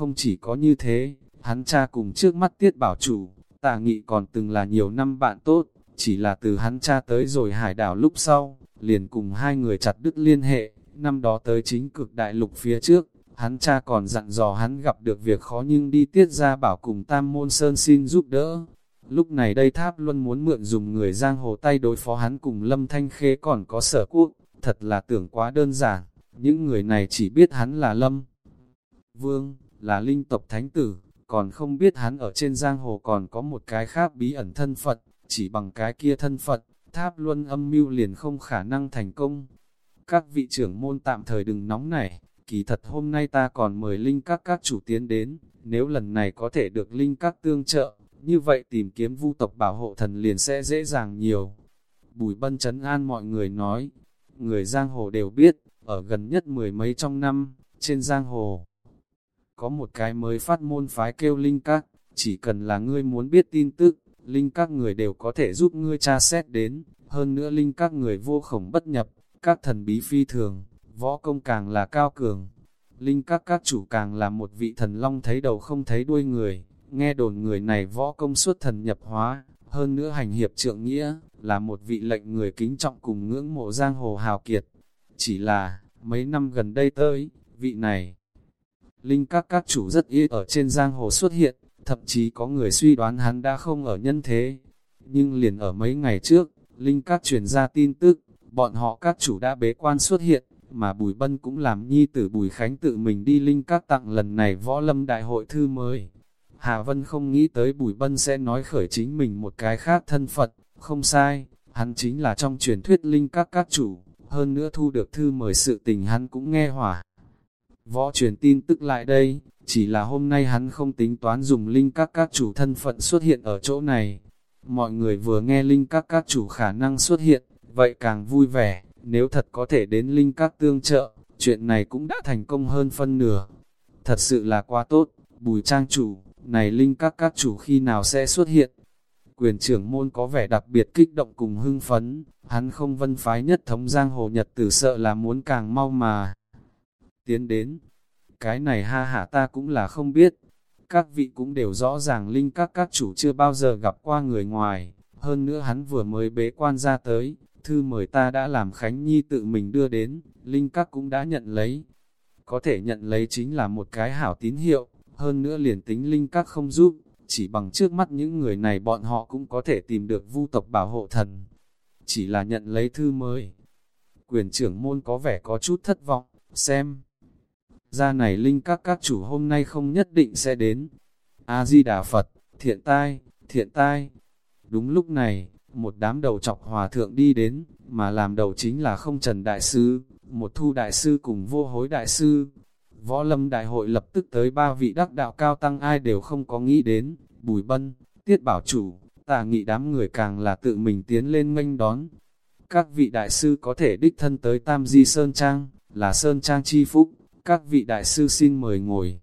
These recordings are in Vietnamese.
Không chỉ có như thế, hắn cha cùng trước mắt tiết bảo chủ, tà nghị còn từng là nhiều năm bạn tốt, chỉ là từ hắn cha tới rồi hải đảo lúc sau, liền cùng hai người chặt đứt liên hệ, năm đó tới chính cực đại lục phía trước, hắn cha còn dặn dò hắn gặp được việc khó nhưng đi tiết ra bảo cùng tam môn sơn xin giúp đỡ. Lúc này đây tháp luôn muốn mượn dùng người giang hồ tay đối phó hắn cùng lâm thanh khê còn có sở quốc, thật là tưởng quá đơn giản, những người này chỉ biết hắn là lâm. Vương, là linh tộc thánh tử, còn không biết hắn ở trên giang hồ còn có một cái khác bí ẩn thân Phật, chỉ bằng cái kia thân Phật, tháp luân âm mưu liền không khả năng thành công. Các vị trưởng môn tạm thời đừng nóng nảy, kỳ thật hôm nay ta còn mời linh các các chủ tiến đến, nếu lần này có thể được linh các tương trợ, như vậy tìm kiếm vu tộc bảo hộ thần liền sẽ dễ dàng nhiều. Bùi bân chấn an mọi người nói, người giang hồ đều biết, ở gần nhất mười mấy trong năm, trên giang hồ, có một cái mới phát môn phái kêu linh các, chỉ cần là ngươi muốn biết tin tức, linh các người đều có thể giúp ngươi tra xét đến, hơn nữa linh các người vô khổng bất nhập, các thần bí phi thường, võ công càng là cao cường. Linh các các chủ càng là một vị thần long thấy đầu không thấy đuôi người, nghe đồn người này võ công suốt thần nhập hóa, hơn nữa hành hiệp trượng nghĩa, là một vị lệnh người kính trọng cùng ngưỡng mộ giang hồ hào kiệt. Chỉ là, mấy năm gần đây tới, vị này, Linh các các chủ rất ít ở trên giang hồ xuất hiện, thậm chí có người suy đoán hắn đã không ở nhân thế. Nhưng liền ở mấy ngày trước, Linh các truyền ra tin tức, bọn họ các chủ đã bế quan xuất hiện, mà Bùi Bân cũng làm nhi tử Bùi Khánh tự mình đi Linh các tặng lần này võ lâm đại hội thư mới. Hà Vân không nghĩ tới Bùi Bân sẽ nói khởi chính mình một cái khác thân Phật, không sai, hắn chính là trong truyền thuyết Linh các các chủ, hơn nữa thu được thư mời sự tình hắn cũng nghe hỏa. Võ truyền tin tức lại đây, chỉ là hôm nay hắn không tính toán dùng linh các các chủ thân phận xuất hiện ở chỗ này. Mọi người vừa nghe linh các các chủ khả năng xuất hiện, vậy càng vui vẻ, nếu thật có thể đến linh các tương trợ, chuyện này cũng đã thành công hơn phân nửa. Thật sự là quá tốt, bùi trang chủ, này linh các các chủ khi nào sẽ xuất hiện? Quyền trưởng môn có vẻ đặc biệt kích động cùng hưng phấn, hắn không vân phái nhất thống giang hồ nhật tử sợ là muốn càng mau mà tiến đến. Cái này ha hả ta cũng là không biết. Các vị cũng đều rõ ràng linh các các chủ chưa bao giờ gặp qua người ngoài. Hơn nữa hắn vừa mới bế quan ra tới, thư mời ta đã làm Khánh Nhi tự mình đưa đến, linh các cũng đã nhận lấy. Có thể nhận lấy chính là một cái hảo tín hiệu, hơn nữa liền tính linh các không giúp, chỉ bằng trước mắt những người này bọn họ cũng có thể tìm được vu tộc bảo hộ thần. Chỉ là nhận lấy thư mới. Quyền trưởng môn có vẻ có chút thất vọng, xem ra này linh các các chủ hôm nay không nhất định sẽ đến. A-di-đà Phật, thiện tai, thiện tai. Đúng lúc này, một đám đầu chọc hòa thượng đi đến, mà làm đầu chính là không trần đại sư, một thu đại sư cùng vô hối đại sư. Võ lâm đại hội lập tức tới ba vị đắc đạo cao tăng ai đều không có nghĩ đến, bùi bân, tiết bảo chủ, tà nghị đám người càng là tự mình tiến lên nghênh đón. Các vị đại sư có thể đích thân tới Tam Di Sơn Trang, là Sơn Trang chi phúc, các vị đại sư xin mời ngồi.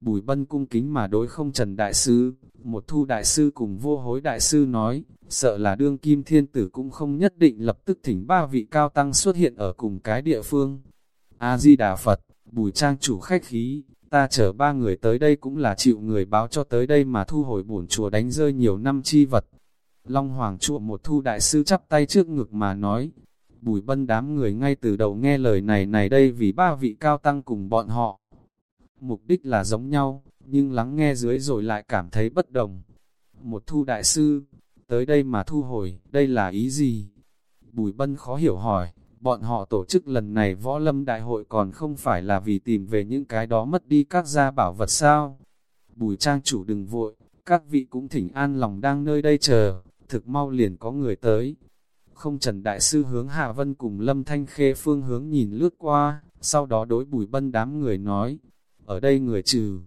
Bùi bân cung kính mà đối không trần đại sư, một thu đại sư cùng vô hối đại sư nói, sợ là đương kim thiên tử cũng không nhất định lập tức thỉnh ba vị cao tăng xuất hiện ở cùng cái địa phương. A-di-đà Phật, bùi trang chủ khách khí, ta chở ba người tới đây cũng là chịu người báo cho tới đây mà thu hồi bổn chùa đánh rơi nhiều năm chi vật. Long Hoàng chùa một thu đại sư chắp tay trước ngực mà nói, Bùi bân đám người ngay từ đầu nghe lời này này đây vì ba vị cao tăng cùng bọn họ. Mục đích là giống nhau, nhưng lắng nghe dưới rồi lại cảm thấy bất đồng. Một thu đại sư, tới đây mà thu hồi, đây là ý gì? Bùi bân khó hiểu hỏi, bọn họ tổ chức lần này võ lâm đại hội còn không phải là vì tìm về những cái đó mất đi các gia bảo vật sao? Bùi trang chủ đừng vội, các vị cũng thỉnh an lòng đang nơi đây chờ, thực mau liền có người tới, không Trần Đại Sư hướng Hạ Vân cùng Lâm Thanh Khê phương hướng nhìn lướt qua, sau đó đối bùi bân đám người nói, ở đây người trừ.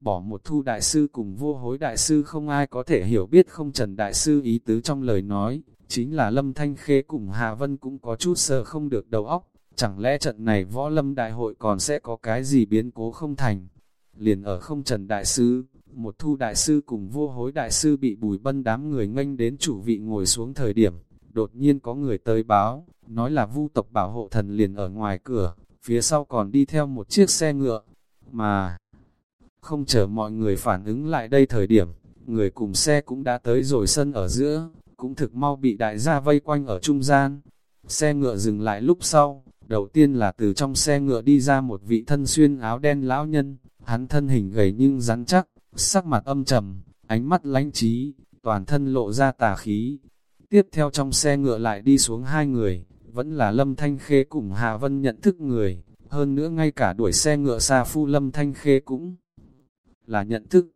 Bỏ một thu đại sư cùng vô hối đại sư không ai có thể hiểu biết không Trần Đại Sư ý tứ trong lời nói, chính là Lâm Thanh Khê cùng Hạ Vân cũng có chút sợ không được đầu óc, chẳng lẽ trận này võ lâm đại hội còn sẽ có cái gì biến cố không thành. Liền ở không Trần Đại Sư, một thu đại sư cùng vô hối đại sư bị bùi bân đám người nghênh đến chủ vị ngồi xuống thời điểm, đột nhiên có người tới báo, nói là vu tộc bảo hộ thần liền ở ngoài cửa, phía sau còn đi theo một chiếc xe ngựa, mà Không chờ mọi người phản ứng lại đây thời điểm, người cùng xe cũng đã tới rồi sân ở giữa, cũng thực mau bị đại gia vây quanh ở trung gian. Xe ngựa dừng lại lúc sau, đầu tiên là từ trong xe ngựa đi ra một vị thân xuyên áo đen lão nhân, hắn thân hình gầy nhưng rắn chắc, sắc mặt âm trầm, ánh mắt lánh trí, toàn thân lộ ra tà khí. Tiếp theo trong xe ngựa lại đi xuống hai người, vẫn là Lâm Thanh Khê cùng Hà Vân nhận thức người, hơn nữa ngay cả đuổi xe ngựa xa phu Lâm Thanh Khê cũng là nhận thức.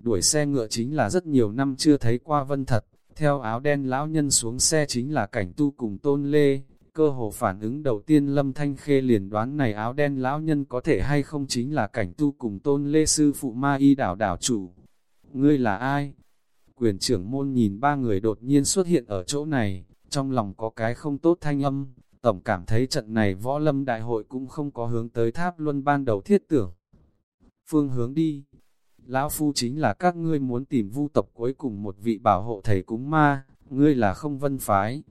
Đuổi xe ngựa chính là rất nhiều năm chưa thấy qua Vân thật, theo áo đen lão nhân xuống xe chính là cảnh tu cùng tôn lê, cơ hồ phản ứng đầu tiên Lâm Thanh Khê liền đoán này áo đen lão nhân có thể hay không chính là cảnh tu cùng tôn lê sư phụ ma y đảo đảo chủ. Ngươi là ai? Quyền trưởng môn nhìn ba người đột nhiên xuất hiện ở chỗ này, trong lòng có cái không tốt thanh âm, tổng cảm thấy trận này võ lâm đại hội cũng không có hướng tới tháp luân ban đầu thiết tưởng. Phương hướng đi, Lão Phu chính là các ngươi muốn tìm vu tộc cuối cùng một vị bảo hộ thầy cúng ma, ngươi là không vân phái.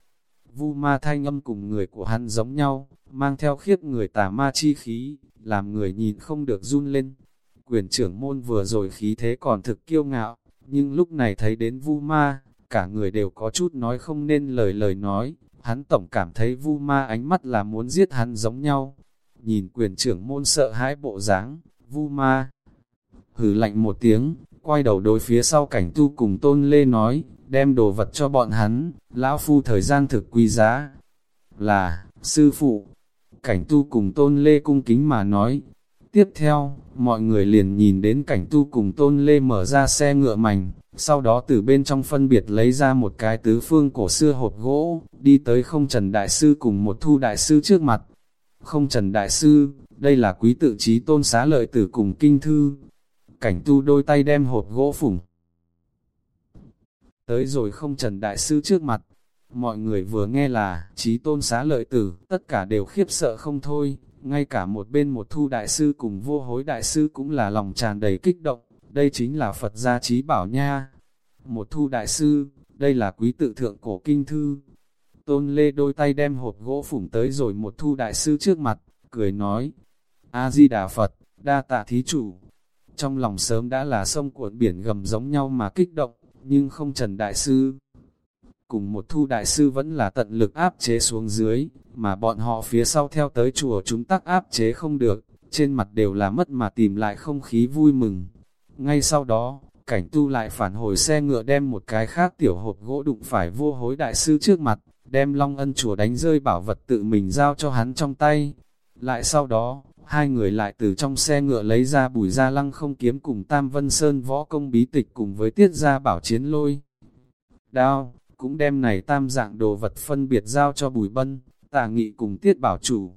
Vu ma thanh âm cùng người của hắn giống nhau, mang theo khiếp người tà ma chi khí, làm người nhìn không được run lên. Quyền trưởng môn vừa rồi khí thế còn thực kiêu ngạo, nhưng lúc này thấy đến vu ma, cả người đều có chút nói không nên lời lời nói, hắn tổng cảm thấy vu ma ánh mắt là muốn giết hắn giống nhau. Nhìn quyền trưởng môn sợ hãi bộ dáng, vu ma hừ lạnh một tiếng, quay đầu đối phía sau cảnh tu cùng tôn lê nói, đem đồ vật cho bọn hắn, lão phu thời gian thực quý giá. Là, sư phụ, cảnh tu cùng tôn lê cung kính mà nói. Tiếp theo, mọi người liền nhìn đến cảnh tu cùng tôn lê mở ra xe ngựa mảnh, sau đó từ bên trong phân biệt lấy ra một cái tứ phương cổ xưa hộp gỗ, đi tới không trần đại sư cùng một thu đại sư trước mặt. Không trần đại sư, đây là quý tự trí tôn xá lợi tử cùng kinh thư, cảnh tu đôi tay đem hộp gỗ phủng. Tới rồi không trần đại sư trước mặt, mọi người vừa nghe là trí tôn xá lợi tử, tất cả đều khiếp sợ không thôi, ngay cả một bên một thu đại sư cùng vô hối đại sư cũng là lòng tràn đầy kích động, đây chính là Phật gia trí bảo nha. Một thu đại sư, đây là quý tự thượng cổ kinh thư. Tôn lê đôi tay đem hộp gỗ phủng tới rồi một thu đại sư trước mặt, cười nói, A-di-đà Phật, đa tạ thí chủ, trong lòng sớm đã là sông cuộn biển gầm giống nhau mà kích động, nhưng không Trần Đại Sư. Cùng một thu đại sư vẫn là tận lực áp chế xuống dưới, mà bọn họ phía sau theo tới chùa chúng tắc áp chế không được, trên mặt đều là mất mà tìm lại không khí vui mừng. Ngay sau đó, cảnh tu lại phản hồi xe ngựa đem một cái khác tiểu hộp gỗ đụng phải vô hối đại sư trước mặt, đem long ân chùa đánh rơi bảo vật tự mình giao cho hắn trong tay. Lại sau đó, hai người lại từ trong xe ngựa lấy ra bùi gia lăng không kiếm cùng Tam Vân Sơn võ công bí tịch cùng với tiết gia bảo chiến lôi. Đao, cũng đem này tam dạng đồ vật phân biệt giao cho bùi bân, tà nghị cùng tiết bảo chủ.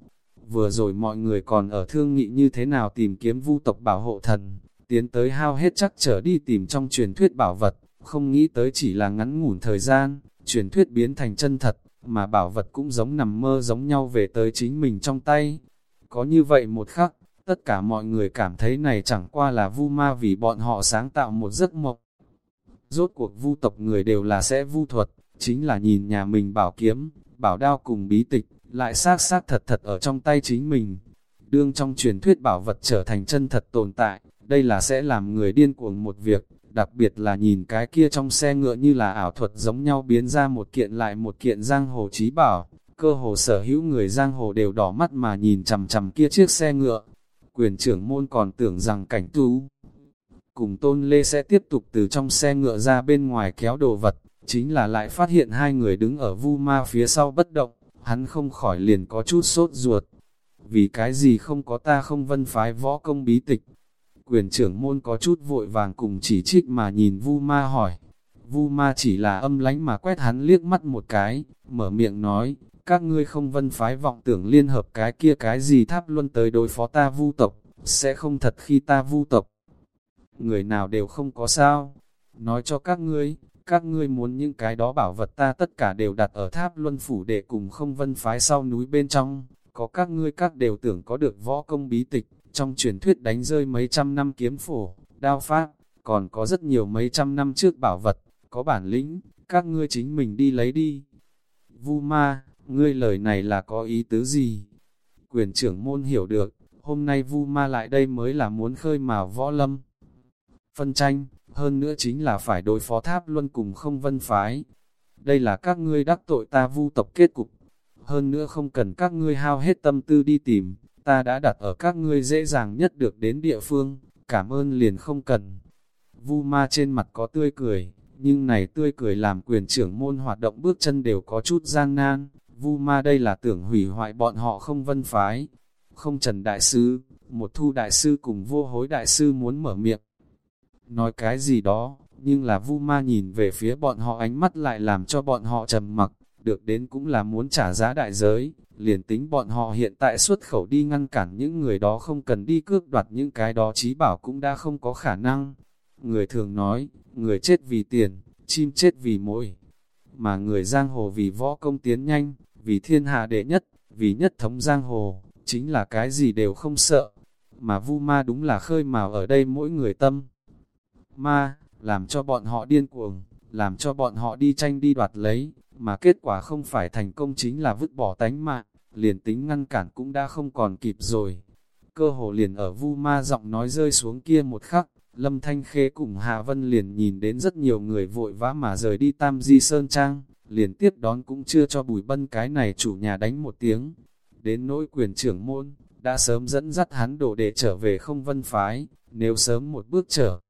Vừa rồi mọi người còn ở thương nghị như thế nào tìm kiếm vu tộc bảo hộ thần, tiến tới hao hết chắc trở đi tìm trong truyền thuyết bảo vật, không nghĩ tới chỉ là ngắn ngủn thời gian, truyền thuyết biến thành chân thật, mà bảo vật cũng giống nằm mơ giống nhau về tới chính mình trong tay, có như vậy một khắc, tất cả mọi người cảm thấy này chẳng qua là vu ma vì bọn họ sáng tạo một giấc mộng. Rốt cuộc vu tộc người đều là sẽ vu thuật, chính là nhìn nhà mình bảo kiếm, bảo đao cùng bí tịch, lại xác xác thật thật ở trong tay chính mình. Đương trong truyền thuyết bảo vật trở thành chân thật tồn tại, đây là sẽ làm người điên cuồng một việc, đặc biệt là nhìn cái kia trong xe ngựa như là ảo thuật giống nhau biến ra một kiện lại một kiện giang hồ trí bảo, cơ hồ sở hữu người giang hồ đều đỏ mắt mà nhìn chằm chằm kia chiếc xe ngựa. Quyền trưởng môn còn tưởng rằng cảnh tú cùng tôn lê sẽ tiếp tục từ trong xe ngựa ra bên ngoài kéo đồ vật, chính là lại phát hiện hai người đứng ở vu ma phía sau bất động, hắn không khỏi liền có chút sốt ruột. Vì cái gì không có ta không vân phái võ công bí tịch? Quyền trưởng môn có chút vội vàng cùng chỉ trích mà nhìn vu ma hỏi. Vu ma chỉ là âm lánh mà quét hắn liếc mắt một cái, mở miệng nói, các ngươi không vân phái vọng tưởng liên hợp cái kia cái gì tháp luân tới đối phó ta vu tộc, sẽ không thật khi ta vu tộc. Người nào đều không có sao. Nói cho các ngươi, các ngươi muốn những cái đó bảo vật ta tất cả đều đặt ở tháp luân phủ để cùng không vân phái sau núi bên trong. Có các ngươi các đều tưởng có được võ công bí tịch, trong truyền thuyết đánh rơi mấy trăm năm kiếm phổ, đao pháp, còn có rất nhiều mấy trăm năm trước bảo vật, có bản lĩnh, các ngươi chính mình đi lấy đi. Vu ma, ngươi lời này là có ý tứ gì? Quyền trưởng môn hiểu được, hôm nay vu ma lại đây mới là muốn khơi mào võ lâm, phân tranh, hơn nữa chính là phải đối phó tháp luân cùng không vân phái. Đây là các ngươi đắc tội ta vu tộc kết cục. Hơn nữa không cần các ngươi hao hết tâm tư đi tìm, ta đã đặt ở các ngươi dễ dàng nhất được đến địa phương, cảm ơn liền không cần. Vu ma trên mặt có tươi cười, nhưng này tươi cười làm quyền trưởng môn hoạt động bước chân đều có chút gian nan. Vu ma đây là tưởng hủy hoại bọn họ không vân phái. Không trần đại sư, một thu đại sư cùng vô hối đại sư muốn mở miệng. Nói cái gì đó, nhưng là vu ma nhìn về phía bọn họ ánh mắt lại làm cho bọn họ trầm mặc, được đến cũng là muốn trả giá đại giới, liền tính bọn họ hiện tại xuất khẩu đi ngăn cản những người đó không cần đi cướp đoạt những cái đó trí bảo cũng đã không có khả năng. Người thường nói, người chết vì tiền, chim chết vì mỗi, mà người giang hồ vì võ công tiến nhanh, vì thiên hạ đệ nhất, vì nhất thống giang hồ, chính là cái gì đều không sợ, mà vu ma đúng là khơi mào ở đây mỗi người tâm. Ma, làm cho bọn họ điên cuồng, làm cho bọn họ đi tranh đi đoạt lấy, mà kết quả không phải thành công chính là vứt bỏ tánh mạng, liền tính ngăn cản cũng đã không còn kịp rồi. Cơ hồ liền ở vu ma giọng nói rơi xuống kia một khắc, Lâm Thanh Khê cùng Hà Vân liền nhìn đến rất nhiều người vội vã mà rời đi Tam Di Sơn Trang, liền tiếp đón cũng chưa cho Bùi Bân cái này chủ nhà đánh một tiếng. Đến nỗi quyền trưởng môn, đã sớm dẫn dắt hắn đổ để trở về không vân phái, nếu sớm một bước trở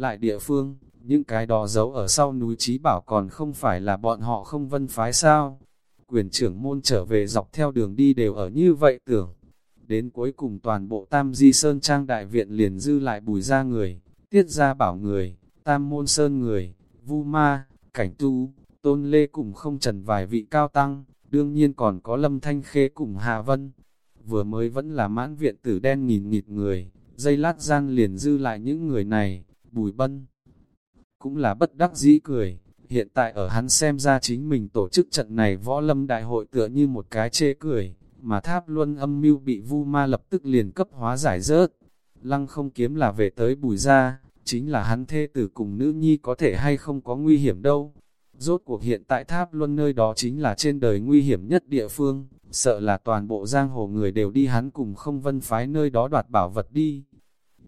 lại địa phương, những cái đó giấu ở sau núi trí bảo còn không phải là bọn họ không vân phái sao. Quyền trưởng môn trở về dọc theo đường đi đều ở như vậy tưởng. Đến cuối cùng toàn bộ Tam Di Sơn Trang Đại Viện liền dư lại bùi ra người, tiết ra bảo người, Tam Môn Sơn người, Vu Ma, Cảnh Tu, Tôn Lê cùng không trần vài vị cao tăng, đương nhiên còn có Lâm Thanh Khê cùng Hạ Vân. Vừa mới vẫn là mãn viện tử đen nghìn nghịt người, dây lát gian liền dư lại những người này, bùi bân. Cũng là bất đắc dĩ cười, hiện tại ở hắn xem ra chính mình tổ chức trận này võ lâm đại hội tựa như một cái chê cười, mà tháp luân âm mưu bị vu ma lập tức liền cấp hóa giải rớt. Lăng không kiếm là về tới bùi ra, chính là hắn thê tử cùng nữ nhi có thể hay không có nguy hiểm đâu. Rốt cuộc hiện tại tháp luân nơi đó chính là trên đời nguy hiểm nhất địa phương, sợ là toàn bộ giang hồ người đều đi hắn cùng không vân phái nơi đó đoạt bảo vật đi.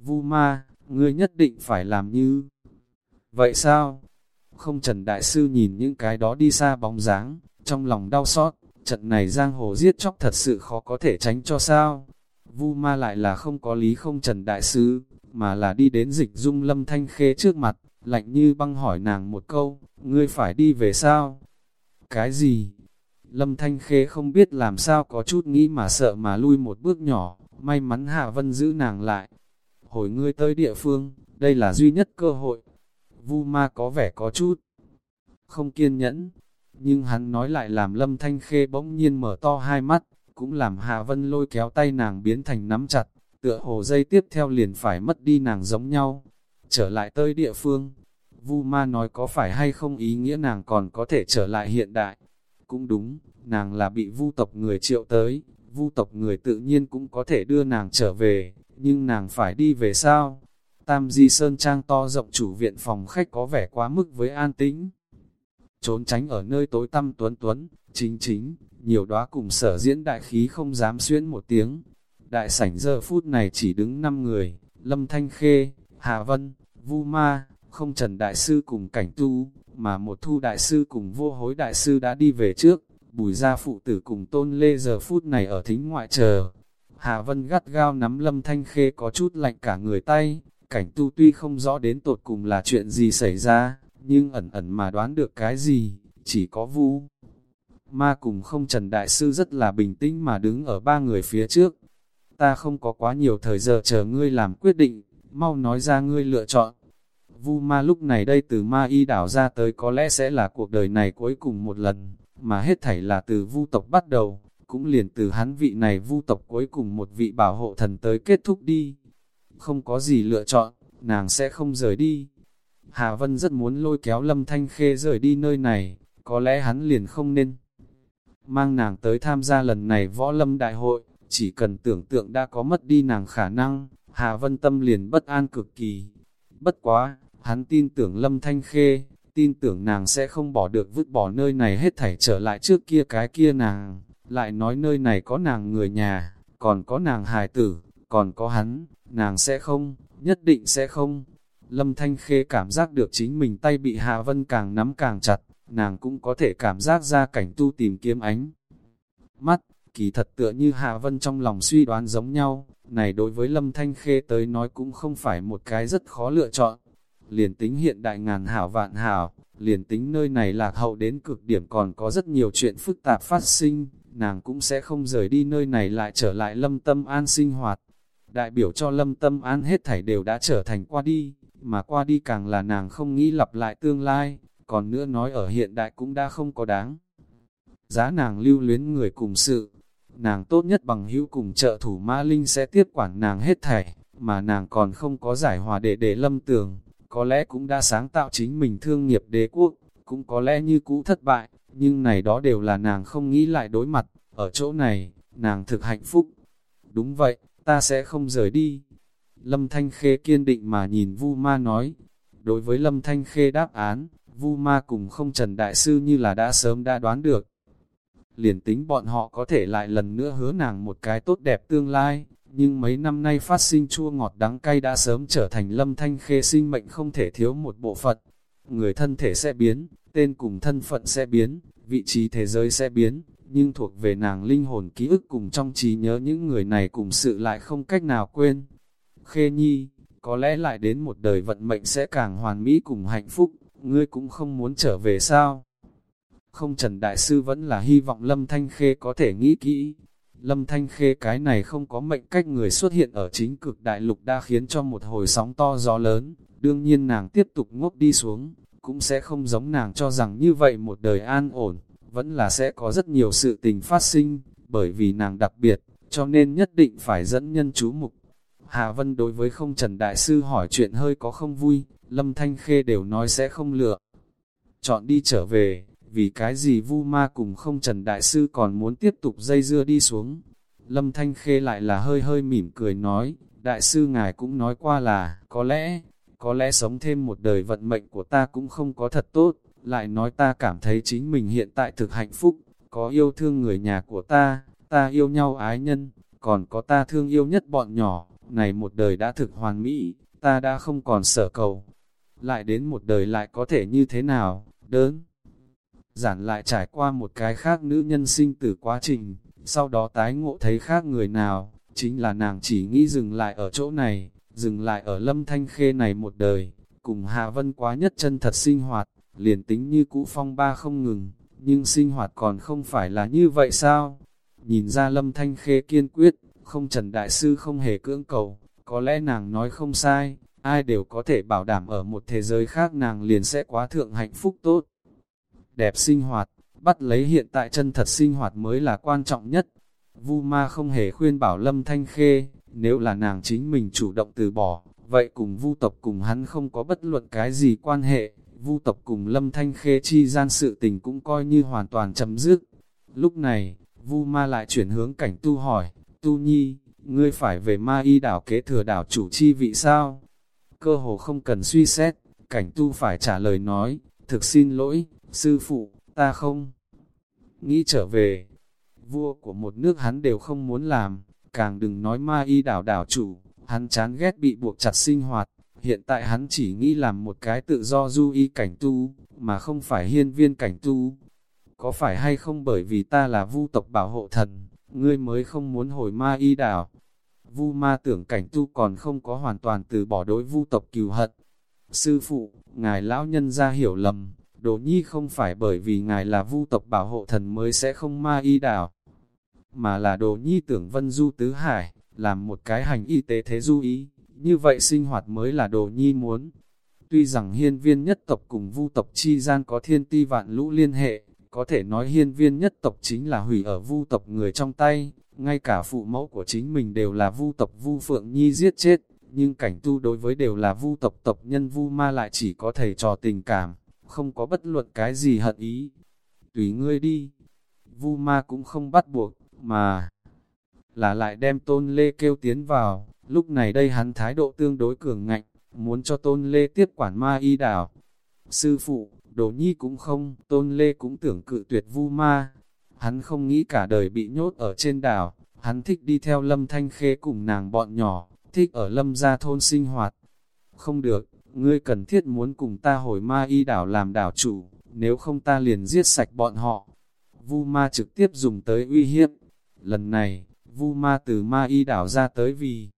Vu ma, ngươi nhất định phải làm như... Vậy sao? Không Trần Đại Sư nhìn những cái đó đi xa bóng dáng, trong lòng đau xót, trận này giang hồ giết chóc thật sự khó có thể tránh cho sao. Vu ma lại là không có lý không Trần Đại Sư, mà là đi đến dịch dung lâm thanh khê trước mặt, lạnh như băng hỏi nàng một câu, ngươi phải đi về sao? Cái gì? Lâm Thanh Khê không biết làm sao có chút nghĩ mà sợ mà lui một bước nhỏ, may mắn Hạ Vân giữ nàng lại. Hồi ngươi tới địa phương, đây là duy nhất cơ hội. Vu ma có vẻ có chút không kiên nhẫn, nhưng hắn nói lại làm Lâm Thanh Khê bỗng nhiên mở to hai mắt, cũng làm Hạ Vân lôi kéo tay nàng biến thành nắm chặt, tựa hồ dây tiếp theo liền phải mất đi nàng giống nhau. Trở lại tới địa phương, Vu ma nói có phải hay không ý nghĩa nàng còn có thể trở lại hiện đại. Cũng đúng, nàng là bị vu tộc người triệu tới, vu tộc người tự nhiên cũng có thể đưa nàng trở về, nhưng nàng phải đi về sao? Tam Di Sơn Trang to rộng chủ viện phòng khách có vẻ quá mức với an tĩnh. Trốn tránh ở nơi tối tăm tuấn tuấn, chính chính, nhiều đóa cùng sở diễn đại khí không dám xuyên một tiếng. Đại sảnh giờ phút này chỉ đứng 5 người, Lâm Thanh Khê, Hà Vân, Vu Ma, không Trần Đại Sư cùng Cảnh Tu, mà một thu Đại Sư cùng vô hối Đại Sư đã đi về trước, bùi gia phụ tử cùng tôn lê giờ phút này ở thính ngoại chờ. Hà Vân gắt gao nắm Lâm Thanh Khê có chút lạnh cả người tay, cảnh tu tuy không rõ đến tột cùng là chuyện gì xảy ra, nhưng ẩn ẩn mà đoán được cái gì, chỉ có vu. Ma cùng không Trần Đại Sư rất là bình tĩnh mà đứng ở ba người phía trước. Ta không có quá nhiều thời giờ chờ ngươi làm quyết định, mau nói ra ngươi lựa chọn. Vu ma lúc này đây từ ma y đảo ra tới có lẽ sẽ là cuộc đời này cuối cùng một lần, mà hết thảy là từ vu tộc bắt đầu, cũng liền từ hắn vị này vu tộc cuối cùng một vị bảo hộ thần tới kết thúc đi. Không có gì lựa chọn, nàng sẽ không rời đi. Hà Vân rất muốn lôi kéo Lâm Thanh Khê rời đi nơi này, có lẽ hắn liền không nên. Mang nàng tới tham gia lần này võ lâm đại hội, chỉ cần tưởng tượng đã có mất đi nàng khả năng, Hà Vân tâm liền bất an cực kỳ. Bất quá, hắn tin tưởng Lâm Thanh Khê, tin tưởng nàng sẽ không bỏ được vứt bỏ nơi này hết thảy trở lại trước kia cái kia nàng, lại nói nơi này có nàng người nhà, còn có nàng hài tử, còn có hắn, nàng sẽ không, nhất định sẽ không. Lâm Thanh Khê cảm giác được chính mình tay bị Hạ Vân càng nắm càng chặt, nàng cũng có thể cảm giác ra cảnh tu tìm kiếm ánh. Mắt, kỳ thật tựa như Hạ Vân trong lòng suy đoán giống nhau, này đối với Lâm Thanh Khê tới nói cũng không phải một cái rất khó lựa chọn. Liền tính hiện đại ngàn hảo vạn hảo, liền tính nơi này lạc hậu đến cực điểm còn có rất nhiều chuyện phức tạp phát sinh, nàng cũng sẽ không rời đi nơi này lại trở lại lâm tâm an sinh hoạt. Đại biểu cho lâm tâm an hết thảy đều đã trở thành qua đi, mà qua đi càng là nàng không nghĩ lặp lại tương lai, còn nữa nói ở hiện đại cũng đã không có đáng. Giá nàng lưu luyến người cùng sự, nàng tốt nhất bằng hữu cùng trợ thủ ma Linh sẽ tiếp quản nàng hết thảy, mà nàng còn không có giải hòa để để lâm tường, có lẽ cũng đã sáng tạo chính mình thương nghiệp đế quốc, cũng có lẽ như cũ thất bại, nhưng này đó đều là nàng không nghĩ lại đối mặt, ở chỗ này, nàng thực hạnh phúc. Đúng vậy, ta sẽ không rời đi. Lâm Thanh Khê kiên định mà nhìn Vu Ma nói. Đối với Lâm Thanh Khê đáp án, Vu Ma cùng không Trần Đại Sư như là đã sớm đã đoán được. Liền tính bọn họ có thể lại lần nữa hứa nàng một cái tốt đẹp tương lai, nhưng mấy năm nay phát sinh chua ngọt đắng cay đã sớm trở thành Lâm Thanh Khê sinh mệnh không thể thiếu một bộ phận. Người thân thể sẽ biến, tên cùng thân phận sẽ biến, vị trí thế giới sẽ biến, nhưng thuộc về nàng linh hồn ký ức cùng trong trí nhớ những người này cùng sự lại không cách nào quên. Khê Nhi, có lẽ lại đến một đời vận mệnh sẽ càng hoàn mỹ cùng hạnh phúc, ngươi cũng không muốn trở về sao? Không Trần Đại Sư vẫn là hy vọng Lâm Thanh Khê có thể nghĩ kỹ. Lâm Thanh Khê cái này không có mệnh cách người xuất hiện ở chính cực đại lục đã khiến cho một hồi sóng to gió lớn, đương nhiên nàng tiếp tục ngốc đi xuống, cũng sẽ không giống nàng cho rằng như vậy một đời an ổn, vẫn là sẽ có rất nhiều sự tình phát sinh, bởi vì nàng đặc biệt, cho nên nhất định phải dẫn nhân chú mục. Hà Vân đối với không Trần Đại Sư hỏi chuyện hơi có không vui, Lâm Thanh Khê đều nói sẽ không lựa. Chọn đi trở về, vì cái gì vu ma cùng không Trần Đại Sư còn muốn tiếp tục dây dưa đi xuống. Lâm Thanh Khê lại là hơi hơi mỉm cười nói, Đại Sư Ngài cũng nói qua là, có lẽ, có lẽ sống thêm một đời vận mệnh của ta cũng không có thật tốt, lại nói ta cảm thấy chính mình hiện tại thực hạnh phúc, có yêu thương người nhà của ta, ta yêu nhau ái nhân, còn có ta thương yêu nhất bọn nhỏ, này một đời đã thực hoàn mỹ, ta đã không còn sợ cầu. Lại đến một đời lại có thể như thế nào, đớn. Giản lại trải qua một cái khác nữ nhân sinh tử quá trình, sau đó tái ngộ thấy khác người nào, chính là nàng chỉ nghĩ dừng lại ở chỗ này, dừng lại ở lâm thanh khê này một đời, cùng Hạ Vân quá nhất chân thật sinh hoạt, liền tính như cũ phong ba không ngừng, nhưng sinh hoạt còn không phải là như vậy sao? Nhìn ra lâm thanh khê kiên quyết, không Trần Đại Sư không hề cưỡng cầu, có lẽ nàng nói không sai, ai đều có thể bảo đảm ở một thế giới khác nàng liền sẽ quá thượng hạnh phúc tốt. Đẹp sinh hoạt, bắt lấy hiện tại chân thật sinh hoạt mới là quan trọng nhất. Vu ma không hề khuyên bảo Lâm Thanh Khê, nếu là nàng chính mình chủ động từ bỏ, vậy cùng vu tộc cùng hắn không có bất luận cái gì quan hệ, vu tộc cùng Lâm Thanh Khê chi gian sự tình cũng coi như hoàn toàn chấm dứt. Lúc này, vu ma lại chuyển hướng cảnh tu hỏi, tu nhi, ngươi phải về ma y đảo kế thừa đảo chủ chi vị sao? Cơ hồ không cần suy xét, cảnh tu phải trả lời nói, thực xin lỗi, sư phụ, ta không nghĩ trở về. Vua của một nước hắn đều không muốn làm, càng đừng nói ma y đảo đảo chủ, hắn chán ghét bị buộc chặt sinh hoạt, hiện tại hắn chỉ nghĩ làm một cái tự do du y cảnh tu, mà không phải hiên viên cảnh tu. Có phải hay không bởi vì ta là vu tộc bảo hộ thần, ngươi mới không muốn hồi ma y đảo. Vu ma tưởng cảnh tu còn không có hoàn toàn từ bỏ đối vu tộc cừu hận. Sư phụ, ngài lão nhân ra hiểu lầm, đồ nhi không phải bởi vì ngài là vu tộc bảo hộ thần mới sẽ không ma y đảo, mà là đồ nhi tưởng vân du tứ hải, làm một cái hành y tế thế du ý, như vậy sinh hoạt mới là đồ nhi muốn. Tuy rằng hiên viên nhất tộc cùng vu tộc chi gian có thiên ti vạn lũ liên hệ, có thể nói hiên viên nhất tộc chính là hủy ở vu tộc người trong tay, ngay cả phụ mẫu của chính mình đều là vu tộc vu phượng nhi giết chết, nhưng cảnh tu đối với đều là vu tộc tộc nhân vu ma lại chỉ có thầy trò tình cảm, không có bất luận cái gì hận ý. Tùy ngươi đi, vu ma cũng không bắt buộc, mà là lại đem tôn lê kêu tiến vào, lúc này đây hắn thái độ tương đối cường ngạnh, muốn cho tôn lê tiếp quản ma y đảo. Sư phụ, đồ nhi cũng không, tôn lê cũng tưởng cự tuyệt vu ma. Hắn không nghĩ cả đời bị nhốt ở trên đảo, hắn thích đi theo lâm thanh khê cùng nàng bọn nhỏ, thích ở lâm gia thôn sinh hoạt. Không được, ngươi cần thiết muốn cùng ta hồi ma y đảo làm đảo chủ, nếu không ta liền giết sạch bọn họ. Vu ma trực tiếp dùng tới uy hiếp. Lần này, Vu ma từ ma y đảo ra tới vì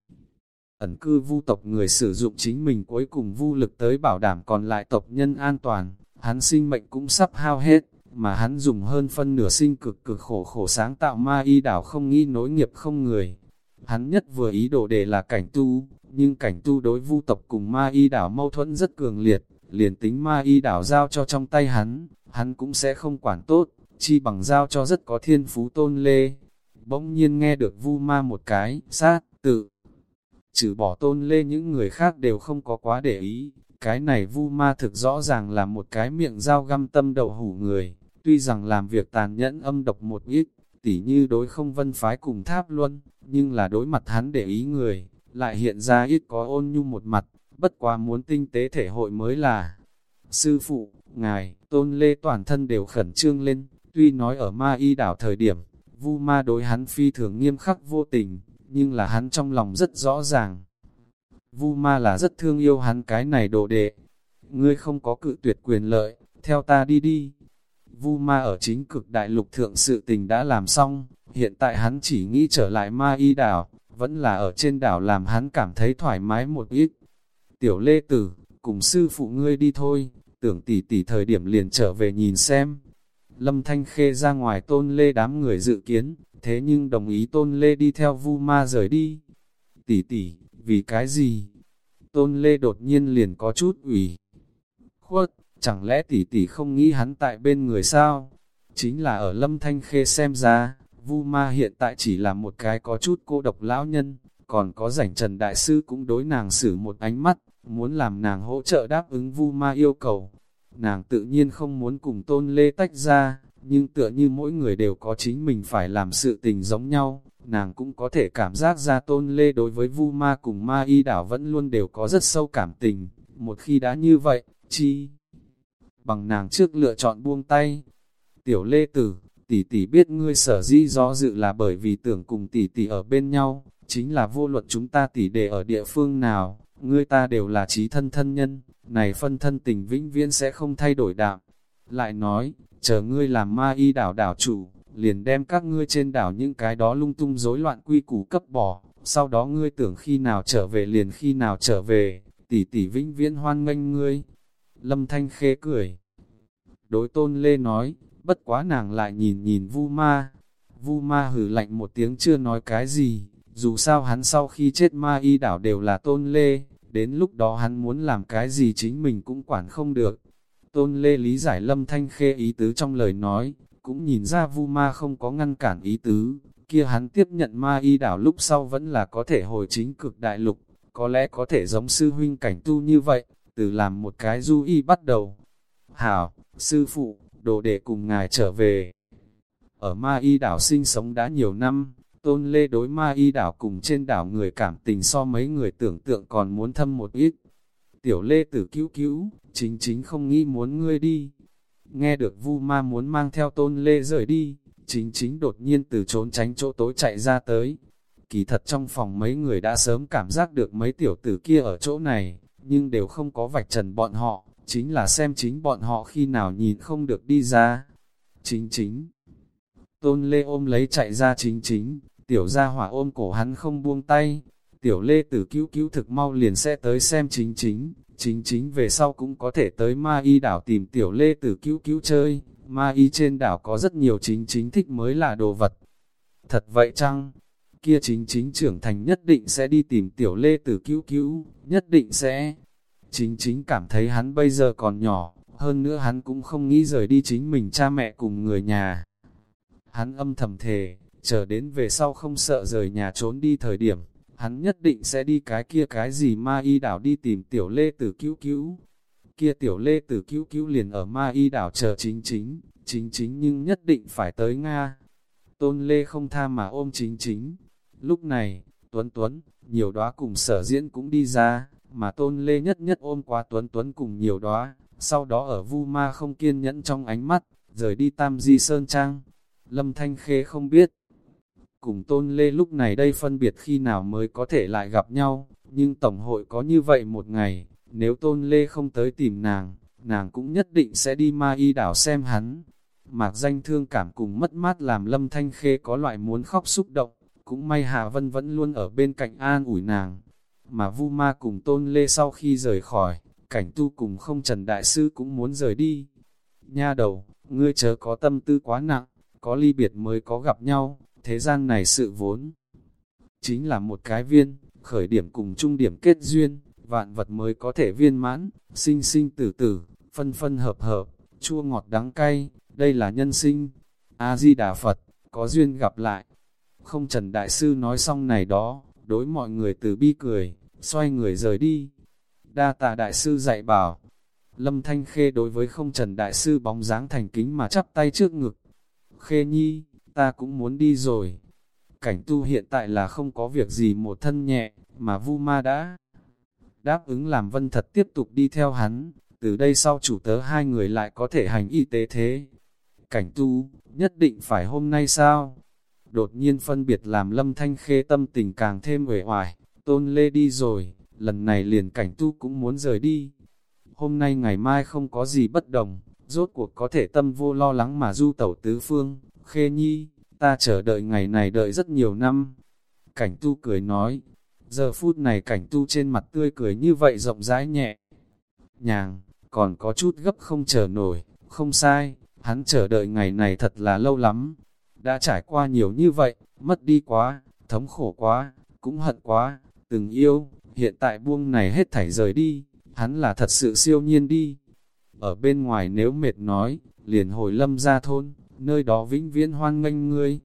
ẩn cư vu tộc người sử dụng chính mình cuối cùng vu lực tới bảo đảm còn lại tộc nhân an toàn, hắn sinh mệnh cũng sắp hao hết, mà hắn dùng hơn phân nửa sinh cực cực khổ khổ sáng tạo ma y đảo không nghi nối nghiệp không người. Hắn nhất vừa ý đồ để là cảnh tu, nhưng cảnh tu đối vu tộc cùng ma y đảo mâu thuẫn rất cường liệt, liền tính ma y đảo giao cho trong tay hắn, hắn cũng sẽ không quản tốt, chi bằng giao cho rất có thiên phú tôn lê. Bỗng nhiên nghe được vu ma một cái, sát, tự. Trừ bỏ tôn lê những người khác đều không có quá để ý, cái này vu ma thực rõ ràng là một cái miệng dao găm tâm đậu hủ người, tuy rằng làm việc tàn nhẫn âm độc một ít, tỉ như đối không vân phái cùng tháp luân, nhưng là đối mặt hắn để ý người, lại hiện ra ít có ôn nhu một mặt, bất quá muốn tinh tế thể hội mới là. Sư phụ, ngài, tôn lê toàn thân đều khẩn trương lên, tuy nói ở ma y đảo thời điểm, vu ma đối hắn phi thường nghiêm khắc vô tình, nhưng là hắn trong lòng rất rõ ràng. Vu ma là rất thương yêu hắn cái này đồ đệ. Ngươi không có cự tuyệt quyền lợi, theo ta đi đi. Vu ma ở chính cực đại lục thượng sự tình đã làm xong, hiện tại hắn chỉ nghĩ trở lại ma y đảo, vẫn là ở trên đảo làm hắn cảm thấy thoải mái một ít. Tiểu lê tử, cùng sư phụ ngươi đi thôi, tưởng tỷ tỷ thời điểm liền trở về nhìn xem. Lâm Thanh Khê ra ngoài tôn lê đám người dự kiến, thế nhưng đồng ý tôn lê đi theo vu ma rời đi. Tỷ tỷ, vì cái gì? Tôn lê đột nhiên liền có chút ủy. Khuất, chẳng lẽ tỷ tỷ không nghĩ hắn tại bên người sao? Chính là ở Lâm Thanh Khê xem ra, Vu Ma hiện tại chỉ là một cái có chút cô độc lão nhân, còn có rảnh Trần Đại Sư cũng đối nàng xử một ánh mắt, muốn làm nàng hỗ trợ đáp ứng Vu Ma yêu cầu. Nàng tự nhiên không muốn cùng Tôn Lê tách ra, nhưng tựa như mỗi người đều có chính mình phải làm sự tình giống nhau, nàng cũng có thể cảm giác ra Tôn Lê đối với Vu Ma cùng Ma Y đảo vẫn luôn đều có rất sâu cảm tình, một khi đã như vậy, chi bằng nàng trước lựa chọn buông tay. Tiểu Lê Tử, tỷ tỷ biết ngươi sở di do dự là bởi vì tưởng cùng tỷ tỷ ở bên nhau, chính là vô luật chúng ta tỷ đề ở địa phương nào, ngươi ta đều là trí thân thân nhân, này phân thân tình vĩnh viễn sẽ không thay đổi đạm. Lại nói, chờ ngươi làm ma y đảo đảo chủ, liền đem các ngươi trên đảo những cái đó lung tung rối loạn quy củ cấp bỏ, sau đó ngươi tưởng khi nào trở về liền khi nào trở về, tỷ tỷ vĩnh viễn hoan nghênh ngươi. Lâm Thanh Khê cười. Đối tôn Lê nói, bất quá nàng lại nhìn nhìn vu ma. Vu ma hử lạnh một tiếng chưa nói cái gì, dù sao hắn sau khi chết ma y đảo đều là tôn lê, đến lúc đó hắn muốn làm cái gì chính mình cũng quản không được. Tôn lê lý giải lâm thanh khê ý tứ trong lời nói, cũng nhìn ra vu ma không có ngăn cản ý tứ, kia hắn tiếp nhận ma y đảo lúc sau vẫn là có thể hồi chính cực đại lục, có lẽ có thể giống sư huynh cảnh tu như vậy, từ làm một cái du y bắt đầu. Hảo, sư phụ, đồ để cùng ngài trở về. Ở Ma Y đảo sinh sống đã nhiều năm, tôn lê đối Ma Y đảo cùng trên đảo người cảm tình so mấy người tưởng tượng còn muốn thâm một ít. Tiểu lê tử cứu cứu, chính chính không nghĩ muốn ngươi đi. Nghe được vu ma muốn mang theo tôn lê rời đi, chính chính đột nhiên từ trốn tránh chỗ tối chạy ra tới. Kỳ thật trong phòng mấy người đã sớm cảm giác được mấy tiểu tử kia ở chỗ này, nhưng đều không có vạch trần bọn họ, chính là xem chính bọn họ khi nào nhìn không được đi ra. Chính chính. Tôn Lê ôm lấy chạy ra chính chính, tiểu gia hỏa ôm cổ hắn không buông tay. Tiểu Lê tử cứu cứu thực mau liền sẽ tới xem chính chính, chính chính về sau cũng có thể tới ma y đảo tìm tiểu Lê tử cứu cứu chơi. Ma y trên đảo có rất nhiều chính chính thích mới là đồ vật. Thật vậy chăng? Kia chính chính trưởng thành nhất định sẽ đi tìm tiểu Lê tử cứu cứu, nhất định sẽ Chính chính cảm thấy hắn bây giờ còn nhỏ, hơn nữa hắn cũng không nghĩ rời đi chính mình cha mẹ cùng người nhà. Hắn âm thầm thề, chờ đến về sau không sợ rời nhà trốn đi thời điểm, hắn nhất định sẽ đi cái kia cái gì ma y đảo đi tìm tiểu lê tử cứu cứu. Kia tiểu lê tử cứu cứu liền ở ma y đảo chờ chính chính, chính chính nhưng nhất định phải tới Nga. Tôn lê không tha mà ôm chính chính. Lúc này, Tuấn Tuấn, nhiều đóa cùng sở diễn cũng đi ra, mà tôn lê nhất nhất ôm qua tuấn tuấn cùng nhiều đóa sau đó ở vu ma không kiên nhẫn trong ánh mắt, rời đi tam di sơn trang. Lâm Thanh Khê không biết, cùng tôn lê lúc này đây phân biệt khi nào mới có thể lại gặp nhau, nhưng Tổng hội có như vậy một ngày, nếu tôn lê không tới tìm nàng, nàng cũng nhất định sẽ đi ma y đảo xem hắn. Mạc danh thương cảm cùng mất mát làm lâm thanh khê có loại muốn khóc xúc động, cũng may Hà Vân vẫn luôn ở bên cạnh an ủi nàng. Mà Vu Ma cùng Tôn Lê sau khi rời khỏi, cảnh tu cùng không Trần Đại Sư cũng muốn rời đi. Nha đầu, ngươi chớ có tâm tư quá nặng, có ly biệt mới có gặp nhau, thế gian này sự vốn. Chính là một cái viên, khởi điểm cùng trung điểm kết duyên, vạn vật mới có thể viên mãn, sinh sinh tử tử, phân phân hợp hợp, chua ngọt đắng cay, đây là nhân sinh. A-di-đà Phật, có duyên gặp lại. Không Trần Đại Sư nói xong này đó, đối mọi người từ bi cười, xoay người rời đi. Đa tạ Đại Sư dạy bảo, Lâm Thanh Khê đối với không Trần Đại Sư bóng dáng thành kính mà chắp tay trước ngực. Khê Nhi, ta cũng muốn đi rồi. Cảnh tu hiện tại là không có việc gì một thân nhẹ, mà Vu Ma đã đáp ứng làm vân thật tiếp tục đi theo hắn, từ đây sau chủ tớ hai người lại có thể hành y tế thế. Cảnh tu, nhất định phải hôm nay sao? Đột nhiên phân biệt làm lâm thanh khê tâm tình càng thêm uể oải, tôn lê đi rồi, lần này liền cảnh tu cũng muốn rời đi. Hôm nay ngày mai không có gì bất đồng, rốt cuộc có thể tâm vô lo lắng mà du tẩu tứ phương, khê nhi, ta chờ đợi ngày này đợi rất nhiều năm. Cảnh tu cười nói, giờ phút này cảnh tu trên mặt tươi cười như vậy rộng rãi nhẹ. Nhàng, còn có chút gấp không chờ nổi, không sai, hắn chờ đợi ngày này thật là lâu lắm. Đã trải qua nhiều như vậy, mất đi quá, thống khổ quá, cũng hận quá, từng yêu, hiện tại buông này hết thảy rời đi, hắn là thật sự siêu nhiên đi. Ở bên ngoài nếu mệt nói, liền hồi lâm ra thôn, nơi đó vĩnh viễn hoan nghênh ngươi.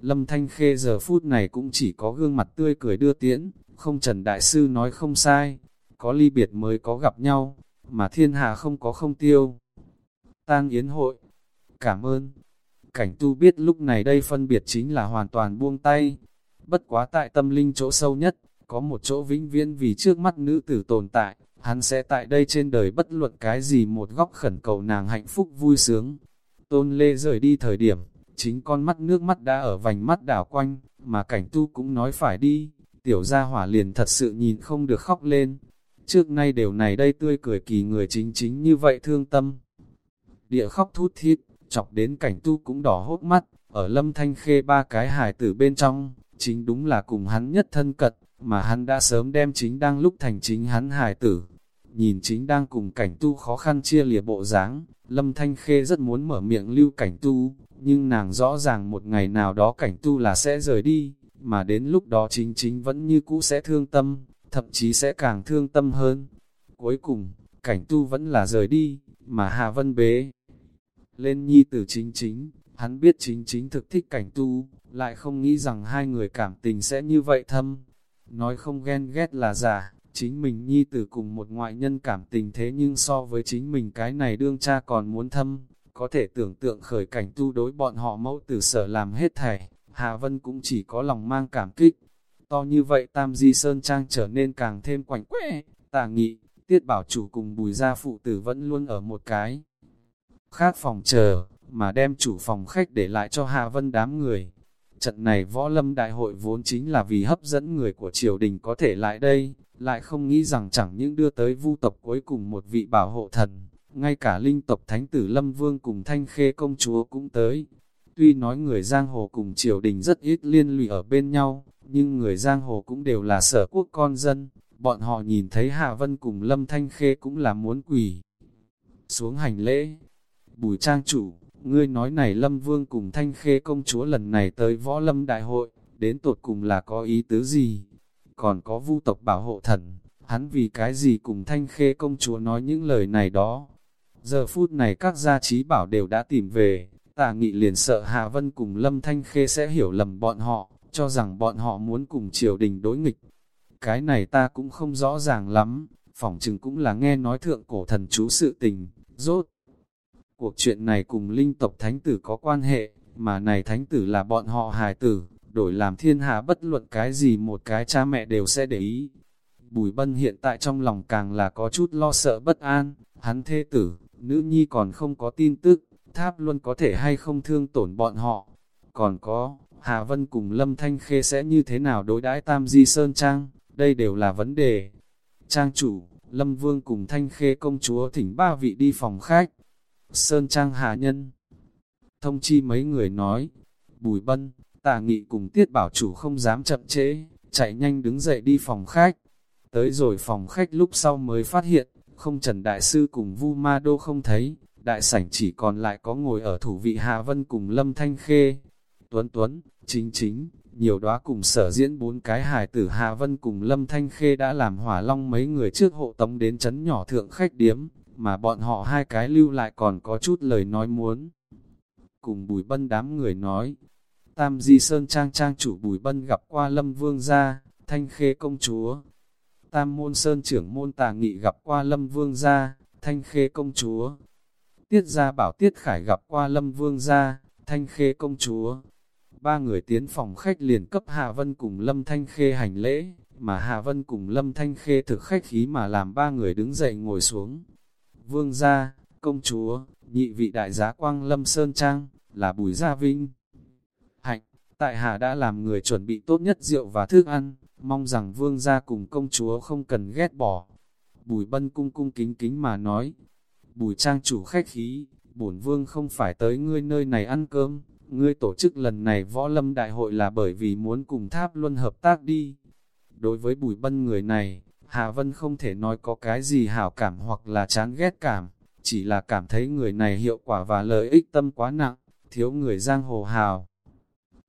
Lâm Thanh Khê giờ phút này cũng chỉ có gương mặt tươi cười đưa tiễn, không Trần Đại Sư nói không sai, có ly biệt mới có gặp nhau, mà thiên hạ không có không tiêu. Tang Yến hội, cảm ơn. Cảnh tu biết lúc này đây phân biệt chính là hoàn toàn buông tay. Bất quá tại tâm linh chỗ sâu nhất, có một chỗ vĩnh viễn vì trước mắt nữ tử tồn tại, hắn sẽ tại đây trên đời bất luận cái gì một góc khẩn cầu nàng hạnh phúc vui sướng. Tôn Lê rời đi thời điểm, chính con mắt nước mắt đã ở vành mắt đảo quanh, mà cảnh tu cũng nói phải đi, tiểu gia hỏa liền thật sự nhìn không được khóc lên. Trước nay đều này đây tươi cười kỳ người chính chính như vậy thương tâm. Địa khóc thút thít, chọc đến cảnh tu cũng đỏ hốt mắt, ở lâm thanh khê ba cái hài tử bên trong, chính đúng là cùng hắn nhất thân cật, mà hắn đã sớm đem chính đang lúc thành chính hắn hài tử. Nhìn chính đang cùng cảnh tu khó khăn chia lìa bộ dáng, lâm thanh khê rất muốn mở miệng lưu cảnh tu, nhưng nàng rõ ràng một ngày nào đó cảnh tu là sẽ rời đi, mà đến lúc đó chính chính vẫn như cũ sẽ thương tâm, thậm chí sẽ càng thương tâm hơn. Cuối cùng, cảnh tu vẫn là rời đi, mà Hà Vân bế. Lên nhi tử chính chính, hắn biết chính chính thực thích cảnh tu, lại không nghĩ rằng hai người cảm tình sẽ như vậy thâm. Nói không ghen ghét là giả, chính mình nhi tử cùng một ngoại nhân cảm tình thế nhưng so với chính mình cái này đương cha còn muốn thâm, có thể tưởng tượng khởi cảnh tu đối bọn họ mẫu tử sở làm hết thảy, Hà Vân cũng chỉ có lòng mang cảm kích. To như vậy Tam Di Sơn Trang trở nên càng thêm quảnh quẽ, tà nghị, tiết bảo chủ cùng bùi gia phụ tử vẫn luôn ở một cái. Khác phòng chờ, mà đem chủ phòng khách để lại cho Hà Vân đám người. Trận này võ lâm đại hội vốn chính là vì hấp dẫn người của triều đình có thể lại đây, lại không nghĩ rằng chẳng những đưa tới vu tộc cuối cùng một vị bảo hộ thần, ngay cả linh tộc thánh tử Lâm Vương cùng Thanh Khê công chúa cũng tới. Tuy nói người giang hồ cùng triều đình rất ít liên lụy ở bên nhau, nhưng người giang hồ cũng đều là sở quốc con dân, bọn họ nhìn thấy Hạ Vân cùng Lâm Thanh Khê cũng là muốn quỷ. Xuống hành lễ, bùi trang chủ, ngươi nói này Lâm Vương cùng Thanh Khê công chúa lần này tới võ lâm đại hội, đến tột cùng là có ý tứ gì? Còn có vu tộc bảo hộ thần, hắn vì cái gì cùng Thanh Khê công chúa nói những lời này đó? Giờ phút này các gia trí bảo đều đã tìm về, tà nghị liền sợ hà Vân cùng Lâm Thanh Khê sẽ hiểu lầm bọn họ, cho rằng bọn họ muốn cùng triều đình đối nghịch. Cái này ta cũng không rõ ràng lắm, phỏng chừng cũng là nghe nói thượng cổ thần chú sự tình, rốt. Cuộc chuyện này cùng linh tộc thánh tử có quan hệ, mà này thánh tử là bọn họ hài tử, đổi làm thiên hạ bất luận cái gì một cái cha mẹ đều sẽ để ý. Bùi bân hiện tại trong lòng càng là có chút lo sợ bất an, hắn thê tử, nữ nhi còn không có tin tức, tháp luôn có thể hay không thương tổn bọn họ. Còn có, Hà Vân cùng Lâm Thanh Khê sẽ như thế nào đối đãi Tam Di Sơn Trang, đây đều là vấn đề. Trang chủ, Lâm Vương cùng Thanh Khê công chúa thỉnh ba vị đi phòng khách. Sơn Trang Hà Nhân Thông chi mấy người nói, Bùi Bân, tà nghị cùng tiết bảo chủ không dám chậm trễ, chạy nhanh đứng dậy đi phòng khách. Tới rồi phòng khách lúc sau mới phát hiện, không Trần Đại Sư cùng Vu Ma Đô không thấy, đại sảnh chỉ còn lại có ngồi ở thủ vị hà Vân cùng Lâm Thanh Khê. Tuấn Tuấn, chính chính, nhiều đóa cùng sở diễn bốn cái hài tử hà Vân cùng Lâm Thanh Khê đã làm hỏa long mấy người trước hộ tống đến chấn nhỏ thượng khách điếm, mà bọn họ hai cái lưu lại còn có chút lời nói muốn. Cùng Bùi Bân đám người nói, Tam Di Sơn Trang Trang chủ Bùi Bân gặp qua Lâm Vương gia, Thanh Khê công chúa. Tam Môn Sơn trưởng môn tà nghị gặp qua Lâm Vương gia, Thanh Khê công chúa. Tiết gia bảo Tiết Khải gặp qua Lâm Vương gia, Thanh Khê công chúa. Ba người tiến phòng khách liền cấp Hà Vân cùng Lâm Thanh Khê hành lễ, mà Hà Vân cùng Lâm Thanh Khê thực khách khí mà làm ba người đứng dậy ngồi xuống. Vương gia, công chúa, nhị vị đại giá quang Lâm Sơn Trang, là Bùi Gia Vinh. Tại Hà đã làm người chuẩn bị tốt nhất rượu và thức ăn, mong rằng vương gia cùng công chúa không cần ghét bỏ. Bùi bân cung cung kính kính mà nói, bùi trang chủ khách khí, bổn vương không phải tới ngươi nơi này ăn cơm, ngươi tổ chức lần này võ lâm đại hội là bởi vì muốn cùng tháp luân hợp tác đi. Đối với bùi bân người này, Hà Vân không thể nói có cái gì hảo cảm hoặc là chán ghét cảm, chỉ là cảm thấy người này hiệu quả và lợi ích tâm quá nặng, thiếu người giang hồ hào.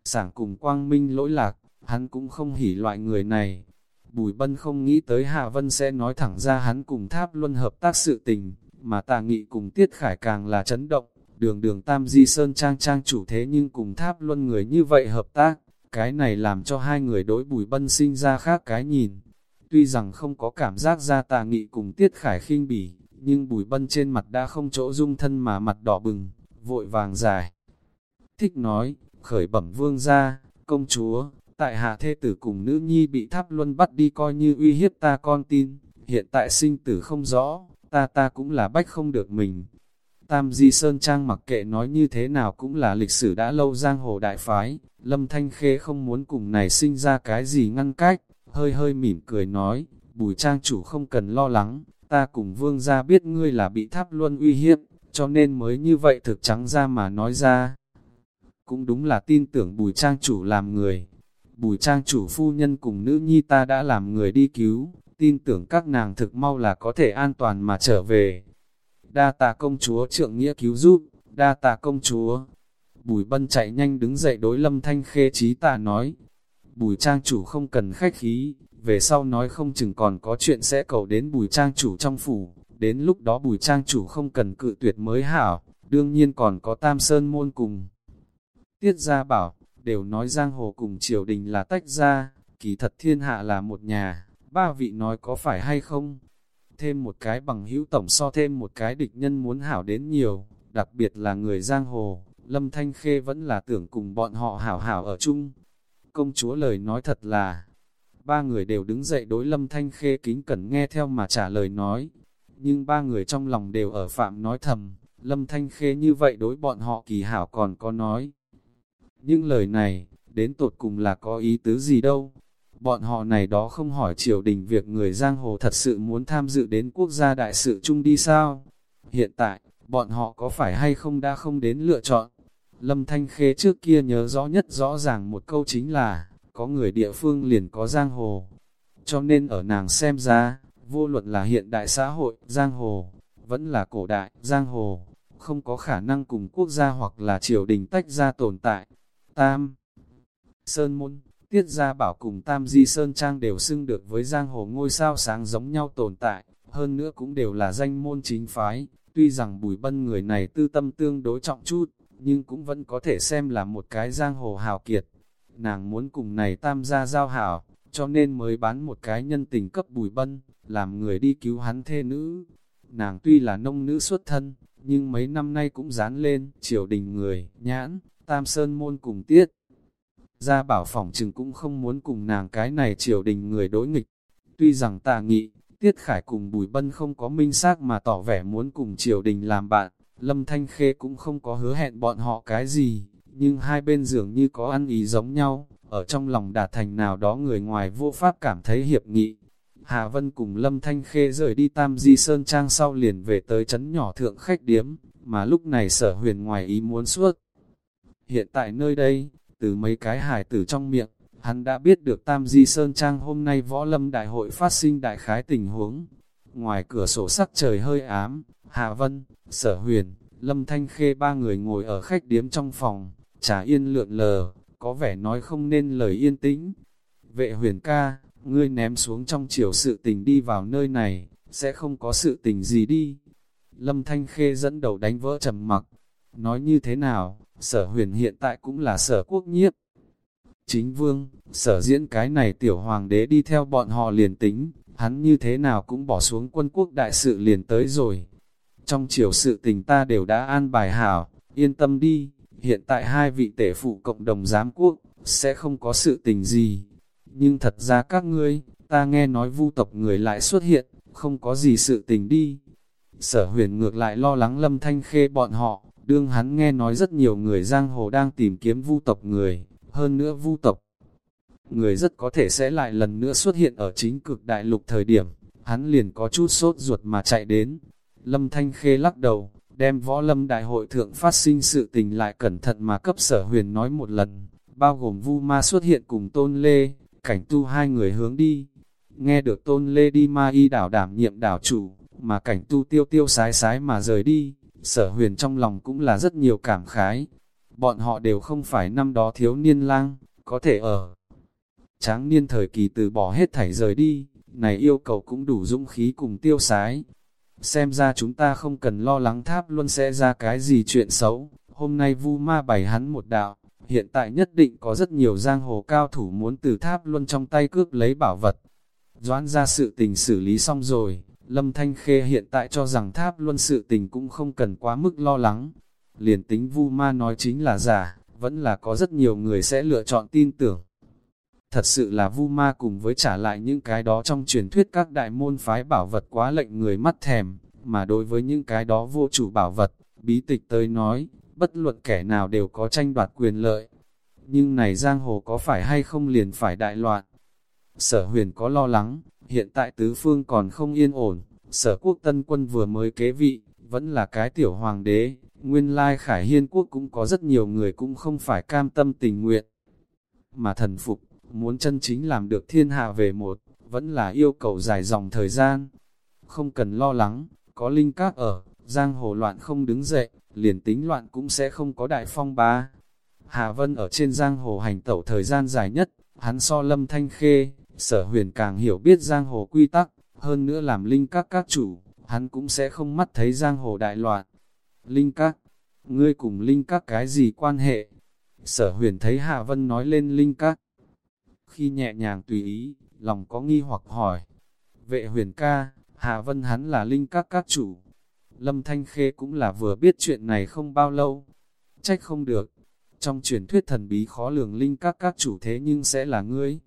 Sảng cùng quang minh lỗi lạc, hắn cũng không hỉ loại người này. Bùi bân không nghĩ tới Hà Vân sẽ nói thẳng ra hắn cùng tháp luân hợp tác sự tình, mà tà nghị cùng tiết khải càng là chấn động, đường đường tam di sơn trang trang chủ thế nhưng cùng tháp luân người như vậy hợp tác, cái này làm cho hai người đối bùi bân sinh ra khác cái nhìn. Tuy rằng không có cảm giác ra tà nghị cùng tiết khải khinh bỉ, nhưng bùi bân trên mặt đã không chỗ dung thân mà mặt đỏ bừng, vội vàng dài. Thích nói, khởi bẩm vương ra, công chúa, tại hạ thê tử cùng nữ nhi bị tháp luân bắt đi coi như uy hiếp ta con tin, hiện tại sinh tử không rõ, ta ta cũng là bách không được mình. Tam Di Sơn Trang mặc kệ nói như thế nào cũng là lịch sử đã lâu giang hồ đại phái, Lâm Thanh Khê không muốn cùng này sinh ra cái gì ngăn cách, hơi hơi mỉm cười nói, bùi trang chủ không cần lo lắng, ta cùng vương gia biết ngươi là bị tháp luân uy hiếp, cho nên mới như vậy thực trắng ra mà nói ra. Cũng đúng là tin tưởng bùi trang chủ làm người, bùi trang chủ phu nhân cùng nữ nhi ta đã làm người đi cứu, tin tưởng các nàng thực mau là có thể an toàn mà trở về. Đa tạ công chúa trượng nghĩa cứu giúp, đa tạ công chúa. Bùi bân chạy nhanh đứng dậy đối lâm thanh khê trí tạ nói. Bùi trang chủ không cần khách khí, về sau nói không chừng còn có chuyện sẽ cầu đến bùi trang chủ trong phủ. Đến lúc đó bùi trang chủ không cần cự tuyệt mới hảo, đương nhiên còn có tam sơn môn cùng. Tiết gia bảo, đều nói giang hồ cùng triều đình là tách ra, kỳ thật thiên hạ là một nhà, ba vị nói có phải hay không? Thêm một cái bằng hữu tổng so thêm một cái địch nhân muốn hảo đến nhiều, đặc biệt là người giang hồ, Lâm Thanh Khê vẫn là tưởng cùng bọn họ hảo hảo ở chung. Công chúa lời nói thật là, ba người đều đứng dậy đối Lâm Thanh Khê kính cẩn nghe theo mà trả lời nói, nhưng ba người trong lòng đều ở phạm nói thầm, Lâm Thanh Khê như vậy đối bọn họ kỳ hảo còn có nói. Những lời này, đến tột cùng là có ý tứ gì đâu. Bọn họ này đó không hỏi triều đình việc người giang hồ thật sự muốn tham dự đến quốc gia đại sự chung đi sao. Hiện tại, bọn họ có phải hay không đã không đến lựa chọn. Lâm Thanh Khê trước kia nhớ rõ nhất rõ ràng một câu chính là, có người địa phương liền có giang hồ. Cho nên ở nàng xem ra, vô luận là hiện đại xã hội, giang hồ, vẫn là cổ đại, giang hồ, không có khả năng cùng quốc gia hoặc là triều đình tách ra tồn tại. Tam Sơn Môn, Tiết Gia Bảo cùng Tam Di Sơn Trang đều xưng được với giang hồ ngôi sao sáng giống nhau tồn tại, hơn nữa cũng đều là danh môn chính phái, tuy rằng bùi bân người này tư tâm tương đối trọng chút, nhưng cũng vẫn có thể xem là một cái giang hồ hào kiệt. Nàng muốn cùng này tam gia giao hảo, cho nên mới bán một cái nhân tình cấp bùi bân, làm người đi cứu hắn thê nữ. Nàng tuy là nông nữ xuất thân, nhưng mấy năm nay cũng dán lên, triều đình người, nhãn, Tam Sơn Môn cùng tiết. Gia bảo phỏng chừng cũng không muốn cùng nàng cái này triều đình người đối nghịch. Tuy rằng tà nghị, Tiết Khải cùng Bùi Bân không có minh xác mà tỏ vẻ muốn cùng triều đình làm bạn, Lâm Thanh Khê cũng không có hứa hẹn bọn họ cái gì, nhưng hai bên dường như có ăn ý giống nhau, ở trong lòng đạt thành nào đó người ngoài vô pháp cảm thấy hiệp nghị. Hà Vân cùng Lâm Thanh Khê rời đi Tam Di Sơn Trang sau liền về tới trấn nhỏ thượng khách điếm, mà lúc này sở huyền ngoài ý muốn suốt. Hiện tại nơi đây, từ mấy cái hải tử trong miệng, hắn đã biết được Tam Di Sơn Trang hôm nay võ lâm đại hội phát sinh đại khái tình huống. Ngoài cửa sổ sắc trời hơi ám, Hà Vân, Sở Huyền, Lâm Thanh Khê ba người ngồi ở khách điếm trong phòng, trà yên lượn lờ, có vẻ nói không nên lời yên tĩnh. Vệ huyền ca, ngươi ném xuống trong chiều sự tình đi vào nơi này, sẽ không có sự tình gì đi. Lâm Thanh Khê dẫn đầu đánh vỡ trầm mặc, nói như thế nào, sở huyền hiện tại cũng là sở quốc nhiếp. Chính vương, sở diễn cái này tiểu hoàng đế đi theo bọn họ liền tính, hắn như thế nào cũng bỏ xuống quân quốc đại sự liền tới rồi. Trong chiều sự tình ta đều đã an bài hảo, yên tâm đi, hiện tại hai vị tể phụ cộng đồng giám quốc, sẽ không có sự tình gì. Nhưng thật ra các ngươi, ta nghe nói vu tộc người lại xuất hiện, không có gì sự tình đi. Sở huyền ngược lại lo lắng lâm thanh khê bọn họ, đương hắn nghe nói rất nhiều người giang hồ đang tìm kiếm vu tộc người, hơn nữa vu tộc. Người rất có thể sẽ lại lần nữa xuất hiện ở chính cực đại lục thời điểm, hắn liền có chút sốt ruột mà chạy đến. Lâm Thanh Khê lắc đầu, đem võ lâm đại hội thượng phát sinh sự tình lại cẩn thận mà cấp sở huyền nói một lần, bao gồm vu ma xuất hiện cùng tôn lê, cảnh tu hai người hướng đi. Nghe được tôn lê đi ma y đảo đảm nhiệm đảo chủ, mà cảnh tu tiêu tiêu sái sái mà rời đi, sở huyền trong lòng cũng là rất nhiều cảm khái. Bọn họ đều không phải năm đó thiếu niên lang, có thể ở. Tráng niên thời kỳ từ bỏ hết thảy rời đi, này yêu cầu cũng đủ dũng khí cùng tiêu sái. Xem ra chúng ta không cần lo lắng tháp luôn sẽ ra cái gì chuyện xấu. Hôm nay vu ma bày hắn một đạo, hiện tại nhất định có rất nhiều giang hồ cao thủ muốn từ tháp luôn trong tay cướp lấy bảo vật. Doãn ra sự tình xử lý xong rồi, Lâm Thanh Khê hiện tại cho rằng tháp luân sự tình cũng không cần quá mức lo lắng. Liền tính vu ma nói chính là giả, vẫn là có rất nhiều người sẽ lựa chọn tin tưởng. Thật sự là vu ma cùng với trả lại những cái đó trong truyền thuyết các đại môn phái bảo vật quá lệnh người mắt thèm, mà đối với những cái đó vô chủ bảo vật, bí tịch tới nói, bất luận kẻ nào đều có tranh đoạt quyền lợi. Nhưng này giang hồ có phải hay không liền phải đại loạn? Sở huyền có lo lắng, hiện tại tứ phương còn không yên ổn, sở quốc tân quân vừa mới kế vị, vẫn là cái tiểu hoàng đế, nguyên lai khải hiên quốc cũng có rất nhiều người cũng không phải cam tâm tình nguyện. Mà thần phục, muốn chân chính làm được thiên hạ về một, vẫn là yêu cầu dài dòng thời gian. Không cần lo lắng, có linh các ở, giang hồ loạn không đứng dậy, liền tính loạn cũng sẽ không có đại phong ba. Hà Vân ở trên giang hồ hành tẩu thời gian dài nhất, hắn so lâm thanh khê, sở huyền càng hiểu biết giang hồ quy tắc, hơn nữa làm linh các các chủ, hắn cũng sẽ không mắt thấy giang hồ đại loạn. Linh các, ngươi cùng linh các cái gì quan hệ? Sở huyền thấy Hạ Vân nói lên linh các. Khi nhẹ nhàng tùy ý, lòng có nghi hoặc hỏi. Vệ huyền ca, Hạ Vân hắn là linh các các chủ. Lâm Thanh Khê cũng là vừa biết chuyện này không bao lâu. Trách không được. Trong truyền thuyết thần bí khó lường linh các các chủ thế nhưng sẽ là ngươi.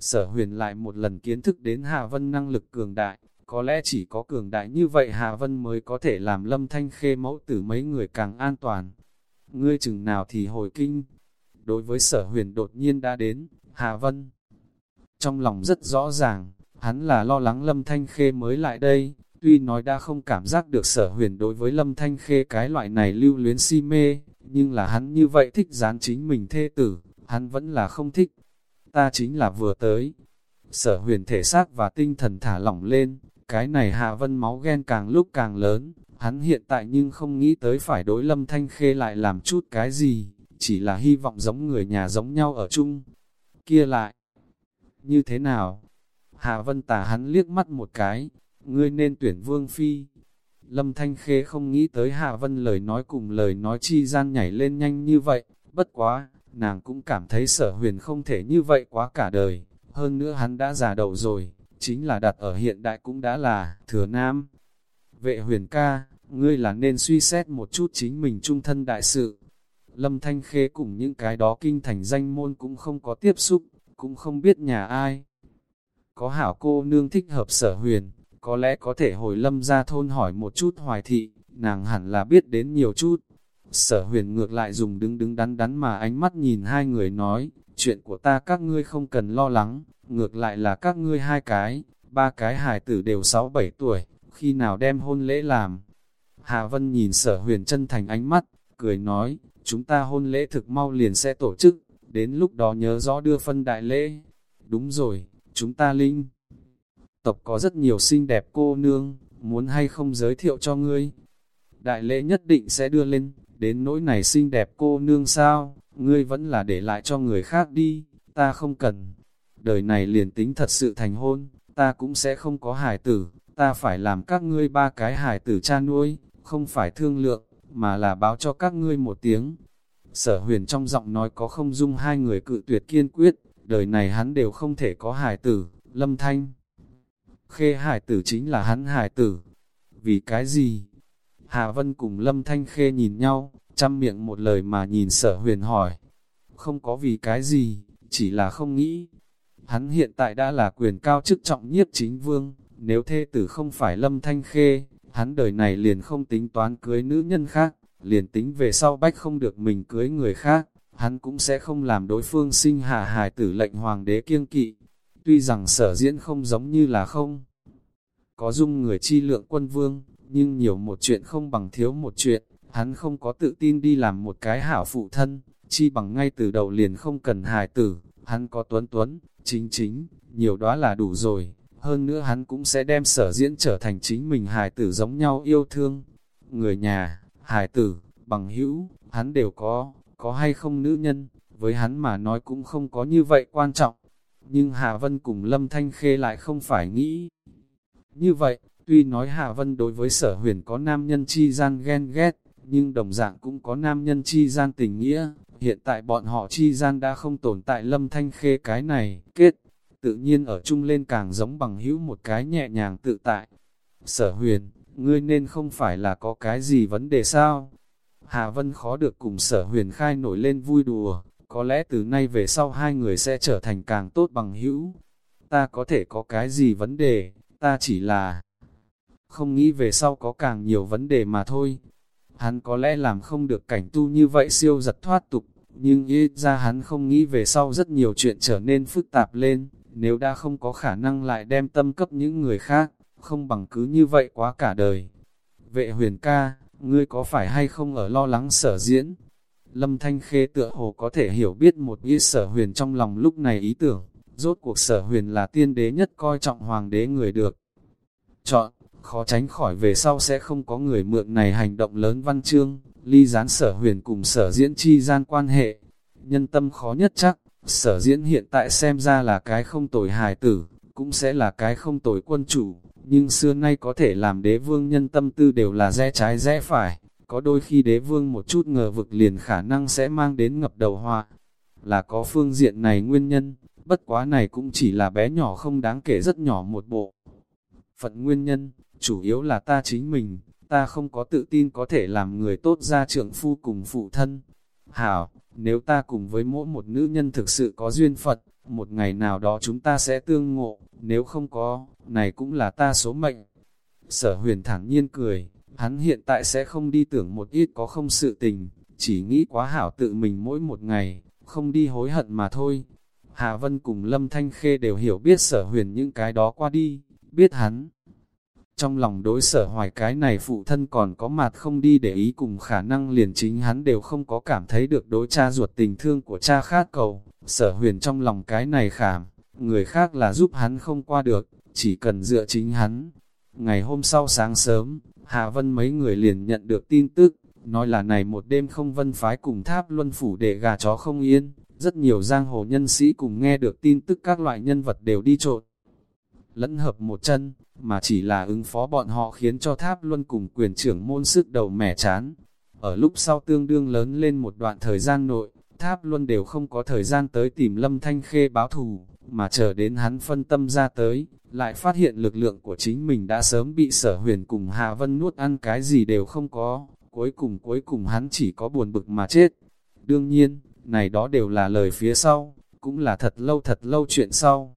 Sở huyền lại một lần kiến thức đến Hà Vân năng lực cường đại, có lẽ chỉ có cường đại như vậy Hà Vân mới có thể làm lâm thanh khê mẫu tử mấy người càng an toàn. Ngươi chừng nào thì hồi kinh. Đối với sở huyền đột nhiên đã đến, Hà Vân. Trong lòng rất rõ ràng, hắn là lo lắng lâm thanh khê mới lại đây, tuy nói đã không cảm giác được sở huyền đối với lâm thanh khê cái loại này lưu luyến si mê, nhưng là hắn như vậy thích dán chính mình thê tử, hắn vẫn là không thích ta chính là vừa tới. Sở huyền thể xác và tinh thần thả lỏng lên, cái này hạ vân máu ghen càng lúc càng lớn, hắn hiện tại nhưng không nghĩ tới phải đối lâm thanh khê lại làm chút cái gì, chỉ là hy vọng giống người nhà giống nhau ở chung. Kia lại, như thế nào? Hạ vân tà hắn liếc mắt một cái, ngươi nên tuyển vương phi. Lâm Thanh Khê không nghĩ tới Hạ Vân lời nói cùng lời nói chi gian nhảy lên nhanh như vậy, bất quá, nàng cũng cảm thấy sở huyền không thể như vậy quá cả đời, hơn nữa hắn đã già đầu rồi, chính là đặt ở hiện đại cũng đã là thừa nam. Vệ huyền ca, ngươi là nên suy xét một chút chính mình trung thân đại sự. Lâm Thanh Khê cùng những cái đó kinh thành danh môn cũng không có tiếp xúc, cũng không biết nhà ai. Có hảo cô nương thích hợp sở huyền, có lẽ có thể hồi lâm ra thôn hỏi một chút hoài thị, nàng hẳn là biết đến nhiều chút. Sở huyền ngược lại dùng đứng đứng đắn đắn mà ánh mắt nhìn hai người nói, chuyện của ta các ngươi không cần lo lắng, ngược lại là các ngươi hai cái, ba cái hài tử đều 6-7 tuổi, khi nào đem hôn lễ làm. Hạ Vân nhìn sở huyền chân thành ánh mắt, cười nói, chúng ta hôn lễ thực mau liền sẽ tổ chức, đến lúc đó nhớ rõ đưa phân đại lễ. Đúng rồi, chúng ta linh. Tộc có rất nhiều xinh đẹp cô nương, muốn hay không giới thiệu cho ngươi. Đại lễ nhất định sẽ đưa lên, đến nỗi này xinh đẹp cô nương sao, ngươi vẫn là để lại cho người khác đi, ta không cần. Đời này liền tính thật sự thành hôn, ta cũng sẽ không có hài tử, ta phải làm các ngươi ba cái hài tử cha nuôi, không phải thương lượng, mà là báo cho các ngươi một tiếng. Sở huyền trong giọng nói có không dung hai người cự tuyệt kiên quyết, đời này hắn đều không thể có hài tử, lâm thanh. Khê hài tử chính là hắn hài tử. Vì cái gì? Hà Vân cùng lâm thanh khê nhìn nhau, chăm miệng một lời mà nhìn sở huyền hỏi. Không có vì cái gì, chỉ là không nghĩ. Hắn hiện tại đã là quyền cao chức trọng nhiếp chính vương, nếu thê tử không phải lâm thanh khê, hắn đời này liền không tính toán cưới nữ nhân khác, liền tính về sau bách không được mình cưới người khác, hắn cũng sẽ không làm đối phương sinh hạ hài tử lệnh hoàng đế kiêng kỵ. Tuy rằng sở diễn không giống như là không có dung người chi lượng quân vương, nhưng nhiều một chuyện không bằng thiếu một chuyện, hắn không có tự tin đi làm một cái hảo phụ thân, chi bằng ngay từ đầu liền không cần hài tử, hắn có tuấn tuấn, chính chính, nhiều đó là đủ rồi, hơn nữa hắn cũng sẽ đem sở diễn trở thành chính mình hài tử giống nhau yêu thương. Người nhà, hài tử, bằng hữu, hắn đều có, có hay không nữ nhân, với hắn mà nói cũng không có như vậy quan trọng. Nhưng Hà Vân cùng Lâm Thanh Khê lại không phải nghĩ. Như vậy, tuy nói Hà Vân đối với sở huyền có nam nhân chi gian ghen ghét, nhưng đồng dạng cũng có nam nhân chi gian tình nghĩa. Hiện tại bọn họ chi gian đã không tồn tại Lâm Thanh Khê cái này, kết, tự nhiên ở chung lên càng giống bằng hữu một cái nhẹ nhàng tự tại. Sở huyền, ngươi nên không phải là có cái gì vấn đề sao? Hà Vân khó được cùng sở huyền khai nổi lên vui đùa, có lẽ từ nay về sau hai người sẽ trở thành càng tốt bằng hữu. Ta có thể có cái gì vấn đề, ta chỉ là không nghĩ về sau có càng nhiều vấn đề mà thôi. Hắn có lẽ làm không được cảnh tu như vậy siêu giật thoát tục, nhưng ít ra hắn không nghĩ về sau rất nhiều chuyện trở nên phức tạp lên, nếu đã không có khả năng lại đem tâm cấp những người khác, không bằng cứ như vậy quá cả đời. Vệ huyền ca, ngươi có phải hay không ở lo lắng sở diễn? Lâm Thanh Khê tựa hồ có thể hiểu biết một ý sở huyền trong lòng lúc này ý tưởng, rốt cuộc sở huyền là tiên đế nhất coi trọng hoàng đế người được. Chọn, khó tránh khỏi về sau sẽ không có người mượn này hành động lớn văn chương, ly gián sở huyền cùng sở diễn chi gian quan hệ. Nhân tâm khó nhất chắc, sở diễn hiện tại xem ra là cái không tồi hài tử, cũng sẽ là cái không tồi quân chủ, nhưng xưa nay có thể làm đế vương nhân tâm tư đều là rẽ trái rẽ phải, có đôi khi đế vương một chút ngờ vực liền khả năng sẽ mang đến ngập đầu hoa, là có phương diện này nguyên nhân, bất quá này cũng chỉ là bé nhỏ không đáng kể rất nhỏ một bộ. Phận nguyên nhân, chủ yếu là ta chính mình, ta không có tự tin có thể làm người tốt ra trưởng phu cùng phụ thân. Hảo, nếu ta cùng với mỗi một nữ nhân thực sự có duyên Phật, một ngày nào đó chúng ta sẽ tương ngộ, nếu không có, này cũng là ta số mệnh. Sở huyền thẳng nhiên cười, hắn hiện tại sẽ không đi tưởng một ít có không sự tình, chỉ nghĩ quá hảo tự mình mỗi một ngày, không đi hối hận mà thôi. Hà Vân cùng Lâm Thanh Khê đều hiểu biết sở huyền những cái đó qua đi, biết hắn. Trong lòng đối sở hoài cái này phụ thân còn có mặt không đi để ý cùng khả năng liền chính hắn đều không có cảm thấy được đối cha ruột tình thương của cha khát cầu. Sở huyền trong lòng cái này khảm, người khác là giúp hắn không qua được, chỉ cần dựa chính hắn. Ngày hôm sau sáng sớm, Hạ Vân mấy người liền nhận được tin tức, nói là này một đêm không vân phái cùng tháp luân phủ để gà chó không yên, rất nhiều giang hồ nhân sĩ cùng nghe được tin tức các loại nhân vật đều đi trộn. Lẫn hợp một chân, mà chỉ là ứng phó bọn họ khiến cho tháp luân cùng quyền trưởng môn sức đầu mẻ chán. Ở lúc sau tương đương lớn lên một đoạn thời gian nội, tháp luân đều không có thời gian tới tìm lâm thanh khê báo thù, mà chờ đến hắn phân tâm ra tới, lại phát hiện lực lượng của chính mình đã sớm bị sở huyền cùng Hà Vân nuốt ăn cái gì đều không có, cuối cùng cuối cùng hắn chỉ có buồn bực mà chết. Đương nhiên, này đó đều là lời phía sau, cũng là thật lâu thật lâu chuyện sau.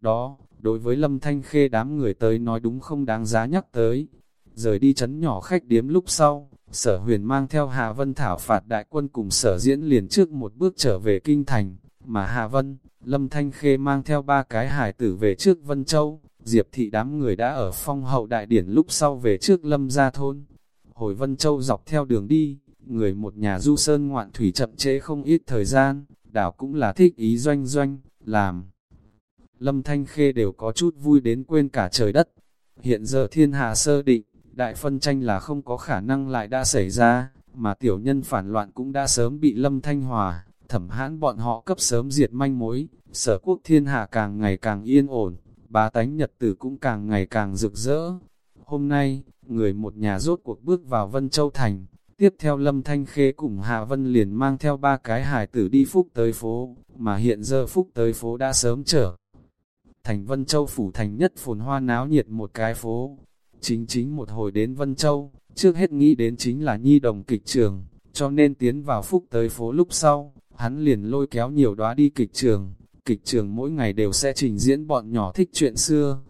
Đó, đối với Lâm Thanh Khê đám người tới nói đúng không đáng giá nhắc tới. Rời đi chấn nhỏ khách điếm lúc sau, sở huyền mang theo Hà Vân thảo phạt đại quân cùng sở diễn liền trước một bước trở về Kinh Thành, mà Hà Vân, Lâm Thanh Khê mang theo ba cái hải tử về trước Vân Châu, Diệp thị đám người đã ở phong hậu đại điển lúc sau về trước lâm gia thôn. Hồi Vân Châu dọc theo đường đi, người một nhà du sơn ngoạn thủy chậm chế không ít thời gian, đảo cũng là thích ý doanh doanh, làm. Lâm Thanh Khê đều có chút vui đến quên cả trời đất. Hiện giờ thiên hạ sơ định, đại phân tranh là không có khả năng lại đã xảy ra, mà tiểu nhân phản loạn cũng đã sớm bị Lâm Thanh Hòa, thẩm hãn bọn họ cấp sớm diệt manh mối, sở quốc thiên hạ càng ngày càng yên ổn, bá tánh nhật tử cũng càng ngày càng rực rỡ. Hôm nay, người một nhà rốt cuộc bước vào Vân Châu Thành, tiếp theo Lâm Thanh Khê cùng Hạ Vân liền mang theo ba cái hải tử đi phúc tới phố, mà hiện giờ phúc tới phố đã sớm trở. Thành Vân Châu phủ thành nhất phồn hoa náo nhiệt một cái phố, chính chính một hồi đến Vân Châu, trước hết nghĩ đến chính là nhi đồng kịch trường, cho nên tiến vào phúc tới phố lúc sau, hắn liền lôi kéo nhiều đóa đi kịch trường, kịch trường mỗi ngày đều sẽ trình diễn bọn nhỏ thích chuyện xưa.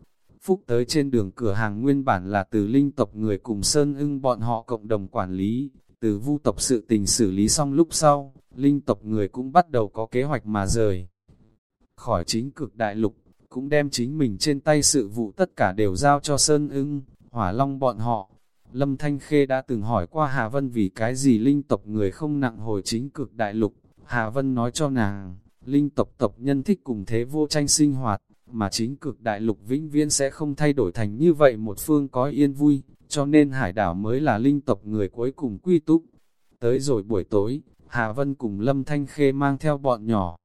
Phúc tới trên đường cửa hàng nguyên bản là từ linh tộc người cùng Sơn ưng bọn họ cộng đồng quản lý, từ vu tộc sự tình xử lý xong lúc sau, linh tộc người cũng bắt đầu có kế hoạch mà rời. Khỏi chính cực đại lục, cũng đem chính mình trên tay sự vụ tất cả đều giao cho Sơn ưng, hỏa long bọn họ. Lâm Thanh Khê đã từng hỏi qua Hà Vân vì cái gì linh tộc người không nặng hồi chính cực đại lục. Hà Vân nói cho nàng, linh tộc tộc nhân thích cùng thế vô tranh sinh hoạt, mà chính cực đại lục vĩnh viễn sẽ không thay đổi thành như vậy một phương có yên vui, cho nên hải đảo mới là linh tộc người cuối cùng quy túc. Tới rồi buổi tối, Hà Vân cùng Lâm Thanh Khê mang theo bọn nhỏ.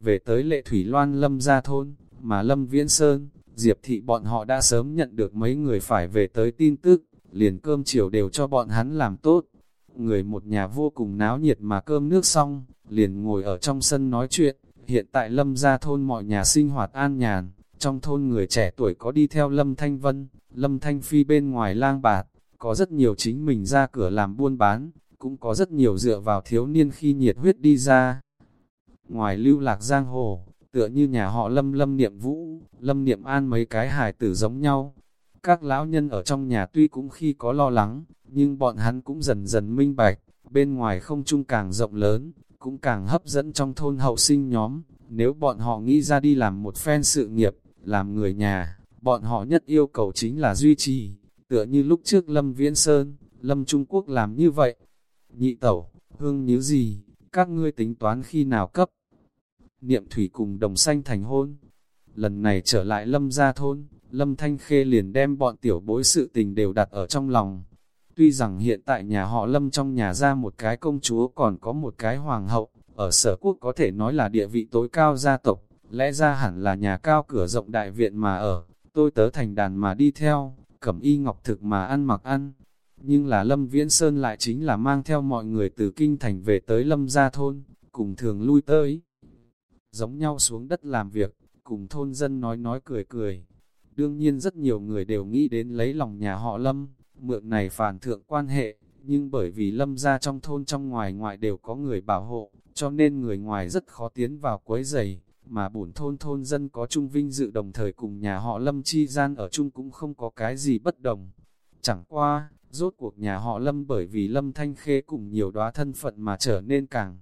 Về tới lệ thủy loan Lâm ra thôn, mà Lâm Viễn Sơn, Diệp thị bọn họ đã sớm nhận được mấy người phải về tới tin tức, liền cơm chiều đều cho bọn hắn làm tốt. Người một nhà vô cùng náo nhiệt mà cơm nước xong, liền ngồi ở trong sân nói chuyện. Hiện tại Lâm ra thôn mọi nhà sinh hoạt an nhàn, trong thôn người trẻ tuổi có đi theo Lâm Thanh Vân, Lâm Thanh Phi bên ngoài lang bạt, có rất nhiều chính mình ra cửa làm buôn bán, cũng có rất nhiều dựa vào thiếu niên khi nhiệt huyết đi ra. Ngoài lưu lạc giang hồ, tựa như nhà họ Lâm Lâm Niệm Vũ, Lâm Niệm An mấy cái hài tử giống nhau. Các lão nhân ở trong nhà tuy cũng khi có lo lắng, nhưng bọn hắn cũng dần dần minh bạch, bên ngoài không trung càng rộng lớn, cũng càng hấp dẫn trong thôn hậu sinh nhóm. Nếu bọn họ nghĩ ra đi làm một phen sự nghiệp, làm người nhà, bọn họ nhất yêu cầu chính là duy trì, tựa như lúc trước Lâm Viễn Sơn, Lâm Trung Quốc làm như vậy. Nhị tẩu, hương nhíu gì, các ngươi tính toán khi nào cấp? Niệm Thủy cùng đồng xanh thành hôn. Lần này trở lại Lâm gia thôn, Lâm Thanh Khê liền đem bọn tiểu bối sự tình đều đặt ở trong lòng. Tuy rằng hiện tại nhà họ Lâm trong nhà ra một cái công chúa còn có một cái hoàng hậu, ở sở quốc có thể nói là địa vị tối cao gia tộc, lẽ ra hẳn là nhà cao cửa rộng đại viện mà ở, tôi tớ thành đàn mà đi theo, cẩm y ngọc thực mà ăn mặc ăn. Nhưng là Lâm Viễn Sơn lại chính là mang theo mọi người từ kinh thành về tới Lâm gia thôn, cùng thường lui tới giống nhau xuống đất làm việc, cùng thôn dân nói nói cười cười. Đương nhiên rất nhiều người đều nghĩ đến lấy lòng nhà họ Lâm, mượn này phản thượng quan hệ, nhưng bởi vì Lâm ra trong thôn trong ngoài ngoại đều có người bảo hộ, cho nên người ngoài rất khó tiến vào quấy giày, mà bổn thôn thôn dân có chung vinh dự đồng thời cùng nhà họ Lâm chi gian ở chung cũng không có cái gì bất đồng. Chẳng qua, rốt cuộc nhà họ Lâm bởi vì Lâm Thanh Khê cùng nhiều đóa thân phận mà trở nên càng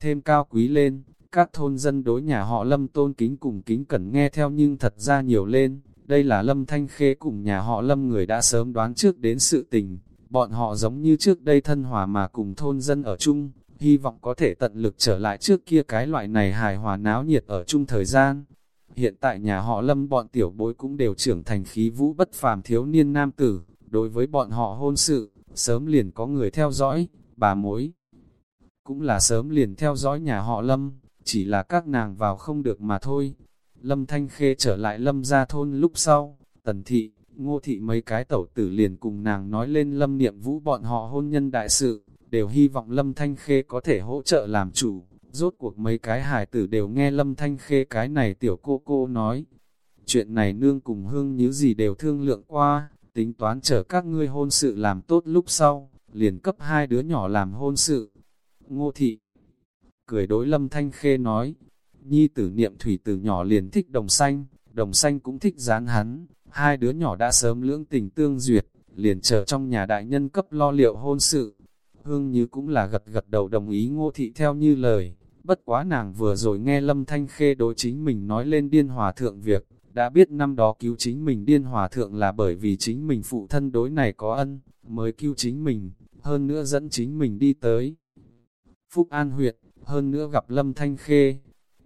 thêm cao quý lên, các thôn dân đối nhà họ Lâm tôn kính cùng kính cẩn nghe theo nhưng thật ra nhiều lên. Đây là Lâm Thanh Khê cùng nhà họ Lâm người đã sớm đoán trước đến sự tình. Bọn họ giống như trước đây thân hòa mà cùng thôn dân ở chung, hy vọng có thể tận lực trở lại trước kia cái loại này hài hòa náo nhiệt ở chung thời gian. Hiện tại nhà họ Lâm bọn tiểu bối cũng đều trưởng thành khí vũ bất phàm thiếu niên nam tử, đối với bọn họ hôn sự, sớm liền có người theo dõi, bà mối. Cũng là sớm liền theo dõi nhà họ Lâm, chỉ là các nàng vào không được mà thôi. Lâm Thanh Khê trở lại Lâm ra thôn lúc sau, tần thị, ngô thị mấy cái tẩu tử liền cùng nàng nói lên Lâm Niệm Vũ bọn họ hôn nhân đại sự, đều hy vọng Lâm Thanh Khê có thể hỗ trợ làm chủ. Rốt cuộc mấy cái hải tử đều nghe Lâm Thanh Khê cái này tiểu cô cô nói. Chuyện này nương cùng hương như gì đều thương lượng qua, tính toán chờ các ngươi hôn sự làm tốt lúc sau, liền cấp hai đứa nhỏ làm hôn sự. Ngô thị, cười đối lâm thanh khê nói, nhi tử niệm thủy từ nhỏ liền thích đồng xanh, đồng xanh cũng thích dán hắn, hai đứa nhỏ đã sớm lưỡng tình tương duyệt, liền chờ trong nhà đại nhân cấp lo liệu hôn sự. Hương như cũng là gật gật đầu đồng ý ngô thị theo như lời, bất quá nàng vừa rồi nghe lâm thanh khê đối chính mình nói lên điên hòa thượng việc, đã biết năm đó cứu chính mình điên hòa thượng là bởi vì chính mình phụ thân đối này có ân, mới cứu chính mình, hơn nữa dẫn chính mình đi tới. Phúc An huyện, hơn nữa gặp Lâm Thanh Khê,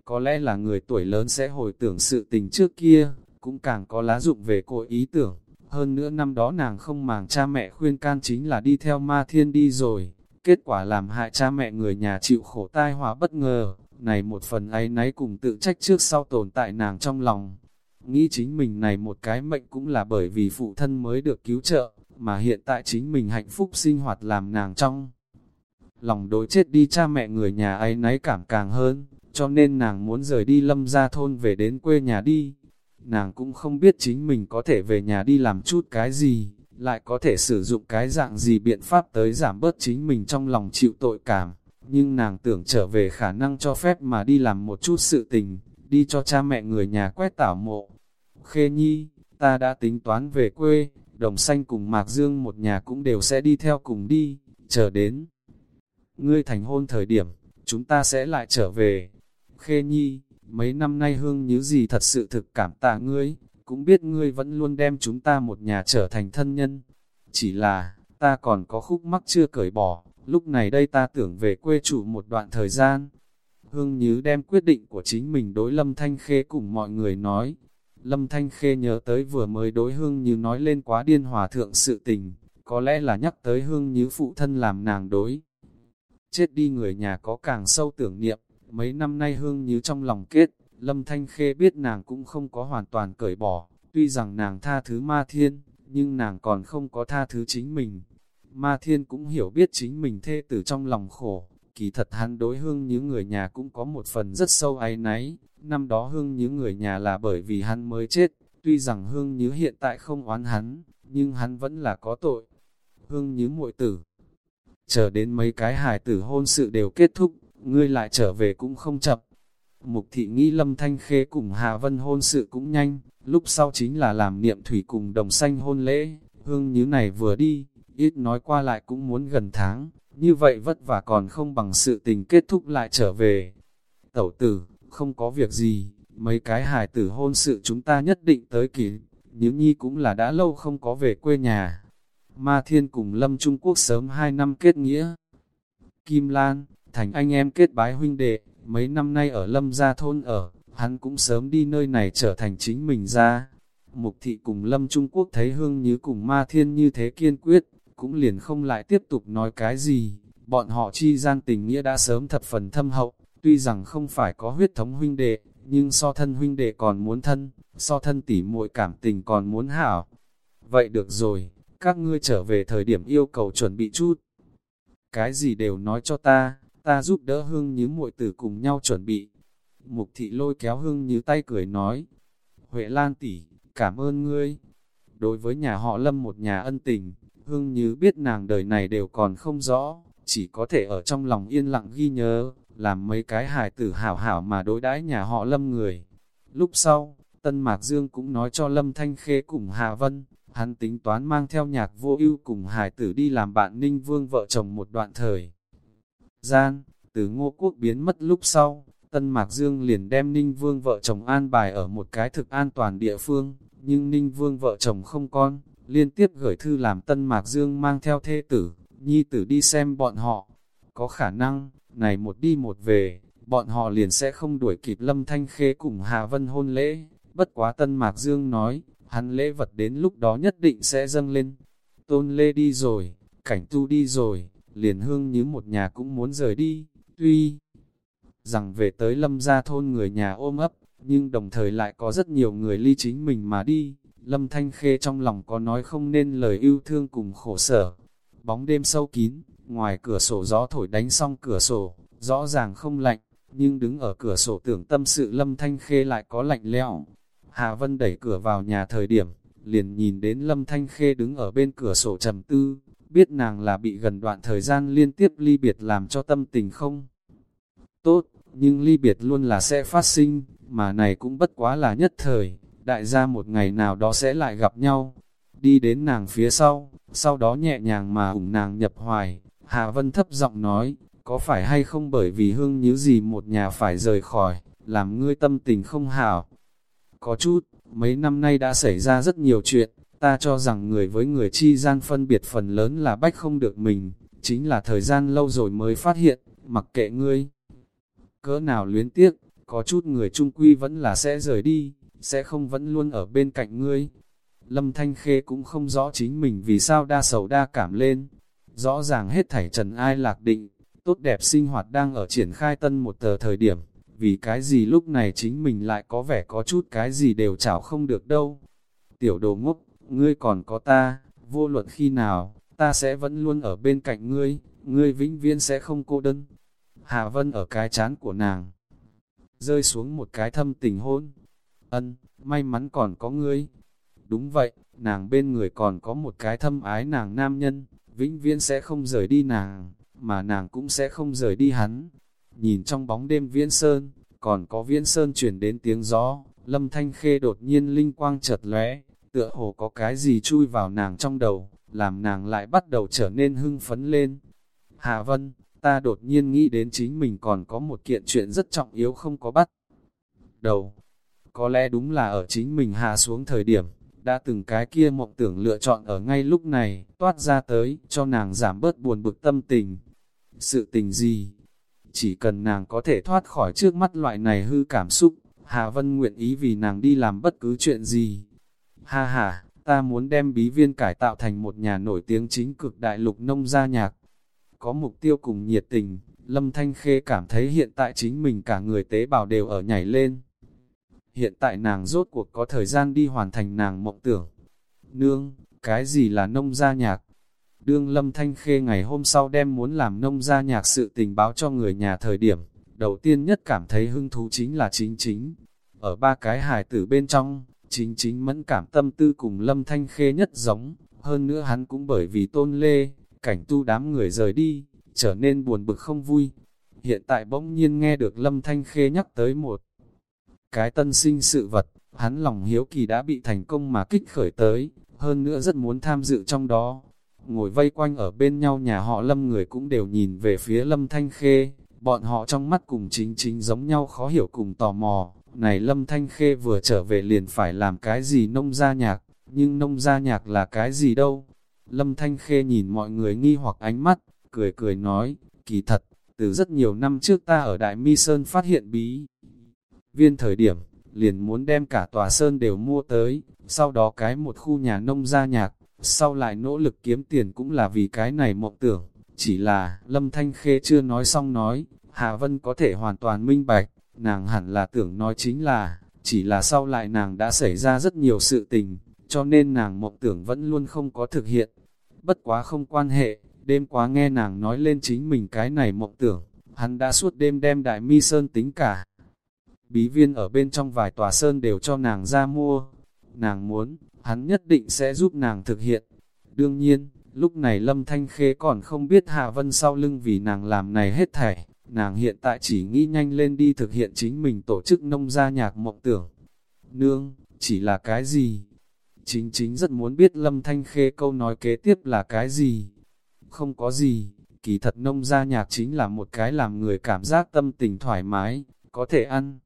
có lẽ là người tuổi lớn sẽ hồi tưởng sự tình trước kia, cũng càng có lá dụng về cội ý tưởng. Hơn nữa năm đó nàng không màng cha mẹ khuyên can chính là đi theo ma thiên đi rồi, kết quả làm hại cha mẹ người nhà chịu khổ tai họa bất ngờ, này một phần ấy náy cùng tự trách trước sau tồn tại nàng trong lòng. Nghĩ chính mình này một cái mệnh cũng là bởi vì phụ thân mới được cứu trợ, mà hiện tại chính mình hạnh phúc sinh hoạt làm nàng trong. Lòng đối chết đi cha mẹ người nhà ấy náy cảm càng hơn, cho nên nàng muốn rời đi lâm ra thôn về đến quê nhà đi. Nàng cũng không biết chính mình có thể về nhà đi làm chút cái gì, lại có thể sử dụng cái dạng gì biện pháp tới giảm bớt chính mình trong lòng chịu tội cảm. Nhưng nàng tưởng trở về khả năng cho phép mà đi làm một chút sự tình, đi cho cha mẹ người nhà quét tảo mộ. Khê Nhi, ta đã tính toán về quê, Đồng Xanh cùng Mạc Dương một nhà cũng đều sẽ đi theo cùng đi, chờ đến. Ngươi thành hôn thời điểm, chúng ta sẽ lại trở về. Khê Nhi, mấy năm nay hương như gì thật sự thực cảm tạ ngươi, cũng biết ngươi vẫn luôn đem chúng ta một nhà trở thành thân nhân. Chỉ là, ta còn có khúc mắc chưa cởi bỏ, lúc này đây ta tưởng về quê chủ một đoạn thời gian. Hương Nhứ đem quyết định của chính mình đối Lâm Thanh Khê cùng mọi người nói. Lâm Thanh Khê nhớ tới vừa mới đối Hương Nhứ nói lên quá điên hòa thượng sự tình, có lẽ là nhắc tới Hương Nhứ phụ thân làm nàng đối. Chết đi người nhà có càng sâu tưởng niệm, mấy năm nay Hương như trong lòng kết, Lâm Thanh Khê biết nàng cũng không có hoàn toàn cởi bỏ, tuy rằng nàng tha thứ ma thiên, nhưng nàng còn không có tha thứ chính mình. Ma thiên cũng hiểu biết chính mình thê tử trong lòng khổ, kỳ thật hắn đối hương như người nhà cũng có một phần rất sâu áy náy. Năm đó hương như người nhà là bởi vì hắn mới chết, tuy rằng hương như hiện tại không oán hắn, nhưng hắn vẫn là có tội. Hương như muội tử, chờ đến mấy cái hài tử hôn sự đều kết thúc, ngươi lại trở về cũng không chậm. Mục thị nghĩ lâm thanh khê cùng Hà Vân hôn sự cũng nhanh, lúc sau chính là làm niệm thủy cùng đồng xanh hôn lễ, hương như này vừa đi, ít nói qua lại cũng muốn gần tháng, như vậy vất vả còn không bằng sự tình kết thúc lại trở về. Tẩu tử, không có việc gì, mấy cái hài tử hôn sự chúng ta nhất định tới kỷ, những Nhi cũng là đã lâu không có về quê nhà. Ma Thiên cùng Lâm Trung Quốc sớm 2 năm kết nghĩa. Kim Lan, thành anh em kết bái huynh đệ, mấy năm nay ở Lâm Gia Thôn ở, hắn cũng sớm đi nơi này trở thành chính mình ra. Mục thị cùng Lâm Trung Quốc thấy hương như cùng Ma Thiên như thế kiên quyết, cũng liền không lại tiếp tục nói cái gì. Bọn họ chi gian tình nghĩa đã sớm thập phần thâm hậu, tuy rằng không phải có huyết thống huynh đệ, nhưng so thân huynh đệ còn muốn thân, so thân tỉ muội cảm tình còn muốn hảo. Vậy được rồi, các ngươi trở về thời điểm yêu cầu chuẩn bị chút. Cái gì đều nói cho ta, ta giúp đỡ hương như muội tử cùng nhau chuẩn bị. Mục thị lôi kéo hương như tay cười nói, Huệ Lan tỷ, cảm ơn ngươi. Đối với nhà họ Lâm một nhà ân tình, hương như biết nàng đời này đều còn không rõ, chỉ có thể ở trong lòng yên lặng ghi nhớ, làm mấy cái hài tử hảo hảo mà đối đãi nhà họ Lâm người. Lúc sau, Tân Mạc Dương cũng nói cho Lâm Thanh Khê cùng Hà Vân, hắn tính toán mang theo nhạc vô ưu cùng hải tử đi làm bạn Ninh Vương vợ chồng một đoạn thời. Gian, từ ngô quốc biến mất lúc sau, Tân Mạc Dương liền đem Ninh Vương vợ chồng an bài ở một cái thực an toàn địa phương, nhưng Ninh Vương vợ chồng không con, liên tiếp gửi thư làm Tân Mạc Dương mang theo thê tử, nhi tử đi xem bọn họ. Có khả năng, này một đi một về, bọn họ liền sẽ không đuổi kịp Lâm Thanh Khê cùng Hà Vân hôn lễ. Bất quá Tân Mạc Dương nói, hắn lễ vật đến lúc đó nhất định sẽ dâng lên. Tôn Lê đi rồi, cảnh tu đi rồi, liền hương như một nhà cũng muốn rời đi, tuy rằng về tới lâm gia thôn người nhà ôm ấp, nhưng đồng thời lại có rất nhiều người ly chính mình mà đi. Lâm Thanh Khê trong lòng có nói không nên lời yêu thương cùng khổ sở. Bóng đêm sâu kín, ngoài cửa sổ gió thổi đánh xong cửa sổ, rõ ràng không lạnh, nhưng đứng ở cửa sổ tưởng tâm sự Lâm Thanh Khê lại có lạnh lẽo. Hà Vân đẩy cửa vào nhà thời điểm, liền nhìn đến Lâm Thanh Khê đứng ở bên cửa sổ trầm tư, biết nàng là bị gần đoạn thời gian liên tiếp ly biệt làm cho tâm tình không tốt, nhưng ly biệt luôn là sẽ phát sinh, mà này cũng bất quá là nhất thời, đại gia một ngày nào đó sẽ lại gặp nhau. Đi đến nàng phía sau, sau đó nhẹ nhàng mà ủng nàng nhập hoài, Hà Vân thấp giọng nói, có phải hay không bởi vì hương nhíu gì một nhà phải rời khỏi, làm ngươi tâm tình không hảo. Có chút, mấy năm nay đã xảy ra rất nhiều chuyện, ta cho rằng người với người chi gian phân biệt phần lớn là bách không được mình, chính là thời gian lâu rồi mới phát hiện, mặc kệ ngươi. Cỡ nào luyến tiếc, có chút người trung quy vẫn là sẽ rời đi, sẽ không vẫn luôn ở bên cạnh ngươi. Lâm Thanh Khê cũng không rõ chính mình vì sao đa sầu đa cảm lên. Rõ ràng hết thảy trần ai lạc định, tốt đẹp sinh hoạt đang ở triển khai tân một tờ thời điểm. Vì cái gì lúc này chính mình lại có vẻ có chút cái gì đều chảo không được đâu. Tiểu đồ ngốc, ngươi còn có ta, vô luận khi nào, ta sẽ vẫn luôn ở bên cạnh ngươi, ngươi vĩnh viễn sẽ không cô đơn. Hà Vân ở cái chán của nàng, rơi xuống một cái thâm tình hôn. Ân, may mắn còn có ngươi. Đúng vậy, nàng bên người còn có một cái thâm ái nàng nam nhân, vĩnh viễn sẽ không rời đi nàng, mà nàng cũng sẽ không rời đi hắn. Nhìn trong bóng đêm viễn sơn, còn có viễn sơn chuyển đến tiếng gió, lâm thanh khê đột nhiên linh quang chợt lóe, tựa hồ có cái gì chui vào nàng trong đầu, làm nàng lại bắt đầu trở nên hưng phấn lên. Hà Vân, ta đột nhiên nghĩ đến chính mình còn có một kiện chuyện rất trọng yếu không có bắt. Đầu, có lẽ đúng là ở chính mình hạ xuống thời điểm, đã từng cái kia mộng tưởng lựa chọn ở ngay lúc này, toát ra tới, cho nàng giảm bớt buồn bực tâm tình. Sự tình gì? Chỉ cần nàng có thể thoát khỏi trước mắt loại này hư cảm xúc, Hà Vân nguyện ý vì nàng đi làm bất cứ chuyện gì. Ha ha, ta muốn đem bí viên cải tạo thành một nhà nổi tiếng chính cực đại lục nông gia nhạc. Có mục tiêu cùng nhiệt tình, Lâm Thanh Khê cảm thấy hiện tại chính mình cả người tế bào đều ở nhảy lên. Hiện tại nàng rốt cuộc có thời gian đi hoàn thành nàng mộng tưởng. Nương, cái gì là nông gia nhạc? Đương Lâm Thanh Khê ngày hôm sau đem muốn làm nông gia nhạc sự tình báo cho người nhà thời điểm, đầu tiên nhất cảm thấy hứng thú chính là chính chính. Ở ba cái hài tử bên trong, chính chính mẫn cảm tâm tư cùng Lâm Thanh Khê nhất giống, hơn nữa hắn cũng bởi vì tôn lê, cảnh tu đám người rời đi, trở nên buồn bực không vui. Hiện tại bỗng nhiên nghe được Lâm Thanh Khê nhắc tới một cái tân sinh sự vật, hắn lòng hiếu kỳ đã bị thành công mà kích khởi tới, hơn nữa rất muốn tham dự trong đó. Ngồi vây quanh ở bên nhau nhà họ Lâm người cũng đều nhìn về phía Lâm Thanh Khê, bọn họ trong mắt cùng chính chính giống nhau khó hiểu cùng tò mò. Này Lâm Thanh Khê vừa trở về liền phải làm cái gì nông gia nhạc, nhưng nông gia nhạc là cái gì đâu? Lâm Thanh Khê nhìn mọi người nghi hoặc ánh mắt, cười cười nói, kỳ thật, từ rất nhiều năm trước ta ở Đại Mi Sơn phát hiện bí. Viên thời điểm, liền muốn đem cả tòa sơn đều mua tới, sau đó cái một khu nhà nông gia nhạc, sau lại nỗ lực kiếm tiền cũng là vì cái này mộng tưởng, chỉ là Lâm Thanh Khê chưa nói xong nói, Hạ Vân có thể hoàn toàn minh bạch, nàng hẳn là tưởng nói chính là, chỉ là sau lại nàng đã xảy ra rất nhiều sự tình, cho nên nàng mộng tưởng vẫn luôn không có thực hiện. Bất quá không quan hệ, đêm quá nghe nàng nói lên chính mình cái này mộng tưởng, hắn đã suốt đêm đem đại mi sơn tính cả. Bí viên ở bên trong vài tòa sơn đều cho nàng ra mua. Nàng muốn, hắn nhất định sẽ giúp nàng thực hiện. Đương nhiên, lúc này Lâm Thanh Khê còn không biết Hạ Vân sau lưng vì nàng làm này hết thảy. Nàng hiện tại chỉ nghĩ nhanh lên đi thực hiện chính mình tổ chức nông gia nhạc mộng tưởng. Nương, chỉ là cái gì? Chính chính rất muốn biết Lâm Thanh Khê câu nói kế tiếp là cái gì? Không có gì, kỳ thật nông gia nhạc chính là một cái làm người cảm giác tâm tình thoải mái, có thể ăn.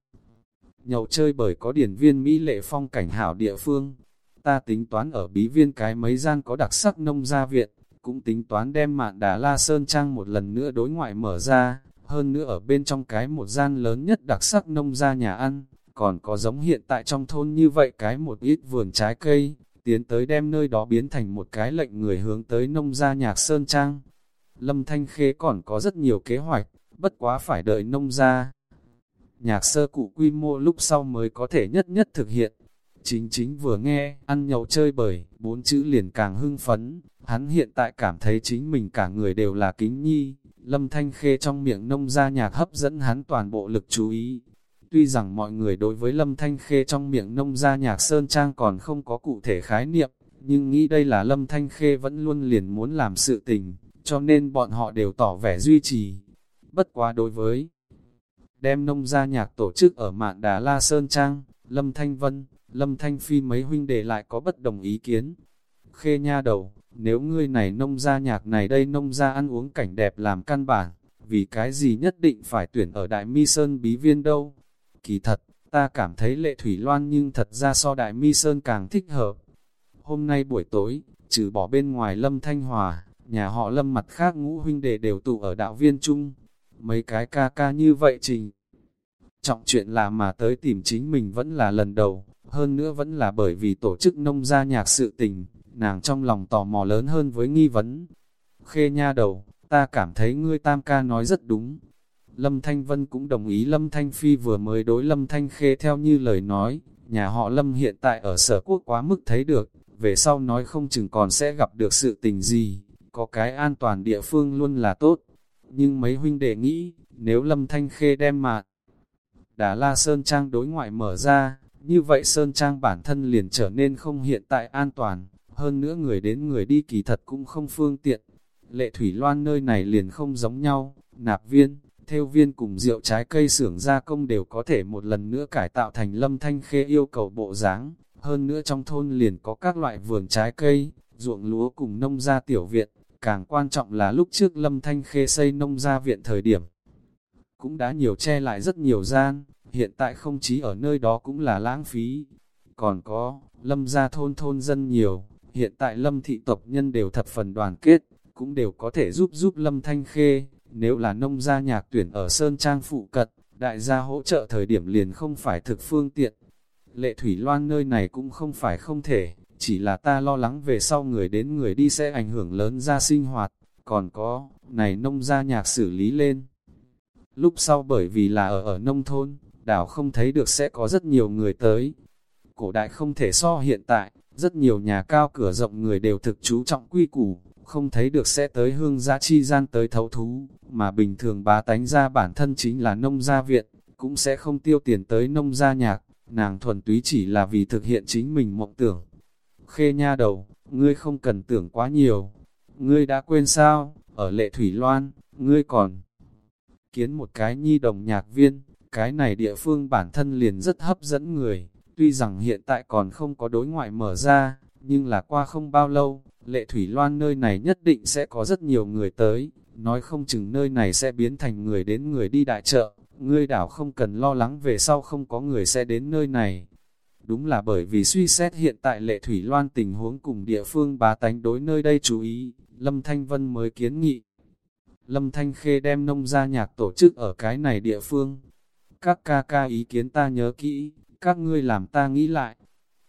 Nhậu chơi bởi có điển viên Mỹ lệ phong cảnh hảo địa phương. Ta tính toán ở bí viên cái mấy gian có đặc sắc nông gia viện, cũng tính toán đem mạn đà la sơn trang một lần nữa đối ngoại mở ra, hơn nữa ở bên trong cái một gian lớn nhất đặc sắc nông gia nhà ăn, còn có giống hiện tại trong thôn như vậy cái một ít vườn trái cây, tiến tới đem nơi đó biến thành một cái lệnh người hướng tới nông gia nhạc sơn trang. Lâm Thanh Khê còn có rất nhiều kế hoạch, bất quá phải đợi nông gia. Nhạc sơ cụ quy mô lúc sau mới có thể nhất nhất thực hiện. Chính chính vừa nghe, ăn nhậu chơi bời, bốn chữ liền càng hưng phấn, hắn hiện tại cảm thấy chính mình cả người đều là kính nhi, lâm thanh khê trong miệng nông gia nhạc hấp dẫn hắn toàn bộ lực chú ý, Tuy rằng mọi người đối với Lâm Thanh Khê trong miệng nông gia nhạc Sơn Trang còn không có cụ thể khái niệm, nhưng nghĩ đây là Lâm Thanh Khê vẫn luôn liền muốn làm sự tình, cho nên bọn họ đều tỏ vẻ duy trì. Bất quá đối với đem nông gia nhạc tổ chức ở mạn Đà La Sơn Trang, Lâm Thanh Vân, Lâm Thanh Phi mấy huynh đệ lại có bất đồng ý kiến. Khê nha đầu, nếu ngươi này nông gia nhạc này đây nông gia ăn uống cảnh đẹp làm căn bản, vì cái gì nhất định phải tuyển ở Đại Mi Sơn Bí Viên đâu? Kỳ thật, ta cảm thấy lệ thủy loan nhưng thật ra so đại mi sơn càng thích hợp. Hôm nay buổi tối, trừ bỏ bên ngoài lâm thanh hòa, nhà họ lâm mặt khác ngũ huynh đệ đều tụ ở đạo viên chung. Mấy cái ca ca như vậy trình. Trọng chuyện là mà tới tìm chính mình vẫn là lần đầu, hơn nữa vẫn là bởi vì tổ chức nông gia nhạc sự tình, nàng trong lòng tò mò lớn hơn với nghi vấn. Khê nha đầu, ta cảm thấy ngươi tam ca nói rất đúng. Lâm Thanh Vân cũng đồng ý Lâm Thanh Phi vừa mới đối Lâm Thanh Khê theo như lời nói, nhà họ Lâm hiện tại ở sở quốc quá mức thấy được, về sau nói không chừng còn sẽ gặp được sự tình gì, có cái an toàn địa phương luôn là tốt. Nhưng mấy huynh đệ nghĩ, nếu Lâm Thanh Khê đem mà Đà La Sơn Trang đối ngoại mở ra, như vậy Sơn Trang bản thân liền trở nên không hiện tại an toàn, hơn nữa người đến người đi kỳ thật cũng không phương tiện. Lệ Thủy Loan nơi này liền không giống nhau, nạp viên, theo viên cùng rượu trái cây xưởng gia công đều có thể một lần nữa cải tạo thành lâm thanh khê yêu cầu bộ dáng hơn nữa trong thôn liền có các loại vườn trái cây, ruộng lúa cùng nông gia tiểu viện, càng quan trọng là lúc trước lâm thanh khê xây nông gia viện thời điểm. Cũng đã nhiều che lại rất nhiều gian, hiện tại không chỉ ở nơi đó cũng là lãng phí. Còn có, lâm gia thôn thôn dân nhiều, hiện tại lâm thị tộc nhân đều thập phần đoàn kết, cũng đều có thể giúp giúp lâm thanh khê. Nếu là nông gia nhạc tuyển ở Sơn Trang phụ cật, đại gia hỗ trợ thời điểm liền không phải thực phương tiện. Lệ Thủy Loan nơi này cũng không phải không thể, chỉ là ta lo lắng về sau người đến người đi sẽ ảnh hưởng lớn ra sinh hoạt, còn có, này nông gia nhạc xử lý lên. Lúc sau bởi vì là ở ở nông thôn, đảo không thấy được sẽ có rất nhiều người tới. Cổ đại không thể so hiện tại, rất nhiều nhà cao cửa rộng người đều thực chú trọng quy củ, không thấy được sẽ tới hương gia chi gian tới thấu thú, mà bình thường bá tánh ra bản thân chính là nông gia viện, cũng sẽ không tiêu tiền tới nông gia nhạc, nàng thuần túy chỉ là vì thực hiện chính mình mộng tưởng. Khê nha đầu, ngươi không cần tưởng quá nhiều, ngươi đã quên sao, ở lệ thủy loan, ngươi còn kiến một cái nhi đồng nhạc viên, cái này địa phương bản thân liền rất hấp dẫn người, tuy rằng hiện tại còn không có đối ngoại mở ra, nhưng là qua không bao lâu, lệ thủy loan nơi này nhất định sẽ có rất nhiều người tới, nói không chừng nơi này sẽ biến thành người đến người đi đại chợ, ngươi đảo không cần lo lắng về sau không có người sẽ đến nơi này. Đúng là bởi vì suy xét hiện tại lệ thủy loan tình huống cùng địa phương bá tánh đối nơi đây chú ý, Lâm Thanh Vân mới kiến nghị. Lâm Thanh Khê đem nông gia nhạc tổ chức ở cái này địa phương. Các ca ca ý kiến ta nhớ kỹ, các ngươi làm ta nghĩ lại,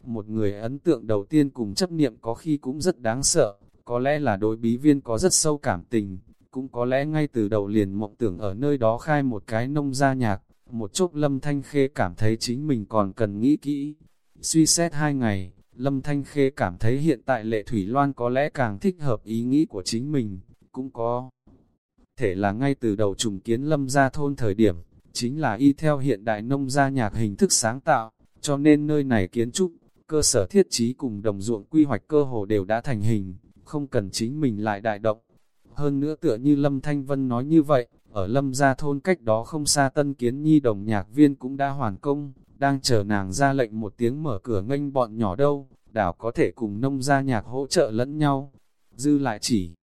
một người ấn tượng đầu tiên cùng chấp niệm có khi cũng rất đáng sợ, có lẽ là đối bí viên có rất sâu cảm tình, cũng có lẽ ngay từ đầu liền mộng tưởng ở nơi đó khai một cái nông gia nhạc, một chốc Lâm Thanh Khê cảm thấy chính mình còn cần nghĩ kỹ. Suy xét hai ngày, Lâm Thanh Khê cảm thấy hiện tại Lệ Thủy Loan có lẽ càng thích hợp ý nghĩ của chính mình, cũng có thể là ngay từ đầu trùng kiến Lâm gia thôn thời điểm, chính là y theo hiện đại nông gia nhạc hình thức sáng tạo, cho nên nơi này kiến trúc cơ sở thiết trí cùng đồng ruộng quy hoạch cơ hồ đều đã thành hình, không cần chính mình lại đại động. Hơn nữa tựa như Lâm Thanh Vân nói như vậy, ở Lâm Gia Thôn cách đó không xa tân kiến nhi đồng nhạc viên cũng đã hoàn công, đang chờ nàng ra lệnh một tiếng mở cửa nghênh bọn nhỏ đâu, đảo có thể cùng nông gia nhạc hỗ trợ lẫn nhau. Dư lại chỉ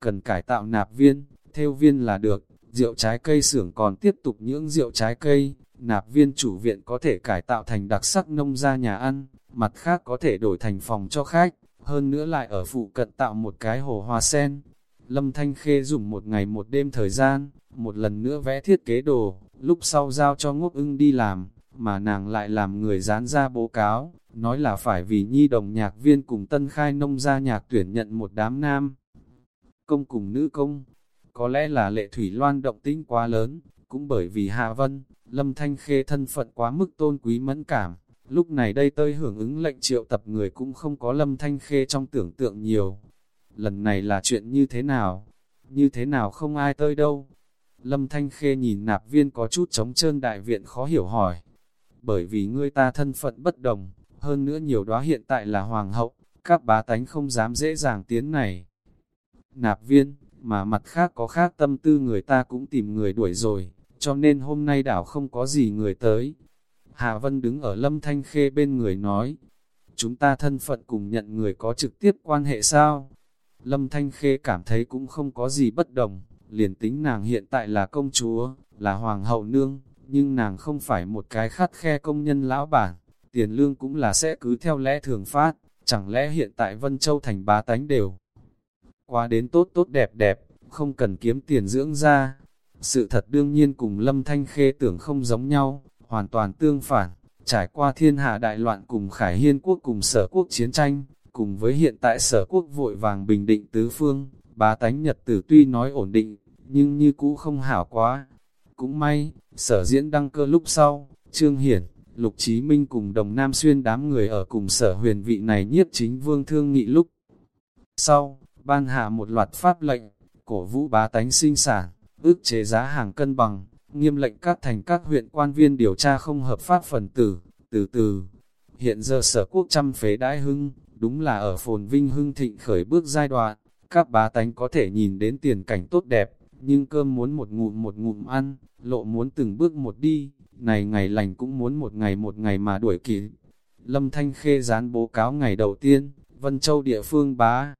cần cải tạo nạp viên, theo viên là được, rượu trái cây xưởng còn tiếp tục những rượu trái cây, nạp viên chủ viện có thể cải tạo thành đặc sắc nông gia nhà ăn, mặt khác có thể đổi thành phòng cho khách, hơn nữa lại ở phụ cận tạo một cái hồ hoa sen. Lâm Thanh Khê dùng một ngày một đêm thời gian, một lần nữa vẽ thiết kế đồ, lúc sau giao cho ngốc ưng đi làm, mà nàng lại làm người dán ra bố cáo, nói là phải vì nhi đồng nhạc viên cùng tân khai nông gia nhạc tuyển nhận một đám nam. Công cùng nữ công, có lẽ là lệ thủy loan động tĩnh quá lớn, cũng bởi vì Hạ Vân, Lâm Thanh Khê thân phận quá mức tôn quý mẫn cảm, Lúc này đây tơi hưởng ứng lệnh triệu tập người cũng không có lâm thanh khê trong tưởng tượng nhiều. Lần này là chuyện như thế nào? Như thế nào không ai tơi đâu? Lâm thanh khê nhìn nạp viên có chút trống trơn đại viện khó hiểu hỏi. Bởi vì ngươi ta thân phận bất đồng, hơn nữa nhiều đó hiện tại là hoàng hậu, các bá tánh không dám dễ dàng tiến này. Nạp viên, mà mặt khác có khác tâm tư người ta cũng tìm người đuổi rồi, cho nên hôm nay đảo không có gì người tới, Hạ Vân đứng ở Lâm Thanh Khê bên người nói, chúng ta thân phận cùng nhận người có trực tiếp quan hệ sao? Lâm Thanh Khê cảm thấy cũng không có gì bất đồng, liền tính nàng hiện tại là công chúa, là hoàng hậu nương, nhưng nàng không phải một cái khát khe công nhân lão bản, tiền lương cũng là sẽ cứ theo lẽ thường phát, chẳng lẽ hiện tại Vân Châu thành bá tánh đều. Qua đến tốt tốt đẹp đẹp, không cần kiếm tiền dưỡng ra. Sự thật đương nhiên cùng Lâm Thanh Khê tưởng không giống nhau, hoàn toàn tương phản, trải qua thiên hạ đại loạn cùng Khải Hiên quốc cùng sở quốc chiến tranh, cùng với hiện tại sở quốc vội vàng bình định tứ phương, bá tánh nhật tử tuy nói ổn định, nhưng như cũ không hảo quá. Cũng may, sở diễn đăng cơ lúc sau, Trương Hiển, Lục Chí Minh cùng Đồng Nam Xuyên đám người ở cùng sở huyền vị này nhiếp chính vương thương nghị lúc. Sau, ban hạ một loạt pháp lệnh, cổ vũ bá tánh sinh sản, ước chế giá hàng cân bằng, nghiêm lệnh các thành các huyện quan viên điều tra không hợp pháp phần tử, từ từ. Hiện giờ sở quốc trăm phế đãi hưng, đúng là ở phồn vinh hưng thịnh khởi bước giai đoạn, các bá tánh có thể nhìn đến tiền cảnh tốt đẹp, nhưng cơm muốn một ngụm một ngụm ăn, lộ muốn từng bước một đi, này ngày lành cũng muốn một ngày một ngày mà đuổi kịp. Lâm Thanh Khê dán bố cáo ngày đầu tiên, Vân Châu địa phương bá.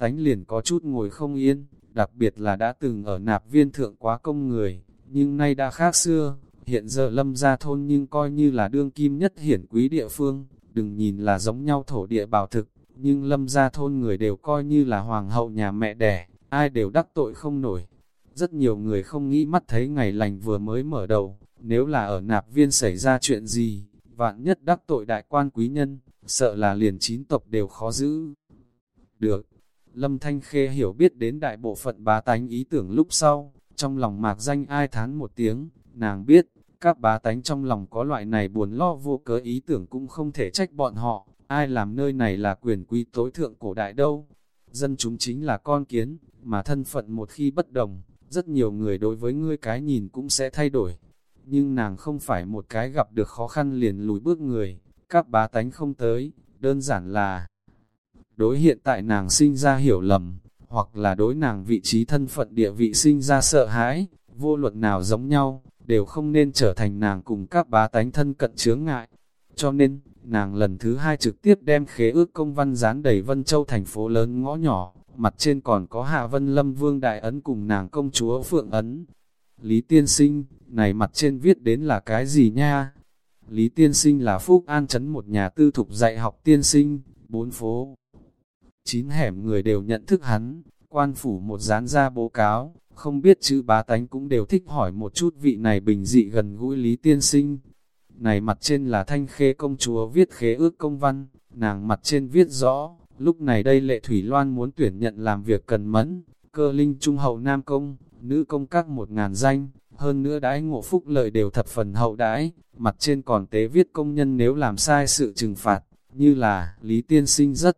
Tánh liền có chút ngồi không yên, đặc biệt là đã từng ở nạp viên thượng quá công người, nhưng nay đã khác xưa, hiện giờ lâm gia thôn nhưng coi như là đương kim nhất hiển quý địa phương, đừng nhìn là giống nhau thổ địa bảo thực, nhưng lâm gia thôn người đều coi như là hoàng hậu nhà mẹ đẻ, ai đều đắc tội không nổi. Rất nhiều người không nghĩ mắt thấy ngày lành vừa mới mở đầu, nếu là ở nạp viên xảy ra chuyện gì, vạn nhất đắc tội đại quan quý nhân, sợ là liền chín tộc đều khó giữ. Được, Lâm Thanh Khê hiểu biết đến đại bộ phận bá tánh ý tưởng lúc sau, trong lòng mạc danh ai thán một tiếng, nàng biết, các bá tánh trong lòng có loại này buồn lo vô cớ ý tưởng cũng không thể trách bọn họ, ai làm nơi này là quyền quý tối thượng cổ đại đâu. Dân chúng chính là con kiến, mà thân phận một khi bất đồng, rất nhiều người đối với ngươi cái nhìn cũng sẽ thay đổi. Nhưng nàng không phải một cái gặp được khó khăn liền lùi bước người, các bá tánh không tới, đơn giản là đối hiện tại nàng sinh ra hiểu lầm, hoặc là đối nàng vị trí thân phận địa vị sinh ra sợ hãi, vô luận nào giống nhau, đều không nên trở thành nàng cùng các bá tánh thân cận chướng ngại. Cho nên, nàng lần thứ hai trực tiếp đem khế ước công văn dán đầy Vân Châu thành phố lớn ngõ nhỏ, mặt trên còn có Hạ Vân Lâm Vương Đại Ấn cùng nàng công chúa Phượng Ấn. Lý Tiên Sinh, này mặt trên viết đến là cái gì nha? Lý Tiên Sinh là Phúc An Trấn một nhà tư thục dạy học tiên sinh, bốn phố. Chín hẻm người đều nhận thức hắn, quan phủ một dán ra bố cáo, không biết chữ bá tánh cũng đều thích hỏi một chút vị này bình dị gần gũi Lý Tiên Sinh. Này mặt trên là thanh khê công chúa viết khế ước công văn, nàng mặt trên viết rõ, lúc này đây lệ Thủy Loan muốn tuyển nhận làm việc cần mẫn, cơ linh trung hậu nam công, nữ công các một ngàn danh, hơn nữa đãi ngộ phúc lợi đều thập phần hậu đãi, mặt trên còn tế viết công nhân nếu làm sai sự trừng phạt, như là Lý Tiên Sinh rất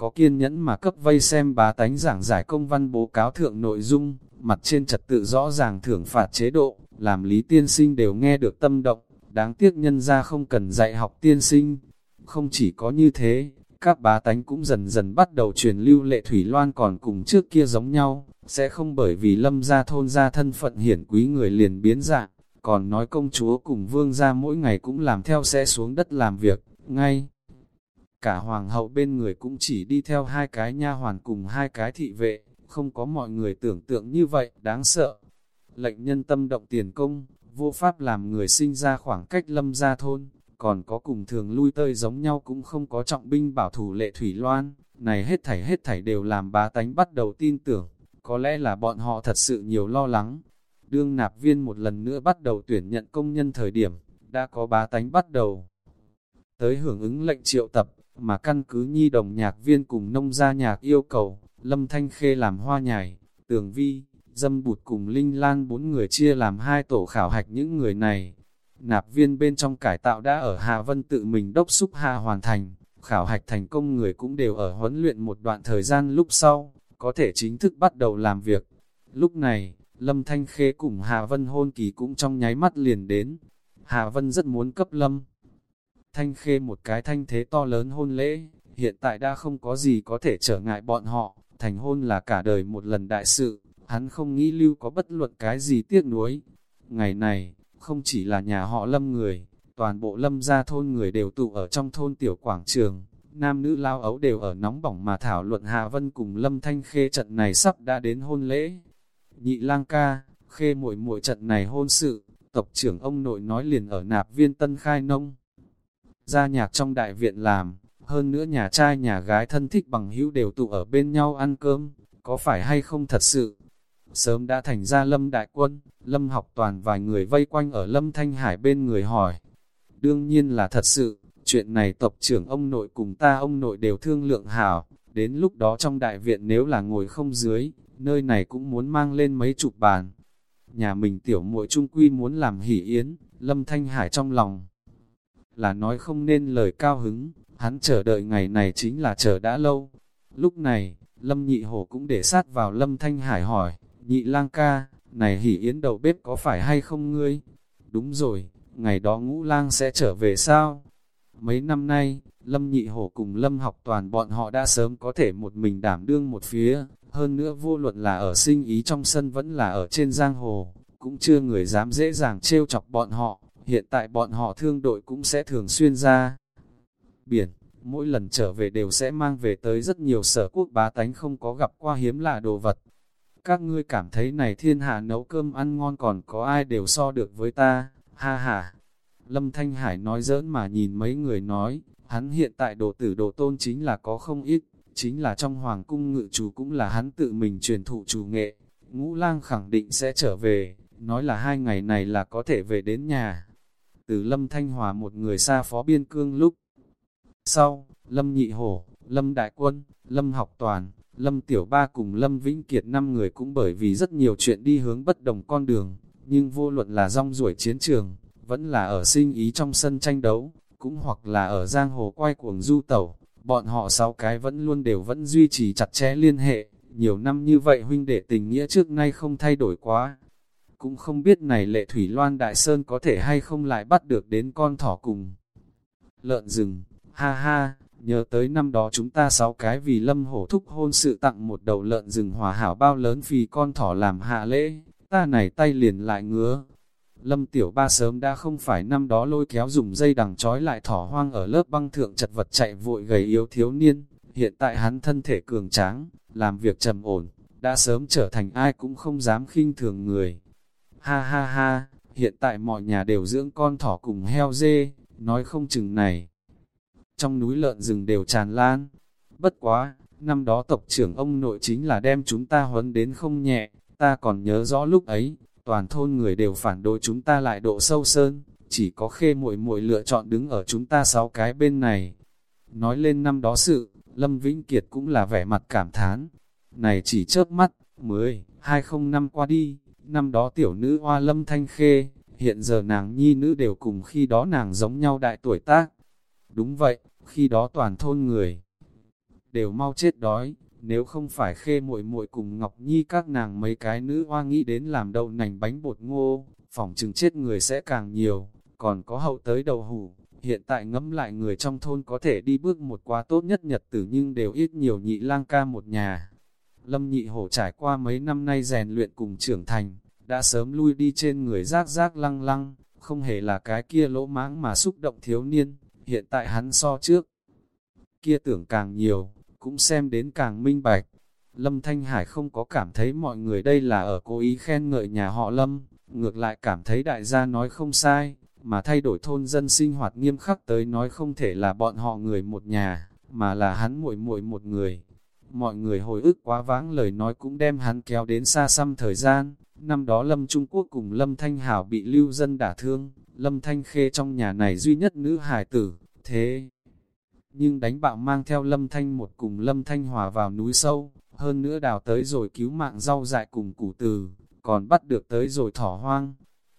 có kiên nhẫn mà cấp vây xem bá tánh giảng giải công văn bố cáo thượng nội dung, mặt trên trật tự rõ ràng thưởng phạt chế độ, làm Lý Tiên Sinh đều nghe được tâm động, đáng tiếc nhân ra không cần dạy học tiên sinh. Không chỉ có như thế, các bá tánh cũng dần dần bắt đầu truyền lưu lệ Thủy Loan còn cùng trước kia giống nhau, sẽ không bởi vì lâm gia thôn gia thân phận hiển quý người liền biến dạng, còn nói công chúa cùng vương gia mỗi ngày cũng làm theo sẽ xuống đất làm việc, ngay. Cả hoàng hậu bên người cũng chỉ đi theo hai cái nha hoàn cùng hai cái thị vệ, không có mọi người tưởng tượng như vậy, đáng sợ. Lệnh nhân tâm động tiền công, vô pháp làm người sinh ra khoảng cách lâm gia thôn, còn có cùng thường lui tơi giống nhau cũng không có trọng binh bảo thủ lệ thủy loan, này hết thảy hết thảy đều làm bá tánh bắt đầu tin tưởng, có lẽ là bọn họ thật sự nhiều lo lắng. Đương nạp viên một lần nữa bắt đầu tuyển nhận công nhân thời điểm, đã có bá tánh bắt đầu tới hưởng ứng lệnh triệu tập, mà căn cứ nhi đồng nhạc viên cùng nông gia nhạc yêu cầu, Lâm Thanh Khê làm hoa nhài, tường vi, dâm bụt cùng Linh Lan bốn người chia làm hai tổ khảo hạch những người này. Nạp viên bên trong cải tạo đã ở Hà Vân tự mình đốc xúc Hà hoàn thành, khảo hạch thành công người cũng đều ở huấn luyện một đoạn thời gian lúc sau, có thể chính thức bắt đầu làm việc. Lúc này, Lâm Thanh Khê cùng Hà Vân hôn kỳ cũng trong nháy mắt liền đến. Hà Vân rất muốn cấp Lâm. Thanh Khê một cái thanh thế to lớn hôn lễ, hiện tại đã không có gì có thể trở ngại bọn họ, thành hôn là cả đời một lần đại sự, hắn không nghĩ lưu có bất luận cái gì tiếc nuối. Ngày này, không chỉ là nhà họ lâm người, toàn bộ lâm gia thôn người đều tụ ở trong thôn tiểu quảng trường, nam nữ lao ấu đều ở nóng bỏng mà thảo luận Hà Vân cùng lâm thanh khê trận này sắp đã đến hôn lễ. Nhị lang ca, khê muội muội trận này hôn sự, tộc trưởng ông nội nói liền ở nạp viên tân khai nông. Gia nhạc trong đại viện làm, hơn nữa nhà trai nhà gái thân thích bằng hữu đều tụ ở bên nhau ăn cơm, có phải hay không thật sự? Sớm đã thành ra lâm đại quân, lâm học toàn vài người vây quanh ở lâm thanh hải bên người hỏi. Đương nhiên là thật sự, chuyện này tộc trưởng ông nội cùng ta ông nội đều thương lượng hảo, đến lúc đó trong đại viện nếu là ngồi không dưới, nơi này cũng muốn mang lên mấy chục bàn. Nhà mình tiểu muội trung quy muốn làm hỷ yến, lâm thanh hải trong lòng. Là nói không nên lời cao hứng, hắn chờ đợi ngày này chính là chờ đã lâu. Lúc này, lâm nhị hổ cũng để sát vào lâm thanh hải hỏi, nhị lang ca, này Hỉ yến đầu bếp có phải hay không ngươi? Đúng rồi, ngày đó ngũ lang sẽ trở về sao? Mấy năm nay, Lâm Nhị Hổ cùng Lâm học toàn bọn họ đã sớm có thể một mình đảm đương một phía, hơn nữa vô luận là ở sinh ý trong sân vẫn là ở trên giang hồ, cũng chưa người dám dễ dàng trêu chọc bọn họ, hiện tại bọn họ thương đội cũng sẽ thường xuyên ra. Biển, mỗi lần trở về đều sẽ mang về tới rất nhiều sở quốc bá tánh không có gặp qua hiếm lạ đồ vật. Các ngươi cảm thấy này thiên hạ nấu cơm ăn ngon còn có ai đều so được với ta, ha ha. Lâm Thanh Hải nói giỡn mà nhìn mấy người nói, hắn hiện tại đồ tử đồ tôn chính là có không ít, chính là trong hoàng cung ngự chủ cũng là hắn tự mình truyền thụ chủ nghệ. Ngũ lang khẳng định sẽ trở về, nói là hai ngày này là có thể về đến nhà. Từ Lâm Thanh Hòa một người xa phó biên cương lúc. Sau, Lâm Nhị Hổ, Lâm Đại Quân, Lâm Học Toàn, Lâm Tiểu Ba cùng Lâm Vĩnh Kiệt năm người cũng bởi vì rất nhiều chuyện đi hướng bất đồng con đường, nhưng vô luận là rong ruổi chiến trường, vẫn là ở sinh ý trong sân tranh đấu, cũng hoặc là ở giang hồ quay cuồng du tẩu, bọn họ sáu cái vẫn luôn đều vẫn duy trì chặt chẽ liên hệ, nhiều năm như vậy huynh đệ tình nghĩa trước nay không thay đổi quá. Cũng không biết này lệ thủy loan đại sơn có thể hay không lại bắt được đến con thỏ cùng. Lợn rừng, ha ha, nhớ tới năm đó chúng ta sáu cái vì lâm hổ thúc hôn sự tặng một đầu lợn rừng hòa hảo bao lớn vì con thỏ làm hạ lễ, ta này tay liền lại ngứa, Lâm Tiểu Ba sớm đã không phải năm đó lôi kéo dùng dây đằng trói lại thỏ hoang ở lớp băng thượng chật vật chạy vội gầy yếu thiếu niên, hiện tại hắn thân thể cường tráng, làm việc trầm ổn, đã sớm trở thành ai cũng không dám khinh thường người. Ha ha ha, hiện tại mọi nhà đều dưỡng con thỏ cùng heo dê, nói không chừng này. Trong núi lợn rừng đều tràn lan, bất quá, năm đó tộc trưởng ông nội chính là đem chúng ta huấn đến không nhẹ, ta còn nhớ rõ lúc ấy, toàn thôn người đều phản đối chúng ta lại độ sâu sơn, chỉ có khê muội muội lựa chọn đứng ở chúng ta sáu cái bên này. Nói lên năm đó sự, Lâm Vĩnh Kiệt cũng là vẻ mặt cảm thán. Này chỉ chớp mắt, mới, hai không năm qua đi, năm đó tiểu nữ hoa Lâm Thanh Khê, hiện giờ nàng nhi nữ đều cùng khi đó nàng giống nhau đại tuổi tác. Đúng vậy, khi đó toàn thôn người đều mau chết đói, nếu không phải khê muội muội cùng Ngọc Nhi các nàng mấy cái nữ hoa nghĩ đến làm đậu nành bánh bột ngô, phòng chừng chết người sẽ càng nhiều, còn có hậu tới đầu hủ. Hiện tại ngẫm lại người trong thôn có thể đi bước một quá tốt nhất nhật tử nhưng đều ít nhiều nhị lang ca một nhà. Lâm nhị hổ trải qua mấy năm nay rèn luyện cùng trưởng thành, đã sớm lui đi trên người rác rác lăng lăng, không hề là cái kia lỗ mãng mà xúc động thiếu niên, hiện tại hắn so trước. Kia tưởng càng nhiều, cũng xem đến càng minh bạch. Lâm Thanh Hải không có cảm thấy mọi người đây là ở cố ý khen ngợi nhà họ Lâm, ngược lại cảm thấy đại gia nói không sai, mà thay đổi thôn dân sinh hoạt nghiêm khắc tới nói không thể là bọn họ người một nhà, mà là hắn muội muội một người. Mọi người hồi ức quá vãng lời nói cũng đem hắn kéo đến xa xăm thời gian, năm đó Lâm Trung Quốc cùng Lâm Thanh Hảo bị lưu dân đả thương, Lâm Thanh Khê trong nhà này duy nhất nữ hài tử, thế nhưng đánh bạo mang theo Lâm Thanh một cùng Lâm Thanh Hòa vào núi sâu, hơn nữa đào tới rồi cứu mạng rau dại cùng củ từ, còn bắt được tới rồi thỏ hoang.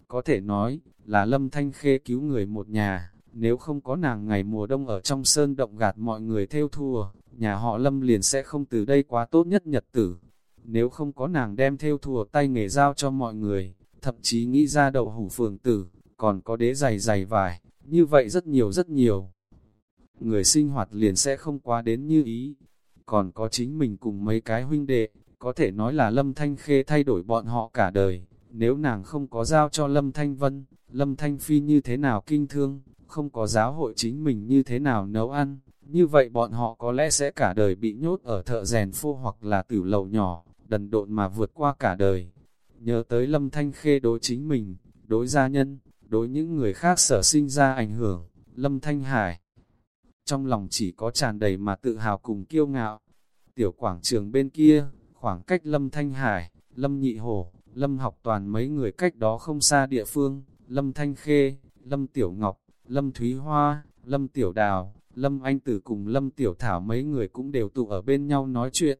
Có thể nói, là Lâm Thanh Khê cứu người một nhà, nếu không có nàng ngày mùa đông ở trong sơn động gạt mọi người theo thua, nhà họ Lâm liền sẽ không từ đây quá tốt nhất nhật tử. Nếu không có nàng đem theo thùa tay nghề giao cho mọi người, thậm chí nghĩ ra đậu hủ phường tử, còn có đế giày giày vải, như vậy rất nhiều rất nhiều người sinh hoạt liền sẽ không quá đến như ý. Còn có chính mình cùng mấy cái huynh đệ, có thể nói là Lâm Thanh Khê thay đổi bọn họ cả đời. Nếu nàng không có giao cho Lâm Thanh Vân, Lâm Thanh Phi như thế nào kinh thương, không có giáo hội chính mình như thế nào nấu ăn, như vậy bọn họ có lẽ sẽ cả đời bị nhốt ở thợ rèn phô hoặc là tử lầu nhỏ, đần độn mà vượt qua cả đời. Nhớ tới Lâm Thanh Khê đối chính mình, đối gia nhân, đối những người khác sở sinh ra ảnh hưởng, Lâm Thanh Hải. Trong lòng chỉ có tràn đầy mà tự hào cùng kiêu ngạo. Tiểu quảng trường bên kia, khoảng cách Lâm Thanh Hải, Lâm Nhị Hổ, Lâm học toàn mấy người cách đó không xa địa phương, Lâm Thanh Khê, Lâm Tiểu Ngọc, Lâm Thúy Hoa, Lâm Tiểu Đào, Lâm Anh Tử cùng Lâm Tiểu Thảo mấy người cũng đều tụ ở bên nhau nói chuyện.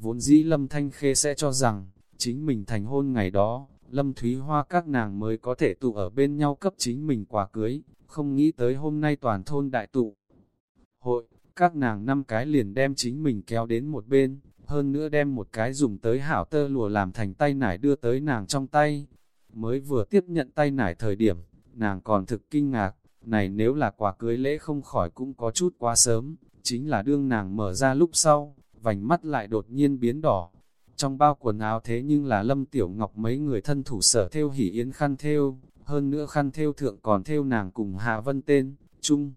Vốn dĩ Lâm Thanh Khê sẽ cho rằng, chính mình thành hôn ngày đó, Lâm Thúy Hoa các nàng mới có thể tụ ở bên nhau cấp chính mình quà cưới, không nghĩ tới hôm nay toàn thôn đại tụ. Hội, các nàng năm cái liền đem chính mình kéo đến một bên, hơn nữa đem một cái dùng tới hảo tơ lùa làm thành tay nải đưa tới nàng trong tay. Mới vừa tiếp nhận tay nải thời điểm, nàng còn thực kinh ngạc, này nếu là quà cưới lễ không khỏi cũng có chút quá sớm, chính là đương nàng mở ra lúc sau, vành mắt lại đột nhiên biến đỏ. Trong bao quần áo thế nhưng là Lâm Tiểu Ngọc mấy người thân thủ sở theo hỉ yến khăn theo, hơn nữa khăn theo thượng còn theo nàng cùng Hạ Vân tên, chung.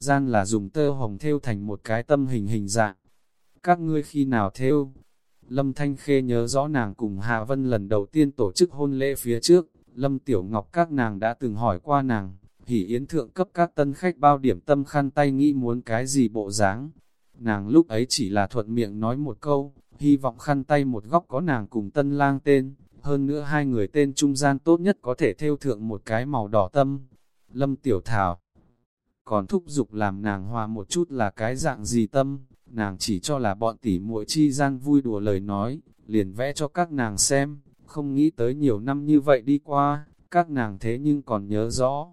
Gian là dùng tơ hồng theo thành một cái tâm hình hình dạng. Các ngươi khi nào theo? Lâm Thanh Khê nhớ rõ nàng cùng Hạ Vân lần đầu tiên tổ chức hôn lễ phía trước, Lâm Tiểu Ngọc các nàng đã từng hỏi qua nàng, hỉ yến thượng cấp các tân khách bao điểm tâm khăn tay nghĩ muốn cái gì bộ dáng. Nàng lúc ấy chỉ là thuận miệng nói một câu, hy vọng khăn tay một góc có nàng cùng tân lang tên, hơn nữa hai người tên trung gian tốt nhất có thể theo thượng một cái màu đỏ tâm. Lâm Tiểu Thảo còn thúc giục làm nàng hòa một chút là cái dạng gì tâm, nàng chỉ cho là bọn tỷ muội chi gian vui đùa lời nói, liền vẽ cho các nàng xem, không nghĩ tới nhiều năm như vậy đi qua, các nàng thế nhưng còn nhớ rõ.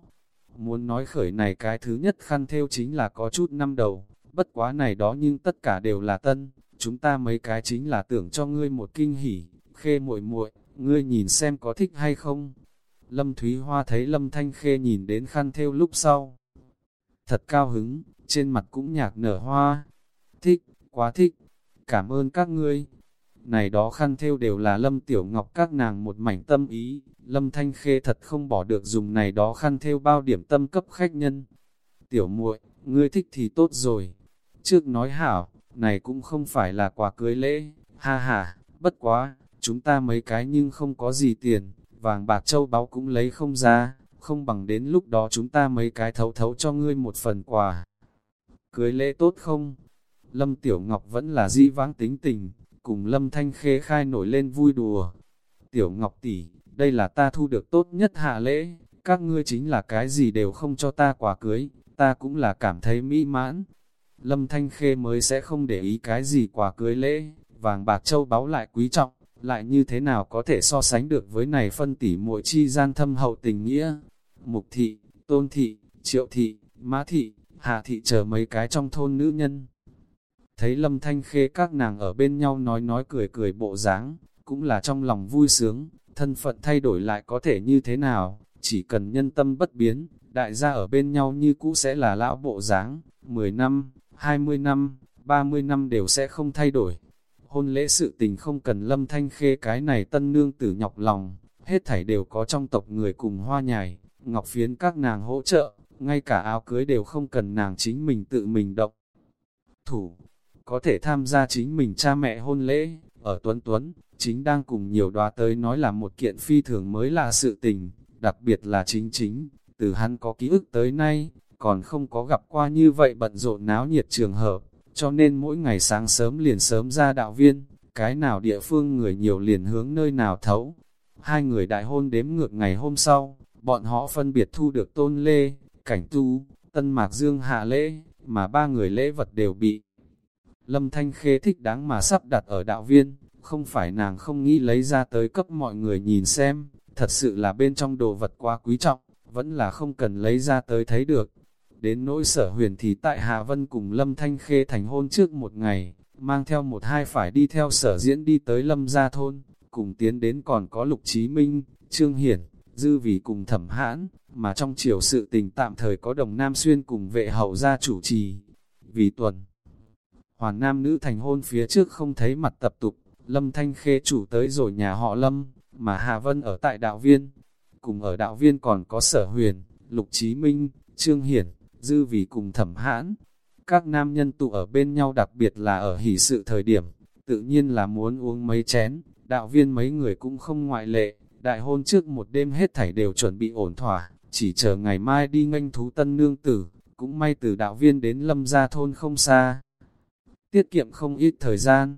Muốn nói khởi này cái thứ nhất khăn theo chính là có chút năm đầu, bất quá này đó nhưng tất cả đều là tân, chúng ta mấy cái chính là tưởng cho ngươi một kinh hỉ, khê muội muội, ngươi nhìn xem có thích hay không. Lâm Thúy Hoa thấy Lâm Thanh Khê nhìn đến khăn theo lúc sau. Thật cao hứng, trên mặt cũng nhạc nở hoa. Thích, quá thích, cảm ơn các ngươi. Này đó khăn theo đều là Lâm Tiểu Ngọc các nàng một mảnh tâm ý, Lâm Thanh Khê thật không bỏ được dùng này đó khăn theo bao điểm tâm cấp khách nhân. Tiểu muội, ngươi thích thì tốt rồi. Trước nói hảo, này cũng không phải là quà cưới lễ, ha ha, bất quá, chúng ta mấy cái nhưng không có gì tiền, vàng bạc châu báu cũng lấy không ra, không bằng đến lúc đó chúng ta mấy cái thấu thấu cho ngươi một phần quà. Cưới lễ tốt không? Lâm Tiểu Ngọc vẫn là di vãng tính tình, cùng Lâm Thanh Khê khai nổi lên vui đùa. Tiểu Ngọc tỷ, đây là ta thu được tốt nhất hạ lễ, các ngươi chính là cái gì đều không cho ta quà cưới, ta cũng là cảm thấy mỹ mãn. Lâm Thanh Khê mới sẽ không để ý cái gì quà cưới lễ, vàng bạc châu báu lại quý trọng, lại như thế nào có thể so sánh được với này phân tỉ muội chi gian thâm hậu tình nghĩa. Mục thị, tôn thị, triệu thị, mã thị, hạ thị chờ mấy cái trong thôn nữ nhân. Thấy lâm thanh khê các nàng ở bên nhau nói nói cười cười bộ dáng cũng là trong lòng vui sướng, thân phận thay đổi lại có thể như thế nào, chỉ cần nhân tâm bất biến, đại gia ở bên nhau như cũ sẽ là lão bộ dáng 10 năm, 20 năm, 30 năm đều sẽ không thay đổi. Hôn lễ sự tình không cần lâm thanh khê cái này tân nương tử nhọc lòng, hết thảy đều có trong tộc người cùng hoa nhài, ngọc phiến các nàng hỗ trợ, ngay cả áo cưới đều không cần nàng chính mình tự mình động. Thủ, có thể tham gia chính mình cha mẹ hôn lễ, ở Tuấn Tuấn, chính đang cùng nhiều đoá tới nói là một kiện phi thường mới là sự tình, đặc biệt là chính chính, từ hắn có ký ức tới nay, còn không có gặp qua như vậy bận rộn náo nhiệt trường hợp, cho nên mỗi ngày sáng sớm liền sớm ra đạo viên, cái nào địa phương người nhiều liền hướng nơi nào thấu. Hai người đại hôn đếm ngược ngày hôm sau, bọn họ phân biệt thu được tôn lê, cảnh tu, tân mạc dương hạ lễ, mà ba người lễ vật đều bị. Lâm Thanh Khê thích đáng mà sắp đặt ở đạo viên, không phải nàng không nghĩ lấy ra tới cấp mọi người nhìn xem, thật sự là bên trong đồ vật quá quý trọng, vẫn là không cần lấy ra tới thấy được. Đến nỗi sở huyền thì tại Hà Vân cùng Lâm Thanh Khê thành hôn trước một ngày, mang theo một hai phải đi theo sở diễn đi tới Lâm Gia Thôn, cùng tiến đến còn có Lục Chí Minh, Trương Hiển, Dư Vì cùng thẩm hãn, mà trong chiều sự tình tạm thời có đồng Nam Xuyên cùng vệ hậu gia chủ trì. Vì tuần, hoàn nam nữ thành hôn phía trước không thấy mặt tập tục, Lâm Thanh Khê chủ tới rồi nhà họ Lâm, mà Hà Vân ở tại đạo viên. Cùng ở đạo viên còn có sở huyền, Lục Chí Minh, Trương Hiển, Dư Vì cùng thẩm hãn. Các nam nhân tụ ở bên nhau đặc biệt là ở hỷ sự thời điểm, tự nhiên là muốn uống mấy chén, đạo viên mấy người cũng không ngoại lệ, đại hôn trước một đêm hết thảy đều chuẩn bị ổn thỏa, chỉ chờ ngày mai đi nghênh thú tân nương tử, cũng may từ đạo viên đến lâm gia thôn không xa. Tiết kiệm không ít thời gian,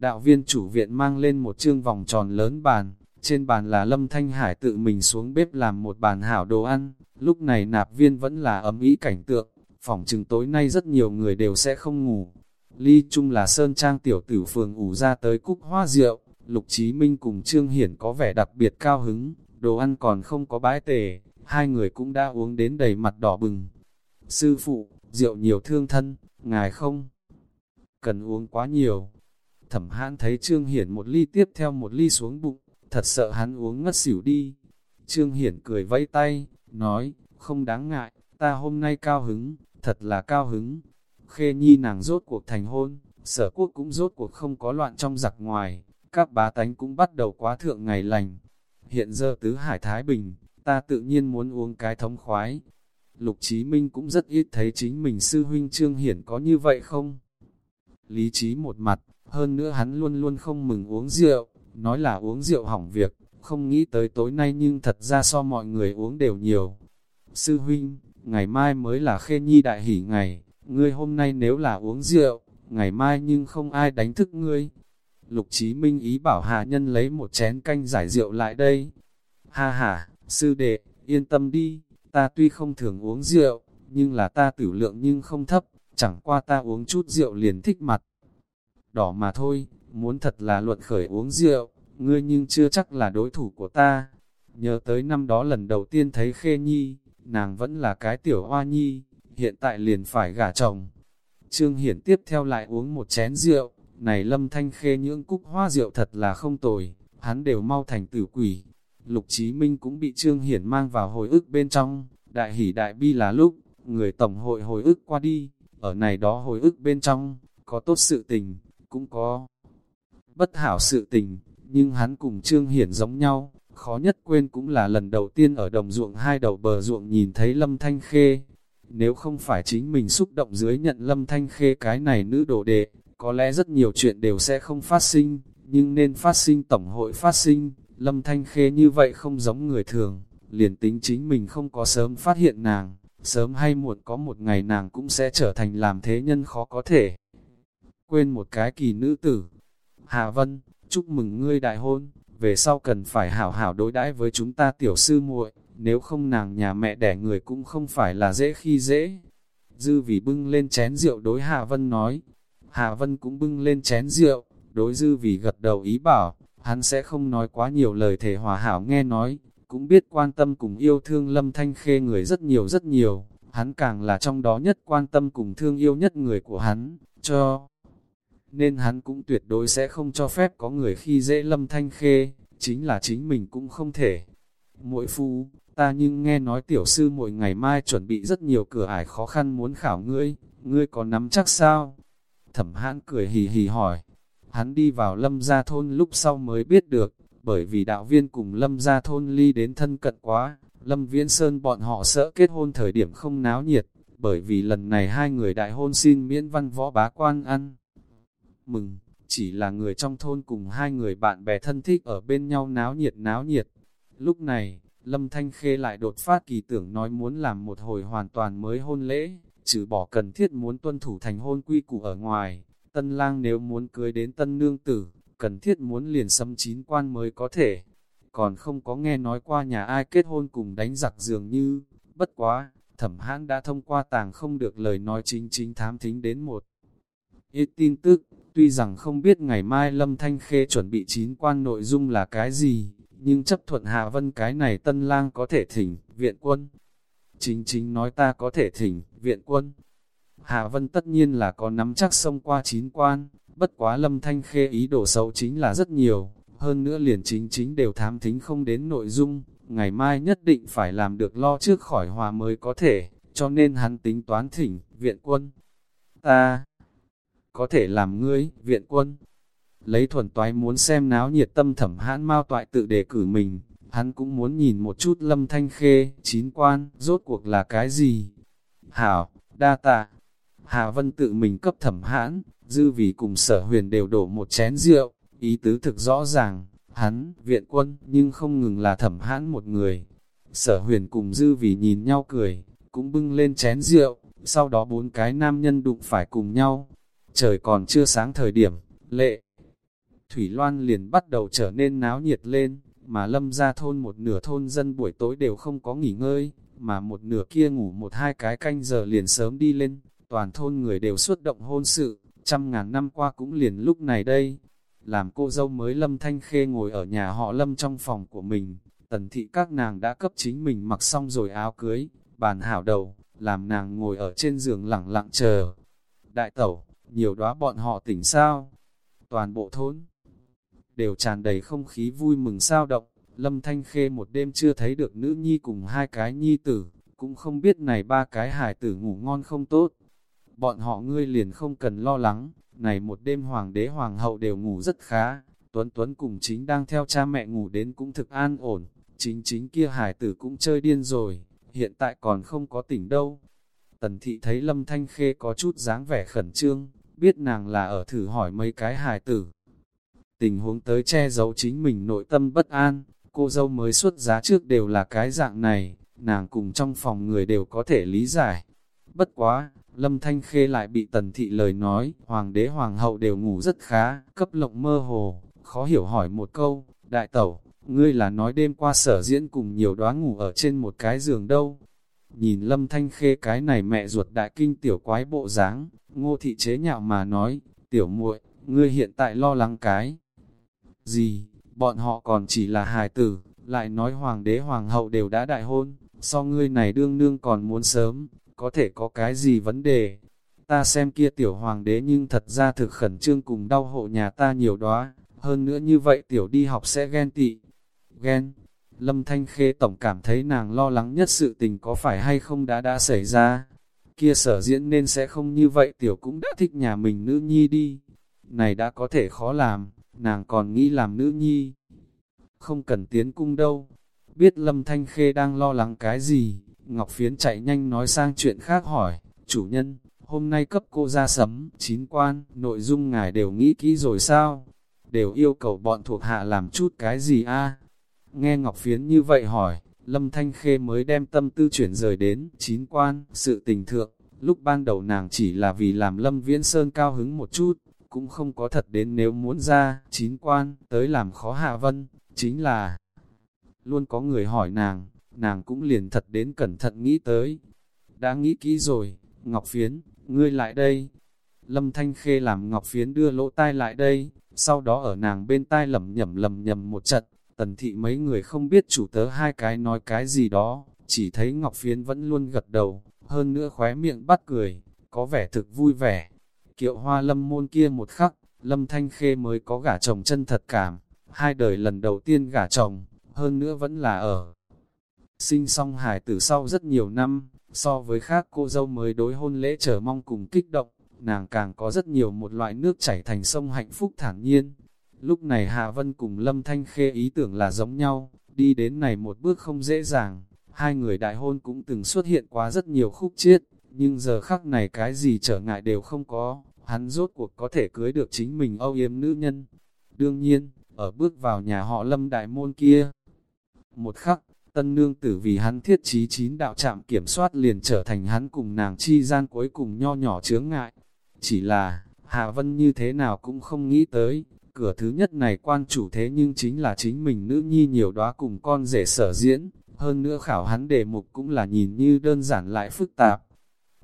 đạo viên chủ viện mang lên một chương vòng tròn lớn bàn, trên bàn là lâm thanh hải tự mình xuống bếp làm một bàn hảo đồ ăn, lúc này nạp viên vẫn là ấm ý cảnh tượng, phòng chừng tối nay rất nhiều người đều sẽ không ngủ. Ly chung là Sơn Trang tiểu tử phường ủ ra tới cúc hoa rượu, Lục Chí Minh cùng Trương Hiển có vẻ đặc biệt cao hứng, đồ ăn còn không có bãi tề, hai người cũng đã uống đến đầy mặt đỏ bừng. Sư phụ, rượu nhiều thương thân, ngài không? Cần uống quá nhiều. Thẩm hãn thấy Trương Hiển một ly tiếp theo một ly xuống bụng, thật sợ hắn uống ngất xỉu đi. Trương Hiển cười vẫy tay, nói, không đáng ngại, ta hôm nay cao hứng, thật là cao hứng. Khê nhi nàng rốt cuộc thành hôn, sở quốc cũng rốt cuộc không có loạn trong giặc ngoài, các bá tánh cũng bắt đầu quá thượng ngày lành. Hiện giờ tứ hải Thái Bình, ta tự nhiên muốn uống cái thống khoái. Lục Chí Minh cũng rất ít thấy chính mình sư huynh Trương Hiển có như vậy không? Lý trí một mặt, hơn nữa hắn luôn luôn không mừng uống rượu, nói là uống rượu hỏng việc, không nghĩ tới tối nay nhưng thật ra so mọi người uống đều nhiều. Sư huynh, ngày mai mới là khê nhi đại hỷ ngày, ngươi hôm nay nếu là uống rượu, ngày mai nhưng không ai đánh thức ngươi. Lục Chí Minh ý bảo hạ nhân lấy một chén canh giải rượu lại đây. Ha ha, sư đệ, yên tâm đi, ta tuy không thường uống rượu, nhưng là ta tử lượng nhưng không thấp, chẳng qua ta uống chút rượu liền thích mặt. Đỏ mà thôi, muốn thật là luận khởi uống rượu, ngươi nhưng chưa chắc là đối thủ của ta. Nhớ tới năm đó lần đầu tiên thấy Khê Nhi, nàng vẫn là cái tiểu hoa nhi, hiện tại liền phải gả chồng. Trương Hiển tiếp theo lại uống một chén rượu, này lâm thanh khê những cúc hoa rượu thật là không tồi, hắn đều mau thành tử quỷ. Lục Chí Minh cũng bị Trương Hiển mang vào hồi ức bên trong, đại hỷ đại bi là lúc, người tổng hội hồi ức qua đi, ở này đó hồi ức bên trong, có tốt sự tình, cũng có bất hảo sự tình, nhưng hắn cùng Trương Hiển giống nhau, khó nhất quên cũng là lần đầu tiên ở đồng ruộng hai đầu bờ ruộng nhìn thấy Lâm Thanh Khê. Nếu không phải chính mình xúc động dưới nhận Lâm Thanh Khê cái này nữ đồ đệ, có lẽ rất nhiều chuyện đều sẽ không phát sinh, nhưng nên phát sinh tổng hội phát sinh, Lâm Thanh Khê như vậy không giống người thường, liền tính chính mình không có sớm phát hiện nàng, sớm hay muộn có một ngày nàng cũng sẽ trở thành làm thế nhân khó có thể. Quên một cái kỳ nữ tử. Hà Vân, chúc mừng ngươi đại hôn, về sau cần phải hảo hảo đối đãi với chúng ta tiểu sư muội, nếu không nàng nhà mẹ đẻ người cũng không phải là dễ khi dễ. Dư vì bưng lên chén rượu đối Hà Vân nói, Hà Vân cũng bưng lên chén rượu, đối dư vì gật đầu ý bảo, hắn sẽ không nói quá nhiều lời thể hòa hảo nghe nói, cũng biết quan tâm cùng yêu thương Lâm Thanh Khê người rất nhiều rất nhiều, hắn càng là trong đó nhất quan tâm cùng thương yêu nhất người của hắn, cho nên hắn cũng tuyệt đối sẽ không cho phép có người khi dễ lâm thanh khê, chính là chính mình cũng không thể. Mỗi phu, ta nhưng nghe nói tiểu sư mỗi ngày mai chuẩn bị rất nhiều cửa ải khó khăn muốn khảo ngươi, ngươi có nắm chắc sao? Thẩm hãn cười hì hì hỏi, hắn đi vào lâm gia thôn lúc sau mới biết được, bởi vì đạo viên cùng lâm gia thôn ly đến thân cận quá, lâm viễn sơn bọn họ sợ kết hôn thời điểm không náo nhiệt, bởi vì lần này hai người đại hôn xin miễn văn võ bá quan ăn mừng, chỉ là người trong thôn cùng hai người bạn bè thân thích ở bên nhau náo nhiệt náo nhiệt. Lúc này, Lâm Thanh Khê lại đột phát kỳ tưởng nói muốn làm một hồi hoàn toàn mới hôn lễ, trừ bỏ cần thiết muốn tuân thủ thành hôn quy củ ở ngoài, tân lang nếu muốn cưới đến tân nương tử, cần thiết muốn liền xâm chín quan mới có thể. Còn không có nghe nói qua nhà ai kết hôn cùng đánh giặc dường như, bất quá, thẩm hãn đã thông qua tàng không được lời nói chính chính thám thính đến một ít tin tức, Tuy rằng không biết ngày mai Lâm Thanh Khê chuẩn bị chín quan nội dung là cái gì, nhưng chấp thuận hà Vân cái này tân lang có thể thỉnh, viện quân. Chính chính nói ta có thể thỉnh, viện quân. hà Vân tất nhiên là có nắm chắc xông qua chín quan, bất quá Lâm Thanh Khê ý đồ xấu chính là rất nhiều, hơn nữa liền chính chính đều thám thính không đến nội dung, ngày mai nhất định phải làm được lo trước khỏi hòa mới có thể, cho nên hắn tính toán thỉnh, viện quân. Ta, có thể làm ngươi, viện quân. Lấy thuần toái muốn xem náo nhiệt tâm thẩm hãn mau toại tự đề cử mình, hắn cũng muốn nhìn một chút lâm thanh khê, chín quan, rốt cuộc là cái gì. Hảo, đa tạ. Hà Vân tự mình cấp thẩm hãn, dư vì cùng sở huyền đều đổ một chén rượu, ý tứ thực rõ ràng, hắn, viện quân, nhưng không ngừng là thẩm hãn một người. Sở huyền cùng dư vì nhìn nhau cười, cũng bưng lên chén rượu, sau đó bốn cái nam nhân đụng phải cùng nhau. Trời còn chưa sáng thời điểm, lệ. Thủy Loan liền bắt đầu trở nên náo nhiệt lên, mà lâm ra thôn một nửa thôn dân buổi tối đều không có nghỉ ngơi, mà một nửa kia ngủ một hai cái canh giờ liền sớm đi lên, toàn thôn người đều xuất động hôn sự, trăm ngàn năm qua cũng liền lúc này đây. Làm cô dâu mới lâm thanh khê ngồi ở nhà họ lâm trong phòng của mình, tần thị các nàng đã cấp chính mình mặc xong rồi áo cưới, bàn hảo đầu, làm nàng ngồi ở trên giường lặng lặng chờ. Đại tẩu, nhiều đóa bọn họ tỉnh sao? Toàn bộ thôn đều tràn đầy không khí vui mừng sao động. Lâm Thanh Khê một đêm chưa thấy được nữ nhi cùng hai cái nhi tử, cũng không biết này ba cái hải tử ngủ ngon không tốt. Bọn họ ngươi liền không cần lo lắng, này một đêm hoàng đế hoàng hậu đều ngủ rất khá, Tuấn Tuấn cùng chính đang theo cha mẹ ngủ đến cũng thực an ổn, chính chính kia hải tử cũng chơi điên rồi, hiện tại còn không có tỉnh đâu. Tần thị thấy Lâm Thanh Khê có chút dáng vẻ khẩn trương, biết nàng là ở thử hỏi mấy cái hài tử. Tình huống tới che giấu chính mình nội tâm bất an, cô dâu mới xuất giá trước đều là cái dạng này, nàng cùng trong phòng người đều có thể lý giải. Bất quá, Lâm Thanh Khê lại bị tần thị lời nói, hoàng đế hoàng hậu đều ngủ rất khá, cấp lộng mơ hồ, khó hiểu hỏi một câu, đại tẩu, ngươi là nói đêm qua sở diễn cùng nhiều đóa ngủ ở trên một cái giường đâu. Nhìn Lâm Thanh Khê cái này mẹ ruột đại kinh tiểu quái bộ dáng, ngô thị chế nhạo mà nói, tiểu muội, ngươi hiện tại lo lắng cái. Gì, bọn họ còn chỉ là hài tử, lại nói hoàng đế hoàng hậu đều đã đại hôn, so ngươi này đương nương còn muốn sớm, có thể có cái gì vấn đề. Ta xem kia tiểu hoàng đế nhưng thật ra thực khẩn trương cùng đau hộ nhà ta nhiều đó, hơn nữa như vậy tiểu đi học sẽ ghen tị. Ghen, Lâm Thanh Khê tổng cảm thấy nàng lo lắng nhất sự tình có phải hay không đã đã xảy ra. Kia sở diễn nên sẽ không như vậy tiểu cũng đã thích nhà mình nữ nhi đi. Này đã có thể khó làm, nàng còn nghĩ làm nữ nhi. Không cần tiến cung đâu. Biết Lâm Thanh Khê đang lo lắng cái gì, Ngọc Phiến chạy nhanh nói sang chuyện khác hỏi, chủ nhân, hôm nay cấp cô ra sấm, chín quan, nội dung ngài đều nghĩ kỹ rồi sao? Đều yêu cầu bọn thuộc hạ làm chút cái gì a Nghe Ngọc Phiến như vậy hỏi, Lâm Thanh Khê mới đem tâm tư chuyển rời đến chín quan, sự tình thượng. Lúc ban đầu nàng chỉ là vì làm Lâm Viễn Sơn cao hứng một chút, cũng không có thật đến nếu muốn ra, chín quan, tới làm khó Hạ Vân, chính là luôn có người hỏi nàng, nàng cũng liền thật đến cẩn thận nghĩ tới. Đã nghĩ kỹ rồi, Ngọc Phiến, ngươi lại đây. Lâm Thanh Khê làm Ngọc Phiến đưa lỗ tai lại đây, sau đó ở nàng bên tai lầm nhầm lầm nhầm một trận, tần thị mấy người không biết chủ tớ hai cái nói cái gì đó, chỉ thấy Ngọc Phiến vẫn luôn gật đầu, hơn nữa khóe miệng bắt cười, có vẻ thực vui vẻ. Kiệu hoa lâm môn kia một khắc, Lâm Thanh Khê mới có gả chồng chân thật cảm, hai đời lần đầu tiên gả chồng, hơn nữa vẫn là ở. Sinh xong hải tử sau rất nhiều năm, so với khác cô dâu mới đối hôn lễ chờ mong cùng kích động, nàng càng có rất nhiều một loại nước chảy thành sông hạnh phúc thản nhiên. Lúc này Hạ Vân cùng Lâm Thanh Khê ý tưởng là giống nhau, đi đến này một bước không dễ dàng, hai người đại hôn cũng từng xuất hiện quá rất nhiều khúc chiết, nhưng giờ khắc này cái gì trở ngại đều không có, hắn rốt cuộc có thể cưới được chính mình âu yếm nữ nhân. Đương nhiên, ở bước vào nhà họ Lâm đại môn kia, một khắc, tân nương tử vì hắn thiết trí chín đạo trạm kiểm soát liền trở thành hắn cùng nàng chi gian cuối cùng nho nhỏ chướng ngại. Chỉ là, Hạ Vân như thế nào cũng không nghĩ tới, cửa thứ nhất này quan chủ thế nhưng chính là chính mình nữ nhi nhiều đóa cùng con rể sở diễn, hơn nữa khảo hắn đề mục cũng là nhìn như đơn giản lại phức tạp.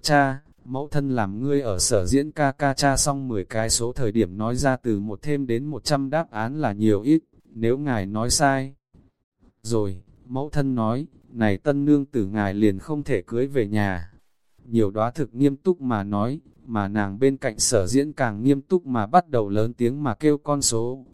Cha, mẫu thân làm ngươi ở sở diễn ca ca cha xong 10 cái số thời điểm nói ra từ một thêm đến 100 đáp án là nhiều ít, nếu ngài nói sai. Rồi, mẫu thân nói, này tân nương tử ngài liền không thể cưới về nhà. Nhiều đóa thực nghiêm túc mà nói, mà nàng bên cạnh sở diễn càng nghiêm túc mà bắt đầu lớn tiếng mà kêu con số.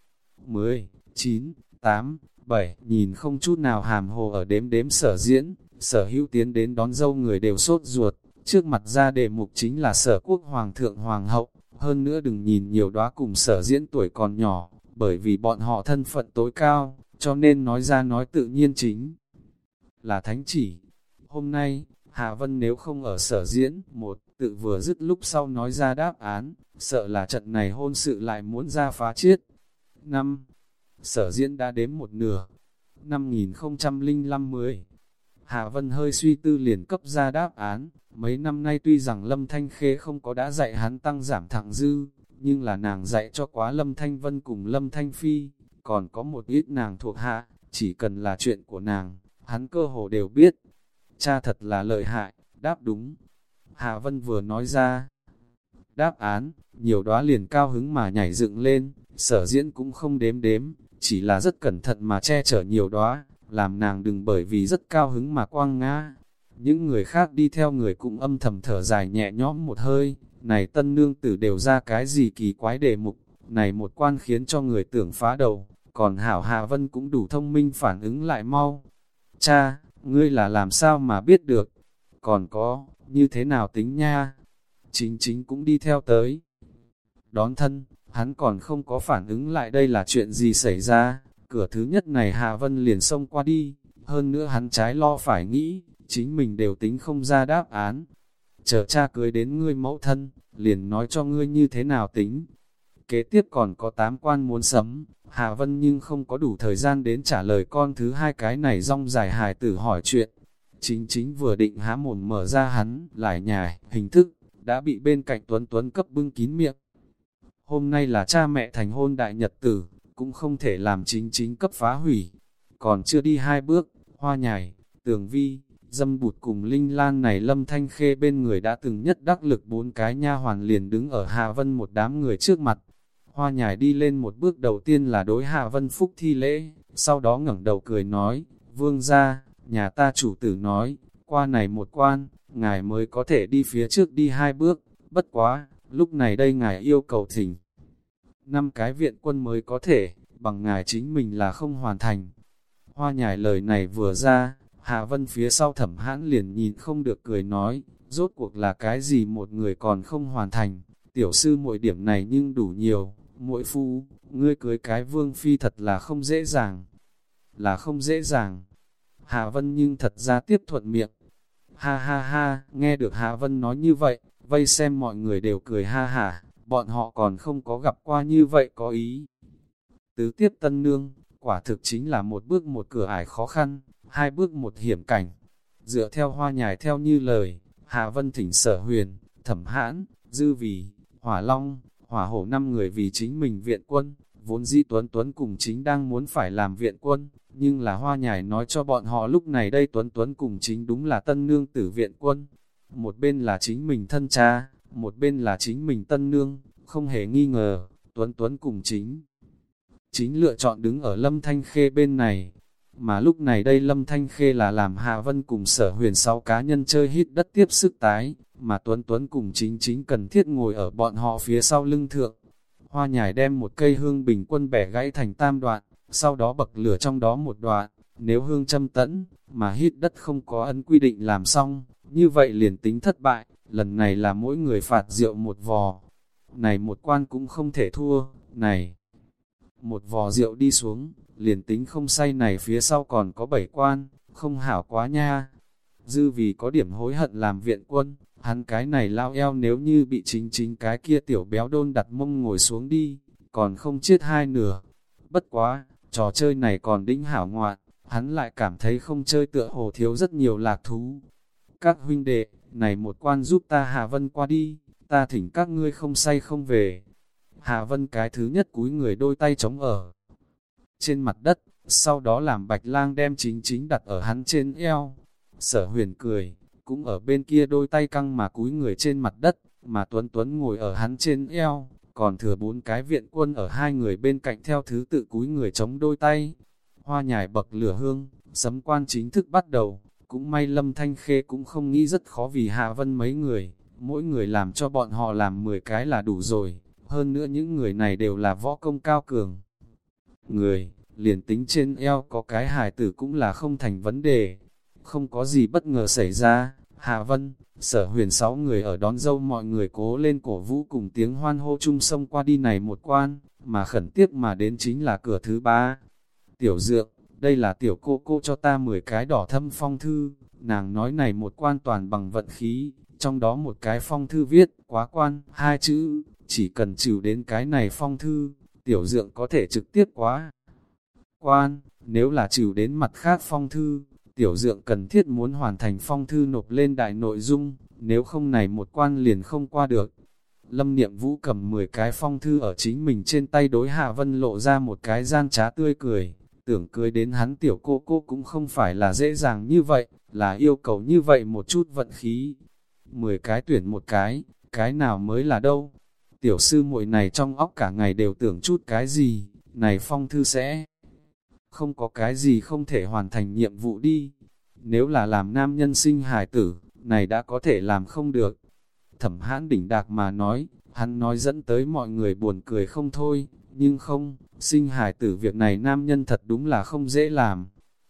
10, 9, 8, 7, nhìn không chút nào hàm hồ ở đếm đếm sở diễn, sở hữu tiến đến đón dâu người đều sốt ruột, trước mặt ra đề mục chính là sở quốc hoàng thượng hoàng hậu, hơn nữa đừng nhìn nhiều đóa cùng sở diễn tuổi còn nhỏ, bởi vì bọn họ thân phận tối cao, cho nên nói ra nói tự nhiên chính là thánh chỉ. Hôm nay, Hà Vân nếu không ở sở diễn, một, tự vừa dứt lúc sau nói ra đáp án, sợ là trận này hôn sự lại muốn ra phá chiết. năm sở diễn đã đếm một nửa. năm nghìn năm mười Hà Vân hơi suy tư liền cấp ra đáp án, mấy năm nay tuy rằng Lâm Thanh Khê không có đã dạy hắn tăng giảm thẳng dư, nhưng là nàng dạy cho quá Lâm Thanh Vân cùng Lâm Thanh Phi, còn có một ít nàng thuộc hạ, chỉ cần là chuyện của nàng, hắn cơ hồ đều biết. Cha thật là lợi hại, đáp đúng. Hạ Vân vừa nói ra, đáp án, nhiều đóa liền cao hứng mà nhảy dựng lên, sở diễn cũng không đếm đếm, chỉ là rất cẩn thận mà che chở nhiều đóa, làm nàng đừng bởi vì rất cao hứng mà quang ngã. Những người khác đi theo người cũng âm thầm thở dài nhẹ nhõm một hơi, này tân nương tử đều ra cái gì kỳ quái đề mục, này một quan khiến cho người tưởng phá đầu, còn Hảo Hà Vân cũng đủ thông minh phản ứng lại mau. Cha, ngươi là làm sao mà biết được? Còn có, như thế nào tính nha? Chính chính cũng đi theo tới. Đón thân, hắn còn không có phản ứng lại đây là chuyện gì xảy ra, cửa thứ nhất này Hà Vân liền xông qua đi, hơn nữa hắn trái lo phải nghĩ, chính mình đều tính không ra đáp án. Chờ cha cưới đến ngươi mẫu thân, liền nói cho ngươi như thế nào tính. Kế tiếp còn có tám quan muốn sấm, Hà Vân nhưng không có đủ thời gian đến trả lời con thứ hai cái này rong dài hài tử hỏi chuyện. Chính chính vừa định há mồm mở ra hắn, lại nhài, hình thức, đã bị bên cạnh Tuấn Tuấn cấp bưng kín miệng. Hôm nay là cha mẹ thành hôn đại nhật tử, cũng không thể làm chính chính cấp phá hủy. Còn chưa đi hai bước, hoa nhài, tường vi, dâm bụt cùng linh lan này lâm thanh khê bên người đã từng nhất đắc lực bốn cái nha hoàn liền đứng ở Hạ Vân một đám người trước mặt. Hoa nhài đi lên một bước đầu tiên là đối Hạ Vân Phúc thi lễ, sau đó ngẩng đầu cười nói, vương ra, nhà ta chủ tử nói, qua này một quan, ngài mới có thể đi phía trước đi hai bước, bất quá, lúc này đây ngài yêu cầu thỉnh năm cái viện quân mới có thể, bằng ngài chính mình là không hoàn thành. Hoa nhài lời này vừa ra, Hạ Vân phía sau thẩm hãn liền nhìn không được cười nói, rốt cuộc là cái gì một người còn không hoàn thành, tiểu sư mỗi điểm này nhưng đủ nhiều, mỗi phu, ngươi cưới cái vương phi thật là không dễ dàng, là không dễ dàng. Hạ Vân nhưng thật ra tiếp thuận miệng, ha ha ha, nghe được Hạ Vân nói như vậy, vây xem mọi người đều cười ha hả, bọn họ còn không có gặp qua như vậy có ý. Tứ tiếp tân nương, quả thực chính là một bước một cửa ải khó khăn, hai bước một hiểm cảnh. Dựa theo hoa nhài theo như lời, Hà Vân thỉnh sở huyền, thẩm hãn, dư vì, hỏa long, hỏa hổ năm người vì chính mình viện quân, vốn dĩ Tuấn Tuấn cùng chính đang muốn phải làm viện quân, nhưng là hoa nhài nói cho bọn họ lúc này đây Tuấn Tuấn cùng chính đúng là tân nương tử viện quân. Một bên là chính mình thân cha, một bên là chính mình tân nương, không hề nghi ngờ, Tuấn Tuấn cùng chính. Chính lựa chọn đứng ở Lâm Thanh Khê bên này, mà lúc này đây Lâm Thanh Khê là làm Hạ Vân cùng sở huyền sáu cá nhân chơi hít đất tiếp sức tái, mà Tuấn Tuấn cùng chính chính cần thiết ngồi ở bọn họ phía sau lưng thượng. Hoa nhài đem một cây hương bình quân bẻ gãy thành tam đoạn, sau đó bậc lửa trong đó một đoạn, nếu hương châm tẫn, mà hít đất không có ấn quy định làm xong, như vậy liền tính thất bại, lần này là mỗi người phạt rượu một vò. Này một quan cũng không thể thua, này. Một vò rượu đi xuống, liền tính không say này phía sau còn có bảy quan, không hảo quá nha. Dư vì có điểm hối hận làm viện quân, hắn cái này lao eo nếu như bị chính chính cái kia tiểu béo đôn đặt mông ngồi xuống đi, còn không chết hai nửa. Bất quá, trò chơi này còn đĩnh hảo ngoạn, hắn lại cảm thấy không chơi tựa hồ thiếu rất nhiều lạc thú. Các huynh đệ, này một quan giúp ta Hà Vân qua đi, ta thỉnh các ngươi không say không về. Hà Vân cái thứ nhất cúi người đôi tay chống ở trên mặt đất, sau đó làm bạch lang đem chính chính đặt ở hắn trên eo. Sở huyền cười, cũng ở bên kia đôi tay căng mà cúi người trên mặt đất, mà Tuấn Tuấn ngồi ở hắn trên eo, còn thừa bốn cái viện quân ở hai người bên cạnh theo thứ tự cúi người chống đôi tay. Hoa nhài bậc lửa hương, sấm quan chính thức bắt đầu, cũng may Lâm Thanh Khê cũng không nghĩ rất khó vì Hạ Vân mấy người, mỗi người làm cho bọn họ làm 10 cái là đủ rồi, hơn nữa những người này đều là võ công cao cường. Người, liền tính trên eo có cái hài tử cũng là không thành vấn đề, không có gì bất ngờ xảy ra, Hạ Vân, sở huyền sáu người ở đón dâu mọi người cố lên cổ vũ cùng tiếng hoan hô chung sông qua đi này một quan, mà khẩn tiếc mà đến chính là cửa thứ ba. Tiểu dượng, đây là tiểu cô cô cho ta 10 cái đỏ thâm phong thư, nàng nói này một quan toàn bằng vận khí, trong đó một cái phong thư viết, quá quan, hai chữ, chỉ cần chịu đến cái này phong thư, tiểu dượng có thể trực tiếp quá. quan, nếu là trừ đến mặt khác phong thư, tiểu dượng cần thiết muốn hoàn thành phong thư nộp lên đại nội dung, nếu không này một quan liền không qua được. Lâm Niệm Vũ cầm 10 cái phong thư ở chính mình trên tay đối Hạ Vân lộ ra một cái gian trá tươi cười, tưởng cưới đến hắn tiểu cô cô cũng không phải là dễ dàng như vậy, là yêu cầu như vậy một chút vận khí. 10 cái tuyển một cái, cái nào mới là đâu? Tiểu sư muội này trong óc cả ngày đều tưởng chút cái gì, này phong thư sẽ không có cái gì không thể hoàn thành nhiệm vụ đi. Nếu là làm nam nhân sinh hài tử, này đã có thể làm không được. Thẩm hãn đỉnh đạc mà nói, hắn nói dẫn tới mọi người buồn cười không thôi, nhưng không, sinh hài tử việc này nam nhân thật đúng là không dễ làm.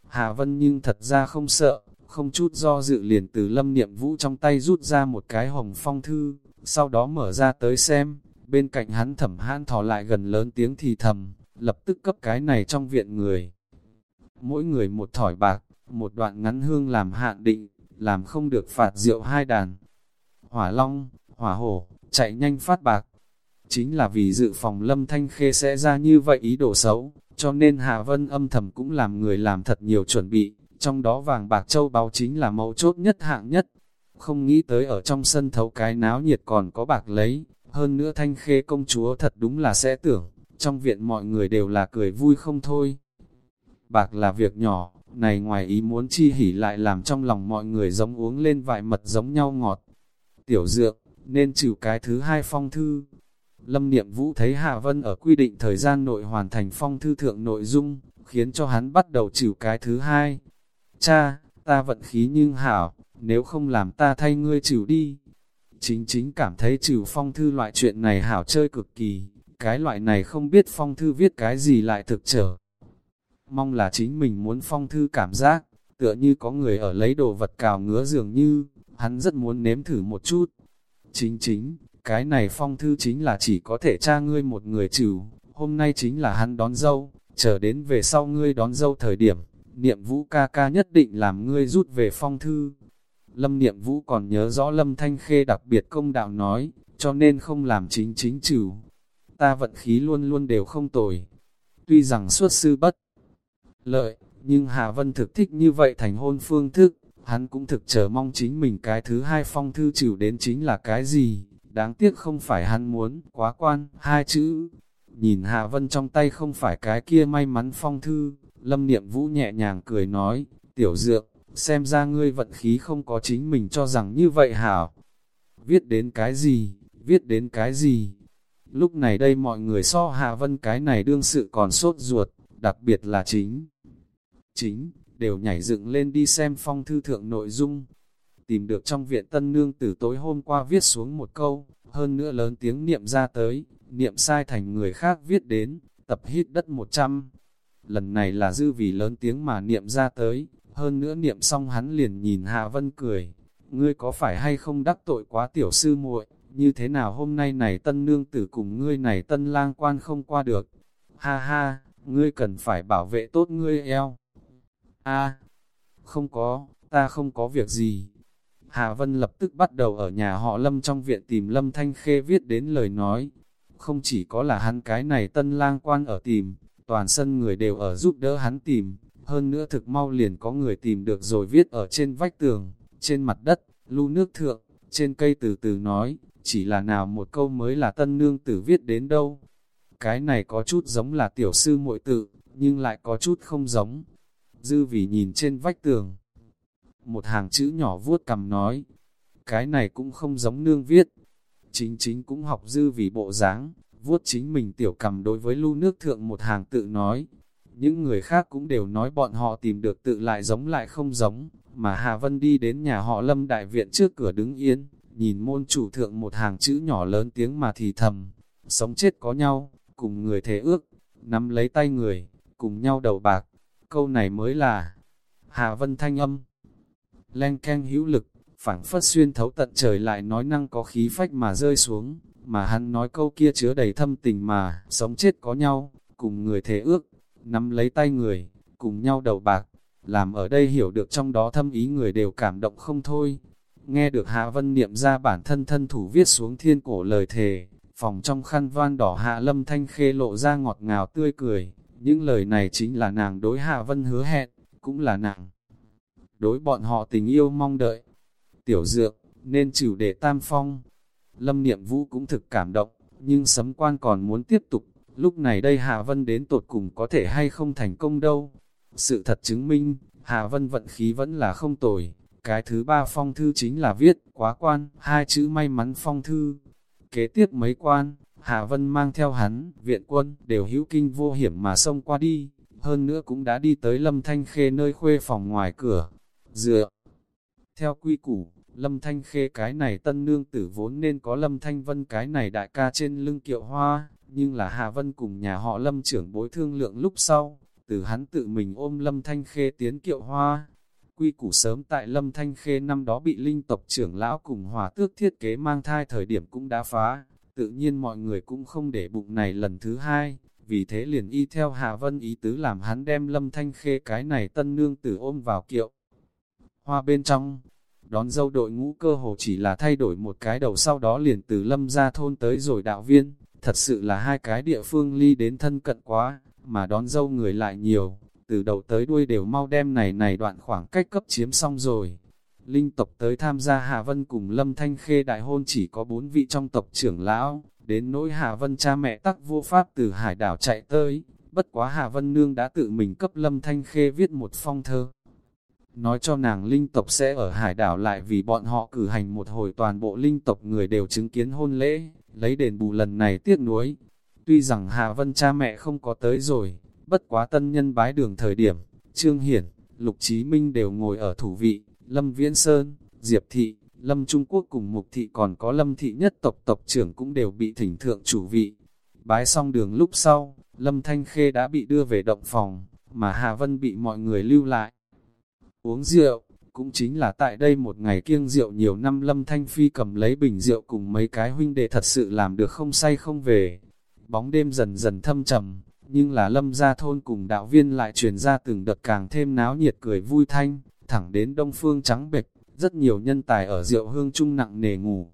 Hà Vân nhưng thật ra không sợ, không chút do dự liền từ lâm niệm vũ trong tay rút ra một cái hồng phong thư, sau đó mở ra tới xem, bên cạnh hắn thẩm hãn thò lại gần lớn tiếng thì thầm, lập tức cấp cái này trong viện người. Mỗi người một thỏi bạc, một đoạn ngắn hương làm hạn định, làm không được phạt rượu hai đàn. Hỏa long, hỏa hổ, chạy nhanh phát bạc. Chính là vì dự phòng lâm thanh khê sẽ ra như vậy ý đồ xấu, cho nên hà Vân âm thầm cũng làm người làm thật nhiều chuẩn bị, trong đó vàng bạc châu báu chính là mẫu chốt nhất hạng nhất. Không nghĩ tới ở trong sân thấu cái náo nhiệt còn có bạc lấy, hơn nữa thanh khê công chúa thật đúng là sẽ tưởng, trong viện mọi người đều là cười vui không thôi. Bạc là việc nhỏ, này ngoài ý muốn chi hỉ lại làm trong lòng mọi người giống uống lên vài mật giống nhau ngọt. Tiểu dược, nên chịu cái thứ hai phong thư. Lâm Niệm Vũ thấy Hạ Vân ở quy định thời gian nội hoàn thành phong thư thượng nội dung, khiến cho hắn bắt đầu chịu cái thứ hai. Cha, ta vận khí nhưng hảo, nếu không làm ta thay ngươi chịu đi. Chính chính cảm thấy chịu phong thư loại chuyện này hảo chơi cực kỳ, cái loại này không biết phong thư viết cái gì lại thực trở. Mong là chính mình muốn phong thư cảm giác, tựa như có người ở lấy đồ vật cào ngứa dường như, hắn rất muốn nếm thử một chút. Chính chính, cái này phong thư chính là chỉ có thể cha ngươi một người trừ, hôm nay chính là hắn đón dâu, chờ đến về sau ngươi đón dâu thời điểm, niệm vũ ca ca nhất định làm ngươi rút về phong thư. Lâm niệm vũ còn nhớ rõ Lâm Thanh Khê đặc biệt công đạo nói, cho nên không làm chính chính trừ. Ta vận khí luôn luôn đều không tồi. Tuy rằng xuất sư bất lợi, nhưng Hà Vân thực thích như vậy thành hôn phương thức, hắn cũng thực chờ mong chính mình cái thứ hai phong thư trừ đến chính là cái gì, đáng tiếc không phải hắn muốn, quá quan, hai chữ. Nhìn Hà Vân trong tay không phải cái kia may mắn phong thư, Lâm Niệm Vũ nhẹ nhàng cười nói, tiểu dược, xem ra ngươi vận khí không có chính mình cho rằng như vậy hảo. Viết đến cái gì, viết đến cái gì. Lúc này đây mọi người so Hà Vân cái này đương sự còn sốt ruột, đặc biệt là chính. Chính, đều nhảy dựng lên đi xem phong thư thượng nội dung. Tìm được trong viện tân nương từ tối hôm qua viết xuống một câu, hơn nữa lớn tiếng niệm ra tới, niệm sai thành người khác viết đến, tập hít đất 100. Lần này là dư vì lớn tiếng mà niệm ra tới, hơn nữa niệm xong hắn liền nhìn Hạ Vân cười, ngươi có phải hay không đắc tội quá tiểu sư muội, như thế nào hôm nay này tân nương tử cùng ngươi này tân lang quan không qua được. Ha ha, ngươi cần phải bảo vệ tốt ngươi eo. A, không có, ta không có việc gì. Hà Vân lập tức bắt đầu ở nhà họ Lâm trong viện tìm Lâm Thanh Khê viết đến lời nói. Không chỉ có là hắn cái này tân lang quan ở tìm, toàn sân người đều ở giúp đỡ hắn tìm. Hơn nữa thực mau liền có người tìm được rồi viết ở trên vách tường, trên mặt đất, lưu nước thượng, trên cây từ từ nói, chỉ là nào một câu mới là tân nương tử viết đến đâu. Cái này có chút giống là tiểu sư muội tự, nhưng lại có chút không giống. Dư vì nhìn trên vách tường. Một hàng chữ nhỏ vuốt cầm nói, cái này cũng không giống nương viết. Chính chính cũng học dư vì bộ dáng, vuốt chính mình tiểu cầm đối với lưu nước thượng một hàng tự nói. Những người khác cũng đều nói bọn họ tìm được tự lại giống lại không giống, mà Hà Vân đi đến nhà họ Lâm Đại Viện trước cửa đứng yên, nhìn môn chủ thượng một hàng chữ nhỏ lớn tiếng mà thì thầm, sống chết có nhau, cùng người thế ước, nắm lấy tay người, cùng nhau đầu bạc, câu này mới là Hà Vân thanh âm. Len keng hữu lực, phảng phất xuyên thấu tận trời lại nói năng có khí phách mà rơi xuống, mà hắn nói câu kia chứa đầy thâm tình mà, sống chết có nhau, cùng người thế ước, nắm lấy tay người, cùng nhau đầu bạc, làm ở đây hiểu được trong đó thâm ý người đều cảm động không thôi. Nghe được Hạ Vân niệm ra bản thân thân thủ viết xuống thiên cổ lời thề, phòng trong khăn van đỏ Hạ Lâm Thanh Khê lộ ra ngọt ngào tươi cười, Những lời này chính là nàng đối Hạ Vân hứa hẹn, cũng là nàng. Đối bọn họ tình yêu mong đợi. Tiểu dược, nên chịu để tam phong. Lâm Niệm Vũ cũng thực cảm động, nhưng sấm quan còn muốn tiếp tục. Lúc này đây Hạ Vân đến tột cùng có thể hay không thành công đâu. Sự thật chứng minh, Hạ Vân vận khí vẫn là không tồi. Cái thứ ba phong thư chính là viết, quá quan, hai chữ may mắn phong thư. Kế tiếp mấy quan, Hạ Vân mang theo hắn, viện quân, đều hữu kinh vô hiểm mà xông qua đi, hơn nữa cũng đã đi tới Lâm Thanh Khê nơi khuê phòng ngoài cửa. Dựa, theo quy củ, Lâm Thanh Khê cái này tân nương tử vốn nên có Lâm Thanh Vân cái này đại ca trên lưng kiệu hoa, nhưng là Hạ Vân cùng nhà họ Lâm trưởng bối thương lượng lúc sau, từ hắn tự mình ôm Lâm Thanh Khê tiến kiệu hoa. Quy củ sớm tại Lâm Thanh Khê năm đó bị linh tộc trưởng lão cùng hòa tước thiết kế mang thai thời điểm cũng đã phá, tự nhiên mọi người cũng không để bụng này lần thứ hai, vì thế liền y theo Hạ Vân ý tứ làm hắn đem Lâm Thanh Khê cái này tân nương tử ôm vào kiệu. Hoa bên trong, đón dâu đội ngũ cơ hồ chỉ là thay đổi một cái đầu sau đó liền từ Lâm ra thôn tới rồi đạo viên, thật sự là hai cái địa phương ly đến thân cận quá, mà đón dâu người lại nhiều, từ đầu tới đuôi đều mau đem này này đoạn khoảng cách cấp chiếm xong rồi. Linh tộc tới tham gia Hà Vân cùng Lâm Thanh Khê đại hôn chỉ có bốn vị trong tộc trưởng lão, đến nỗi Hà Vân cha mẹ tắc vô pháp từ hải đảo chạy tới, bất quá Hà Vân Nương đã tự mình cấp Lâm Thanh Khê viết một phong thơ. Nói cho nàng linh tộc sẽ ở hải đảo lại vì bọn họ cử hành một hồi toàn bộ linh tộc người đều chứng kiến hôn lễ, lấy đền bù lần này tiếc nuối. Tuy rằng Hà Vân cha mẹ không có tới rồi, bất quá tân nhân bái đường thời điểm, Trương Hiển, Lục Chí Minh đều ngồi ở thủ vị, Lâm Viễn Sơn, Diệp Thị, Lâm Trung Quốc cùng Mục Thị còn có Lâm Thị nhất tộc tộc trưởng cũng đều bị thỉnh thượng chủ vị. Bái xong đường lúc sau, Lâm Thanh Khê đã bị đưa về động phòng, mà Hà Vân bị mọi người lưu lại. Uống rượu, cũng chính là tại đây một ngày kiêng rượu nhiều năm Lâm Thanh Phi cầm lấy bình rượu cùng mấy cái huynh đệ thật sự làm được không say không về. Bóng đêm dần dần thâm trầm, nhưng là Lâm gia thôn cùng đạo viên lại truyền ra từng đợt càng thêm náo nhiệt cười vui thanh, thẳng đến đông phương trắng bệch, rất nhiều nhân tài ở rượu hương trung nặng nề ngủ.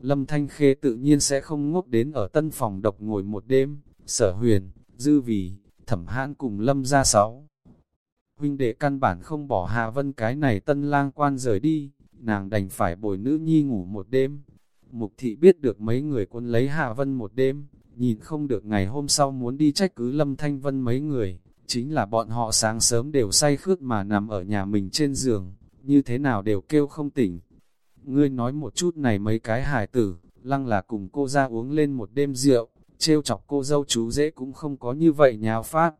Lâm Thanh Khê tự nhiên sẽ không ngốc đến ở tân phòng độc ngồi một đêm, sở huyền, dư vì, thẩm hãn cùng Lâm ra sáu. Huynh đệ căn bản không bỏ Hà Vân cái này tân lang quan rời đi, nàng đành phải bồi nữ nhi ngủ một đêm. Mục thị biết được mấy người quân lấy Hà Vân một đêm, nhìn không được ngày hôm sau muốn đi trách cứ Lâm Thanh Vân mấy người, chính là bọn họ sáng sớm đều say khước mà nằm ở nhà mình trên giường, như thế nào đều kêu không tỉnh. Ngươi nói một chút này mấy cái hài tử, lăng là cùng cô ra uống lên một đêm rượu, trêu chọc cô dâu chú dễ cũng không có như vậy nhào phát.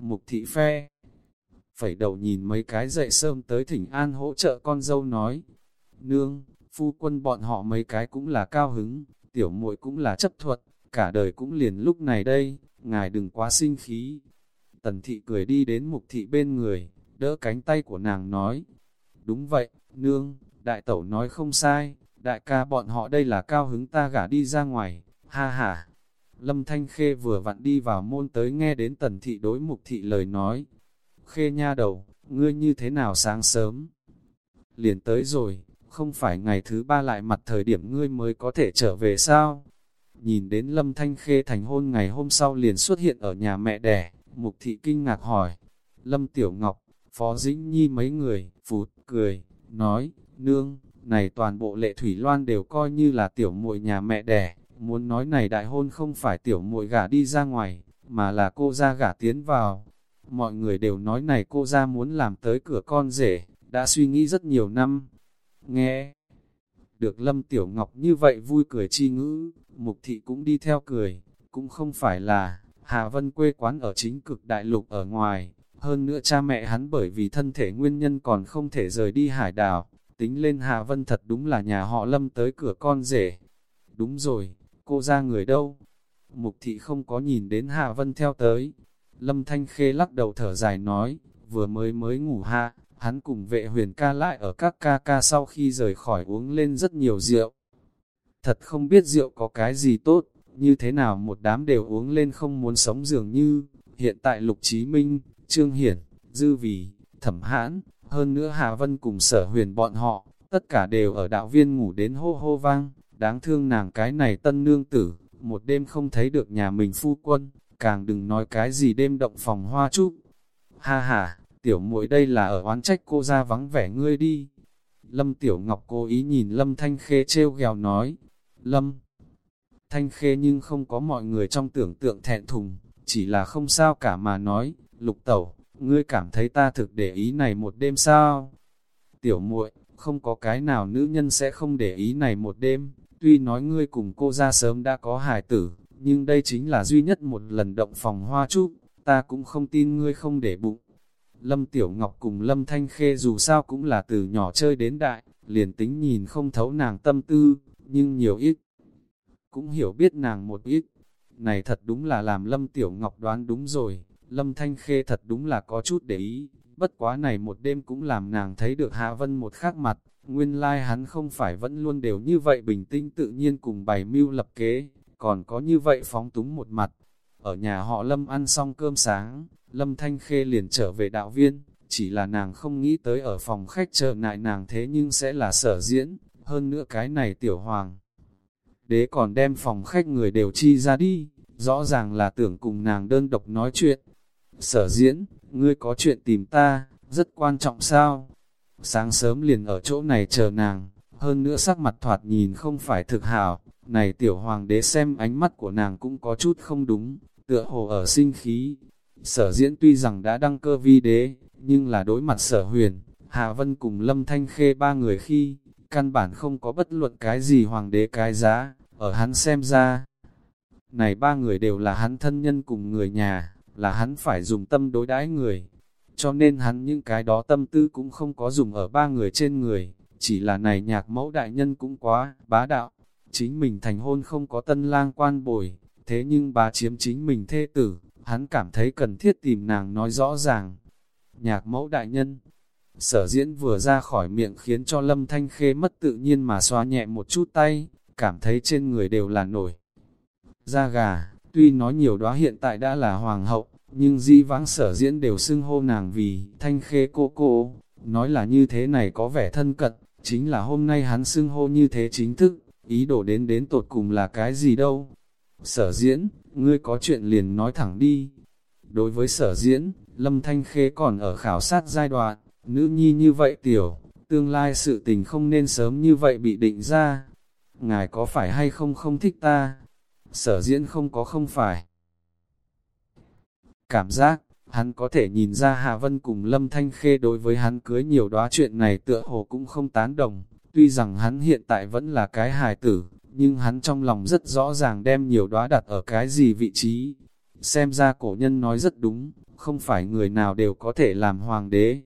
Mục thị phe, phẩy đầu nhìn mấy cái dậy sớm tới thỉnh an hỗ trợ con dâu nói, nương, phu quân bọn họ mấy cái cũng là cao hứng, tiểu muội cũng là chấp thuận, cả đời cũng liền lúc này đây, ngài đừng quá sinh khí, Tần thị cười đi đến mục thị bên người, đỡ cánh tay của nàng nói. Đúng vậy, nương, đại tẩu nói không sai, đại ca bọn họ đây là cao hứng ta gả đi ra ngoài, ha ha. Lâm Thanh Khê vừa vặn đi vào môn tới nghe đến tần thị đối mục thị lời nói. Khê nha đầu, ngươi như thế nào sáng sớm? Liền tới rồi, không phải ngày thứ ba lại mặt thời điểm ngươi mới có thể trở về sao? Nhìn đến Lâm Thanh Khê thành hôn ngày hôm sau liền xuất hiện ở nhà mẹ đẻ, Mục thị kinh ngạc hỏi, Lâm Tiểu Ngọc, Phó Dĩnh Nhi mấy người, phụt, cười, nói, nương, này toàn bộ lệ thủy loan đều coi như là tiểu muội nhà mẹ đẻ, muốn nói này đại hôn không phải tiểu muội gả đi ra ngoài, mà là cô ra gả tiến vào. Mọi người đều nói này cô ra muốn làm tới cửa con rể, đã suy nghĩ rất nhiều năm. Nghe, được Lâm Tiểu Ngọc như vậy vui cười chi ngữ, mục thị cũng đi theo cười, cũng không phải là, Hà Vân quê quán ở chính cực đại lục ở ngoài, hơn nữa cha mẹ hắn bởi vì thân thể nguyên nhân còn không thể rời đi hải đảo, tính lên Hà Vân thật đúng là nhà họ lâm tới cửa con rể. Đúng rồi, cô ra người đâu? Mục thị không có nhìn đến Hà Vân theo tới. Lâm Thanh Khê lắc đầu thở dài nói, vừa mới mới ngủ hạ, hắn cùng vệ huyền ca lại ở các ca ca sau khi rời khỏi uống lên rất nhiều rượu. Thật không biết rượu có cái gì tốt, như thế nào một đám đều uống lên không muốn sống dường như, hiện tại Lục Chí Minh, Trương Hiển, Dư Vì, Thẩm Hãn, hơn nữa Hà Vân cùng sở huyền bọn họ, tất cả đều ở đạo viên ngủ đến hô hô vang, đáng thương nàng cái này tân nương tử, một đêm không thấy được nhà mình phu quân, càng đừng nói cái gì đêm động phòng hoa trúc. Ha ha, tiểu muội đây là ở oán trách cô ra vắng vẻ ngươi đi. Lâm Tiểu Ngọc cố ý nhìn Lâm Thanh Khê trêu ghèo nói, Lâm Thanh Khê nhưng không có mọi người trong tưởng tượng thẹn thùng, chỉ là không sao cả mà nói, lục tẩu, ngươi cảm thấy ta thực để ý này một đêm sao? Tiểu muội, không có cái nào nữ nhân sẽ không để ý này một đêm, tuy nói ngươi cùng cô ra sớm đã có hài tử, nhưng đây chính là duy nhất một lần động phòng hoa trúc, ta cũng không tin ngươi không để bụng. Lâm Tiểu Ngọc cùng Lâm Thanh Khê dù sao cũng là từ nhỏ chơi đến đại, liền tính nhìn không thấu nàng tâm tư, nhưng nhiều ít. Cũng hiểu biết nàng một ít. Này thật đúng là làm Lâm Tiểu Ngọc đoán đúng rồi, Lâm Thanh Khê thật đúng là có chút để ý, bất quá này một đêm cũng làm nàng thấy được Hạ Vân một khác mặt, nguyên lai like hắn không phải vẫn luôn đều như vậy bình tĩnh tự nhiên cùng bày mưu lập kế, còn có như vậy phóng túng một mặt. Ở nhà họ Lâm ăn xong cơm sáng, Lâm Thanh Khê liền trở về đạo viên, chỉ là nàng không nghĩ tới ở phòng khách chờ nại nàng thế nhưng sẽ là sở diễn, hơn nữa cái này tiểu hoàng. Đế còn đem phòng khách người đều chi ra đi, rõ ràng là tưởng cùng nàng đơn độc nói chuyện. Sở diễn, ngươi có chuyện tìm ta, rất quan trọng sao? Sáng sớm liền ở chỗ này chờ nàng, hơn nữa sắc mặt thoạt nhìn không phải thực hảo, này tiểu hoàng đế xem ánh mắt của nàng cũng có chút không đúng, tựa hồ ở sinh khí. Sở diễn tuy rằng đã đăng cơ vi đế, nhưng là đối mặt sở huyền, hà Vân cùng Lâm Thanh Khê ba người khi, căn bản không có bất luận cái gì hoàng đế cái giá, ở hắn xem ra. Này ba người đều là hắn thân nhân cùng người nhà, là hắn phải dùng tâm đối đãi người. Cho nên hắn những cái đó tâm tư cũng không có dùng ở ba người trên người, chỉ là này nhạc mẫu đại nhân cũng quá, bá đạo. Chính mình thành hôn không có tân lang quan bồi, thế nhưng bà chiếm chính mình thê tử, hắn cảm thấy cần thiết tìm nàng nói rõ ràng. Nhạc mẫu đại nhân, sở diễn vừa ra khỏi miệng khiến cho lâm thanh khê mất tự nhiên mà xoa nhẹ một chút tay, cảm thấy trên người đều là nổi. Da gà, tuy nói nhiều đó hiện tại đã là hoàng hậu, nhưng di vãng sở diễn đều xưng hô nàng vì thanh khê cô cô, nói là như thế này có vẻ thân cận, chính là hôm nay hắn xưng hô như thế chính thức, ý đồ đến đến tột cùng là cái gì đâu. Sở diễn, ngươi có chuyện liền nói thẳng đi. Đối với sở diễn, Lâm Thanh Khê còn ở khảo sát giai đoạn, nữ nhi như vậy tiểu, tương lai sự tình không nên sớm như vậy bị định ra. Ngài có phải hay không không thích ta? Sở diễn không có không phải. Cảm giác, hắn có thể nhìn ra Hạ Vân cùng Lâm Thanh Khê đối với hắn cưới nhiều đóa chuyện này tựa hồ cũng không tán đồng. Tuy rằng hắn hiện tại vẫn là cái hài tử, nhưng hắn trong lòng rất rõ ràng đem nhiều đóa đặt ở cái gì vị trí. Xem ra cổ nhân nói rất đúng, không phải người nào đều có thể làm hoàng đế.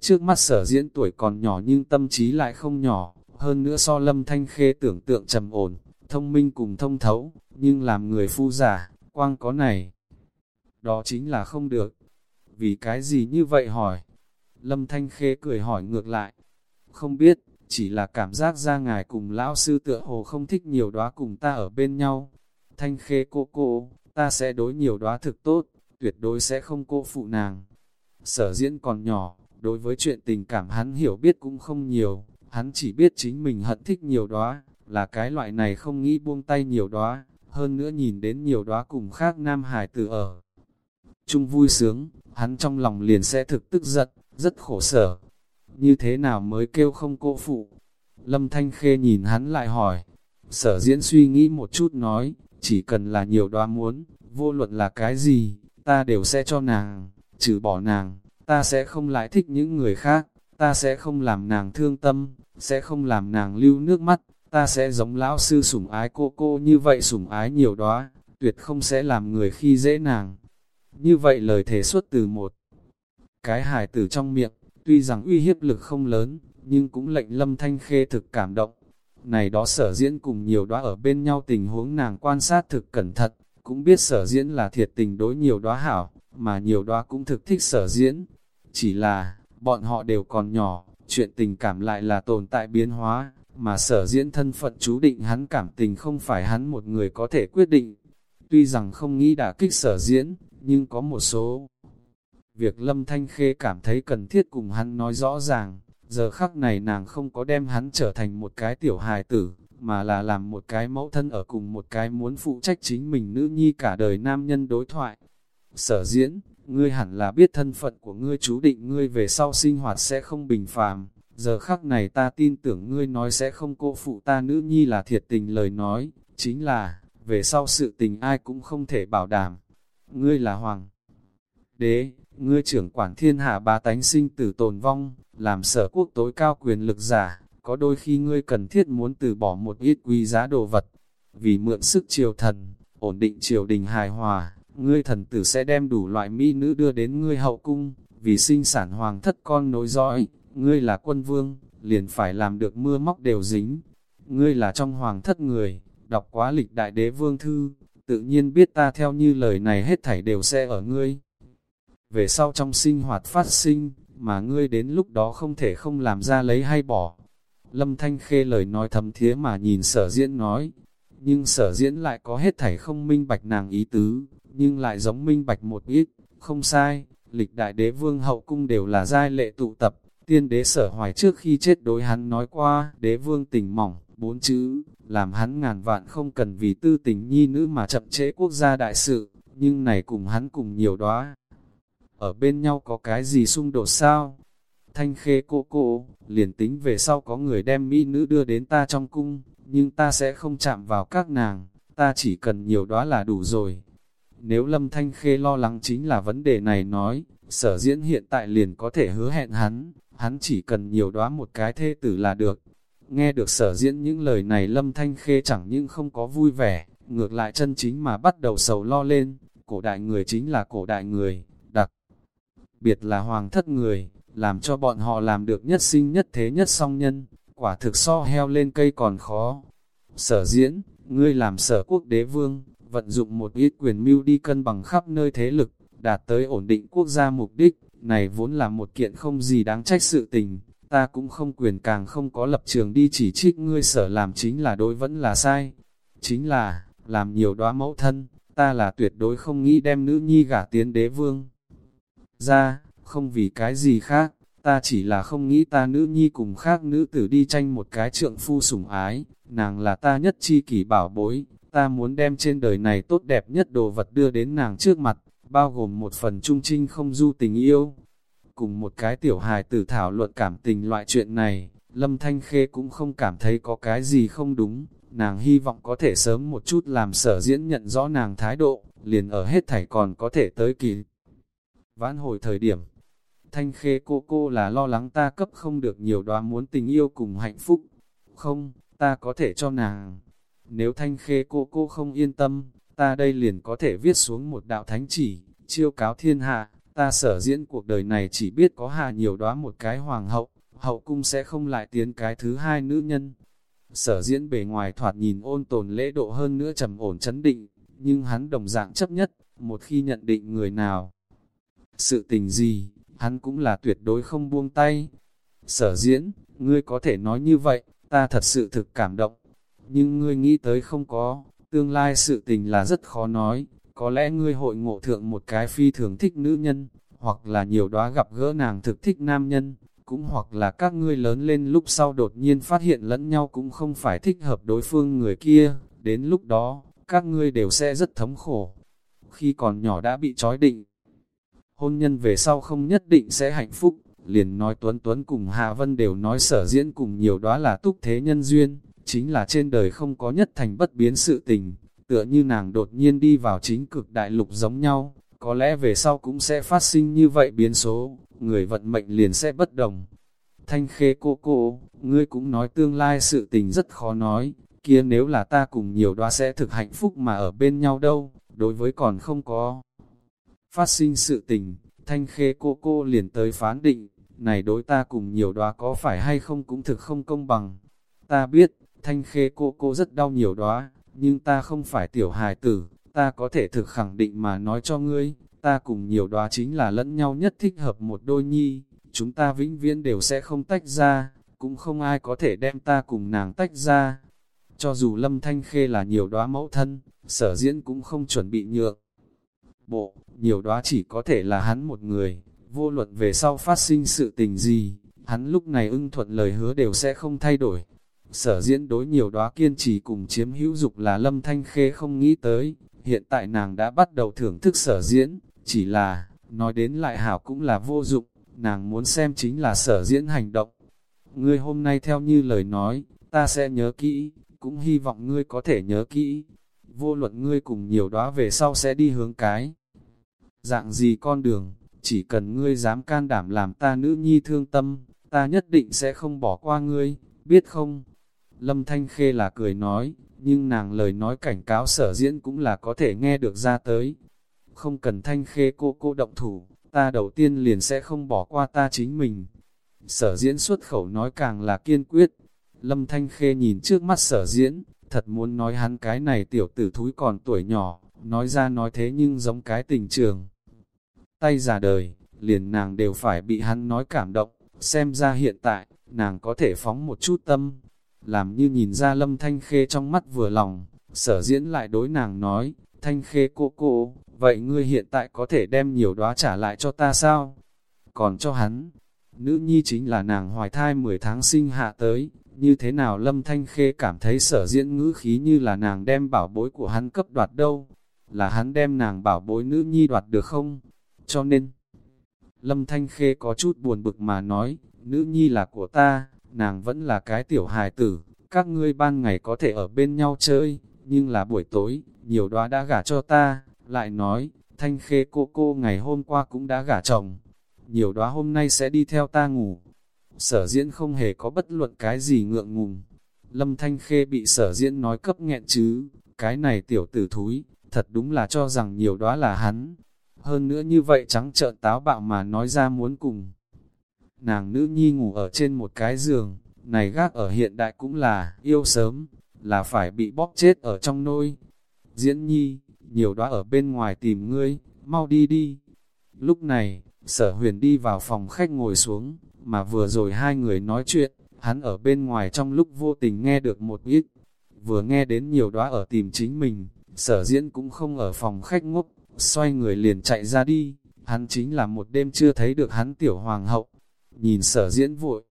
Trước mắt sở diễn tuổi còn nhỏ nhưng tâm trí lại không nhỏ, hơn nữa so lâm thanh khê tưởng tượng trầm ổn, thông minh cùng thông thấu, nhưng làm người phu giả, quang có này. Đó chính là không được. Vì cái gì như vậy hỏi? Lâm Thanh Khê cười hỏi ngược lại. Không biết, chỉ là cảm giác ra ngài cùng lão sư tựa hồ không thích nhiều đóa cùng ta ở bên nhau. Thanh Khê cô cô, ta sẽ đối nhiều đóa thực tốt, tuyệt đối sẽ không cô phụ nàng. Sở diễn còn nhỏ, đối với chuyện tình cảm hắn hiểu biết cũng không nhiều, hắn chỉ biết chính mình hận thích nhiều đóa, là cái loại này không nghĩ buông tay nhiều đóa, hơn nữa nhìn đến nhiều đóa cùng khác nam hải tử ở. Chung vui sướng, hắn trong lòng liền sẽ thực tức giận, rất khổ sở. Như thế nào mới kêu không cô phụ? Lâm Thanh Khê nhìn hắn lại hỏi. Sở diễn suy nghĩ một chút nói, chỉ cần là nhiều đoá muốn, vô luận là cái gì, ta đều sẽ cho nàng, trừ bỏ nàng, ta sẽ không lại thích những người khác, ta sẽ không làm nàng thương tâm, sẽ không làm nàng lưu nước mắt, ta sẽ giống lão sư sủng ái cô cô như vậy sủng ái nhiều đoá tuyệt không sẽ làm người khi dễ nàng. Như vậy lời thể xuất từ một cái hài tử trong miệng, tuy rằng uy hiếp lực không lớn, nhưng cũng lệnh lâm thanh khê thực cảm động. Này đó sở diễn cùng nhiều đóa ở bên nhau tình huống nàng quan sát thực cẩn thận, cũng biết sở diễn là thiệt tình đối nhiều đóa hảo, mà nhiều đóa cũng thực thích sở diễn. Chỉ là, bọn họ đều còn nhỏ, chuyện tình cảm lại là tồn tại biến hóa, mà sở diễn thân phận chú định hắn cảm tình không phải hắn một người có thể quyết định. Tuy rằng không nghĩ đã kích sở diễn, nhưng có một số việc Lâm Thanh Khê cảm thấy cần thiết cùng hắn nói rõ ràng, giờ khắc này nàng không có đem hắn trở thành một cái tiểu hài tử, mà là làm một cái mẫu thân ở cùng một cái muốn phụ trách chính mình nữ nhi cả đời nam nhân đối thoại. Sở diễn, ngươi hẳn là biết thân phận của ngươi chú định ngươi về sau sinh hoạt sẽ không bình phàm, giờ khắc này ta tin tưởng ngươi nói sẽ không cô phụ ta nữ nhi là thiệt tình lời nói, chính là, về sau sự tình ai cũng không thể bảo đảm. Ngươi là hoàng đế, ngươi trưởng quản thiên hạ ba tánh sinh tử tồn vong, làm sở quốc tối cao quyền lực giả, có đôi khi ngươi cần thiết muốn từ bỏ một ít quý giá đồ vật, vì mượn sức triều thần, ổn định triều đình hài hòa, ngươi thần tử sẽ đem đủ loại mỹ nữ đưa đến ngươi hậu cung, vì sinh sản hoàng thất con nối dõi, ngươi là quân vương, liền phải làm được mưa móc đều dính. Ngươi là trong hoàng thất người, đọc quá lịch đại đế vương thư, tự nhiên biết ta theo như lời này hết thảy đều sẽ ở ngươi. Về sau trong sinh hoạt phát sinh, mà ngươi đến lúc đó không thể không làm ra lấy hay bỏ. Lâm Thanh Khê lời nói thầm thía mà nhìn sở diễn nói, nhưng sở diễn lại có hết thảy không minh bạch nàng ý tứ, nhưng lại giống minh bạch một ít, không sai, lịch đại đế vương hậu cung đều là giai lệ tụ tập, tiên đế sở hoài trước khi chết đối hắn nói qua, đế vương tình mỏng, bốn chữ, làm hắn ngàn vạn không cần vì tư tình nhi nữ mà chậm trễ quốc gia đại sự, nhưng này cùng hắn cùng nhiều đóa ở bên nhau có cái gì xung đột sao? Thanh khê cô cô, liền tính về sau có người đem mỹ nữ đưa đến ta trong cung, nhưng ta sẽ không chạm vào các nàng, ta chỉ cần nhiều đó là đủ rồi. Nếu Lâm Thanh Khê lo lắng chính là vấn đề này nói, sở diễn hiện tại liền có thể hứa hẹn hắn, hắn chỉ cần nhiều đoá một cái thê tử là được. Nghe được sở diễn những lời này Lâm Thanh Khê chẳng những không có vui vẻ, ngược lại chân chính mà bắt đầu sầu lo lên, cổ đại người chính là cổ đại người, biệt là hoàng thất người, làm cho bọn họ làm được nhất sinh nhất thế nhất song nhân, quả thực so heo lên cây còn khó. Sở diễn, ngươi làm sở quốc đế vương, vận dụng một ít quyền mưu đi cân bằng khắp nơi thế lực, đạt tới ổn định quốc gia mục đích, này vốn là một kiện không gì đáng trách sự tình, ta cũng không quyền càng không có lập trường đi chỉ trích ngươi sở làm chính là đối vẫn là sai. Chính là, làm nhiều đóa mẫu thân, ta là tuyệt đối không nghĩ đem nữ nhi gả tiến đế vương. Ra, không vì cái gì khác, ta chỉ là không nghĩ ta nữ nhi cùng khác nữ tử đi tranh một cái trượng phu sủng ái, nàng là ta nhất chi kỷ bảo bối, ta muốn đem trên đời này tốt đẹp nhất đồ vật đưa đến nàng trước mặt, bao gồm một phần trung trinh không du tình yêu. Cùng một cái tiểu hài tử thảo luận cảm tình loại chuyện này, Lâm Thanh Khê cũng không cảm thấy có cái gì không đúng, nàng hy vọng có thể sớm một chút làm sở diễn nhận rõ nàng thái độ, liền ở hết thảy còn có thể tới kỳ. Vãn hồi thời điểm, Thanh Khê cô cô là lo lắng ta cấp không được nhiều đoá muốn tình yêu cùng hạnh phúc. Không, ta có thể cho nàng. Nếu Thanh Khê cô cô không yên tâm, ta đây liền có thể viết xuống một đạo thánh chỉ, chiêu cáo thiên hạ, ta sở diễn cuộc đời này chỉ biết có hà nhiều đoá một cái hoàng hậu, hậu cung sẽ không lại tiến cái thứ hai nữ nhân. Sở diễn bề ngoài thoạt nhìn ôn tồn lễ độ hơn nữa trầm ổn chấn định, nhưng hắn đồng dạng chấp nhất, một khi nhận định người nào. Sự tình gì, hắn cũng là tuyệt đối không buông tay. Sở diễn, ngươi có thể nói như vậy, ta thật sự thực cảm động. Nhưng ngươi nghĩ tới không có, tương lai sự tình là rất khó nói. Có lẽ ngươi hội ngộ thượng một cái phi thường thích nữ nhân, hoặc là nhiều đóa gặp gỡ nàng thực thích nam nhân, cũng hoặc là các ngươi lớn lên lúc sau đột nhiên phát hiện lẫn nhau cũng không phải thích hợp đối phương người kia, đến lúc đó, các ngươi đều sẽ rất thống khổ. Khi còn nhỏ đã bị trói định, hôn nhân về sau không nhất định sẽ hạnh phúc, liền nói Tuấn Tuấn cùng Hạ Vân đều nói sở diễn cùng nhiều đó là túc thế nhân duyên, chính là trên đời không có nhất thành bất biến sự tình, tựa như nàng đột nhiên đi vào chính cực đại lục giống nhau, có lẽ về sau cũng sẽ phát sinh như vậy biến số, người vận mệnh liền sẽ bất đồng. Thanh khê cô cô, ngươi cũng nói tương lai sự tình rất khó nói, kia nếu là ta cùng nhiều đoá sẽ thực hạnh phúc mà ở bên nhau đâu, đối với còn không có phát sinh sự tình, thanh khê cô cô liền tới phán định, này đối ta cùng nhiều đóa có phải hay không cũng thực không công bằng. Ta biết, thanh khê cô cô rất đau nhiều đóa, nhưng ta không phải tiểu hài tử, ta có thể thực khẳng định mà nói cho ngươi, ta cùng nhiều đóa chính là lẫn nhau nhất thích hợp một đôi nhi, chúng ta vĩnh viễn đều sẽ không tách ra, cũng không ai có thể đem ta cùng nàng tách ra. Cho dù lâm thanh khê là nhiều đóa mẫu thân, sở diễn cũng không chuẩn bị nhượng. Bộ, nhiều đó chỉ có thể là hắn một người, vô luận về sau phát sinh sự tình gì, hắn lúc này ưng thuận lời hứa đều sẽ không thay đổi. Sở diễn đối nhiều đó kiên trì cùng chiếm hữu dục là lâm thanh khê không nghĩ tới, hiện tại nàng đã bắt đầu thưởng thức sở diễn, chỉ là, nói đến lại hảo cũng là vô dụng, nàng muốn xem chính là sở diễn hành động. Ngươi hôm nay theo như lời nói, ta sẽ nhớ kỹ, cũng hy vọng ngươi có thể nhớ kỹ. Vô luận ngươi cùng nhiều đóa về sau sẽ đi hướng cái. Dạng gì con đường, chỉ cần ngươi dám can đảm làm ta nữ nhi thương tâm, ta nhất định sẽ không bỏ qua ngươi, biết không? Lâm Thanh Khê là cười nói, nhưng nàng lời nói cảnh cáo sở diễn cũng là có thể nghe được ra tới. Không cần Thanh Khê cô cô động thủ, ta đầu tiên liền sẽ không bỏ qua ta chính mình. Sở diễn xuất khẩu nói càng là kiên quyết. Lâm Thanh Khê nhìn trước mắt sở diễn, thật muốn nói hắn cái này tiểu tử thúi còn tuổi nhỏ, nói ra nói thế nhưng giống cái tình trường. Tay già đời, liền nàng đều phải bị hắn nói cảm động, xem ra hiện tại, nàng có thể phóng một chút tâm, làm như nhìn ra lâm thanh khê trong mắt vừa lòng, sở diễn lại đối nàng nói, thanh khê cô cô, vậy ngươi hiện tại có thể đem nhiều đóa trả lại cho ta sao? Còn cho hắn, nữ nhi chính là nàng hoài thai 10 tháng sinh hạ tới, như thế nào lâm thanh khê cảm thấy sở diễn ngữ khí như là nàng đem bảo bối của hắn cấp đoạt đâu? Là hắn đem nàng bảo bối nữ nhi đoạt được không? Cho nên, lâm thanh khê có chút buồn bực mà nói, nữ nhi là của ta, nàng vẫn là cái tiểu hài tử, các ngươi ban ngày có thể ở bên nhau chơi, nhưng là buổi tối, nhiều đoá đã gả cho ta, lại nói, thanh khê cô cô ngày hôm qua cũng đã gả chồng, nhiều đoá hôm nay sẽ đi theo ta ngủ. Sở diễn không hề có bất luận cái gì ngượng ngùng. Lâm Thanh Khê bị sở diễn nói cấp nghẹn chứ, cái này tiểu tử thúi, thật đúng là cho rằng nhiều đó là hắn. Hơn nữa như vậy trắng trợn táo bạo mà nói ra muốn cùng nàng nữ nhi ngủ ở trên một cái giường, này gác ở hiện đại cũng là yêu sớm, là phải bị bóp chết ở trong nôi. Diễn nhi, nhiều đó ở bên ngoài tìm ngươi, mau đi đi. Lúc này, sở huyền đi vào phòng khách ngồi xuống, mà vừa rồi hai người nói chuyện, hắn ở bên ngoài trong lúc vô tình nghe được một ít. Vừa nghe đến nhiều đóa ở tìm chính mình, sở diễn cũng không ở phòng khách ngốc, xoay người liền chạy ra đi. Hắn chính là một đêm chưa thấy được hắn tiểu hoàng hậu, nhìn sở diễn vội.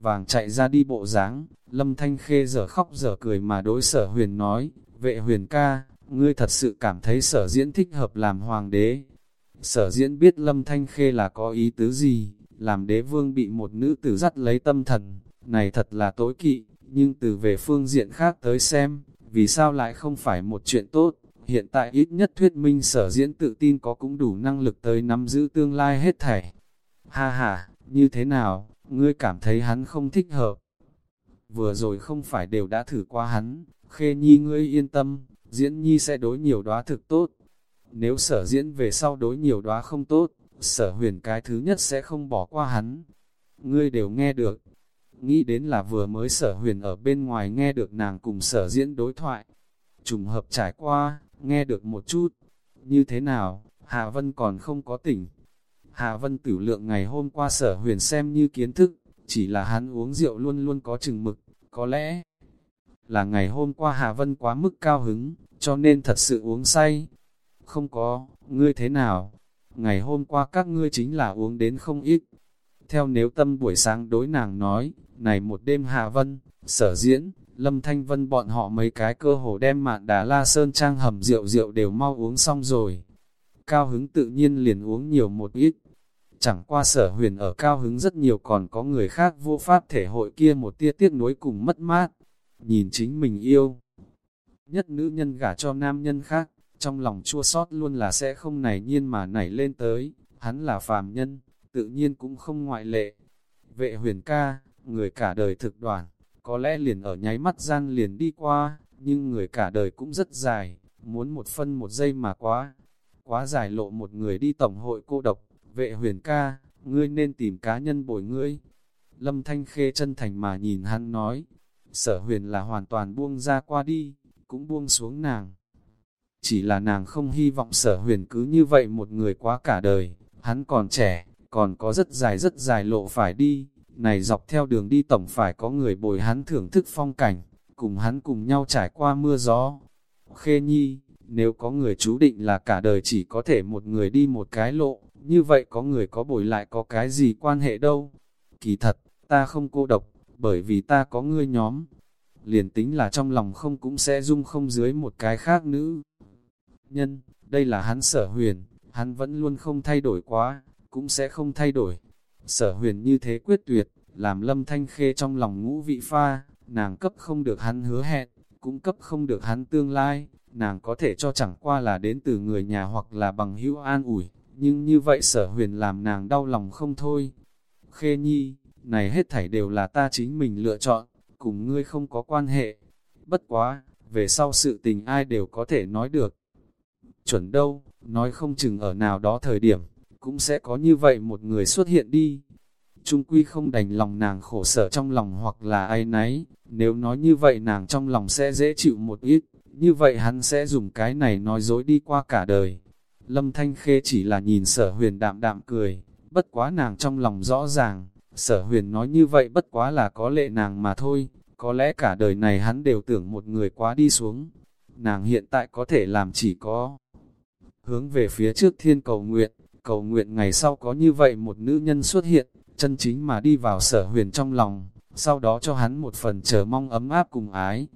Vàng chạy ra đi bộ dáng lâm thanh khê giờ khóc giờ cười mà đối sở huyền nói, vệ huyền ca, ngươi thật sự cảm thấy sở diễn thích hợp làm hoàng đế. Sở diễn biết lâm thanh khê là có ý tứ gì, làm đế vương bị một nữ tử dắt lấy tâm thần, này thật là tối kỵ, nhưng từ về phương diện khác tới xem, vì sao lại không phải một chuyện tốt, hiện tại ít nhất thuyết minh sở diễn tự tin có cũng đủ năng lực tới nắm giữ tương lai hết thảy. Ha ha, như thế nào, ngươi cảm thấy hắn không thích hợp. Vừa rồi không phải đều đã thử qua hắn, khê nhi ngươi yên tâm, diễn nhi sẽ đối nhiều đóa thực tốt. Nếu sở diễn về sau đối nhiều đóa không tốt, sở huyền cái thứ nhất sẽ không bỏ qua hắn. Ngươi đều nghe được. Nghĩ đến là vừa mới sở huyền ở bên ngoài nghe được nàng cùng sở diễn đối thoại. Trùng hợp trải qua, nghe được một chút. Như thế nào, Hà Vân còn không có tỉnh, Hà Vân Tử lượng ngày hôm qua sở huyền xem như kiến thức, chỉ là hắn uống rượu luôn luôn có chừng mực, có lẽ là ngày hôm qua Hà Vân quá mức cao hứng, cho nên thật sự uống say. Không có, ngươi thế nào? Ngày hôm qua các ngươi chính là uống đến không ít. Theo nếu tâm buổi sáng đối nàng nói, này một đêm Hà Vân, sở diễn, Lâm Thanh Vân bọn họ mấy cái cơ hồ đem mạn đá la sơn trang hầm rượu rượu đều mau uống xong rồi. Cao hứng tự nhiên liền uống nhiều một ít, Chẳng qua sở huyền ở cao hứng rất nhiều còn có người khác vô pháp thể hội kia một tia tiếc nuối cùng mất mát. Nhìn chính mình yêu. Nhất nữ nhân gả cho nam nhân khác, trong lòng chua sót luôn là sẽ không nảy nhiên mà nảy lên tới. Hắn là phàm nhân, tự nhiên cũng không ngoại lệ. Vệ huyền ca, người cả đời thực đoàn, có lẽ liền ở nháy mắt gian liền đi qua, nhưng người cả đời cũng rất dài, muốn một phân một giây mà quá. Quá dài lộ một người đi tổng hội cô độc, Vệ huyền ca, ngươi nên tìm cá nhân bồi ngươi. Lâm Thanh Khê chân thành mà nhìn hắn nói, sở huyền là hoàn toàn buông ra qua đi, cũng buông xuống nàng. Chỉ là nàng không hy vọng sở huyền cứ như vậy một người quá cả đời, hắn còn trẻ, còn có rất dài rất dài lộ phải đi, này dọc theo đường đi tổng phải có người bồi hắn thưởng thức phong cảnh, cùng hắn cùng nhau trải qua mưa gió. Khê nhi, nếu có người chú định là cả đời chỉ có thể một người đi một cái lộ, như vậy có người có bồi lại có cái gì quan hệ đâu. Kỳ thật, ta không cô độc, bởi vì ta có ngươi nhóm. Liền tính là trong lòng không cũng sẽ dung không dưới một cái khác nữ. Nhân, đây là hắn sở huyền, hắn vẫn luôn không thay đổi quá, cũng sẽ không thay đổi. Sở huyền như thế quyết tuyệt, làm lâm thanh khê trong lòng ngũ vị pha, nàng cấp không được hắn hứa hẹn, cũng cấp không được hắn tương lai, nàng có thể cho chẳng qua là đến từ người nhà hoặc là bằng hữu an ủi, nhưng như vậy sở huyền làm nàng đau lòng không thôi. Khê nhi, này hết thảy đều là ta chính mình lựa chọn, cùng ngươi không có quan hệ. Bất quá, về sau sự tình ai đều có thể nói được. Chuẩn đâu, nói không chừng ở nào đó thời điểm, cũng sẽ có như vậy một người xuất hiện đi. Trung quy không đành lòng nàng khổ sở trong lòng hoặc là ai nấy, nếu nói như vậy nàng trong lòng sẽ dễ chịu một ít, như vậy hắn sẽ dùng cái này nói dối đi qua cả đời. Lâm Thanh Khê chỉ là nhìn sở huyền đạm đạm cười, bất quá nàng trong lòng rõ ràng, sở huyền nói như vậy bất quá là có lệ nàng mà thôi, có lẽ cả đời này hắn đều tưởng một người quá đi xuống. Nàng hiện tại có thể làm chỉ có hướng về phía trước thiên cầu nguyện, cầu nguyện ngày sau có như vậy một nữ nhân xuất hiện, chân chính mà đi vào sở huyền trong lòng, sau đó cho hắn một phần chờ mong ấm áp cùng ái.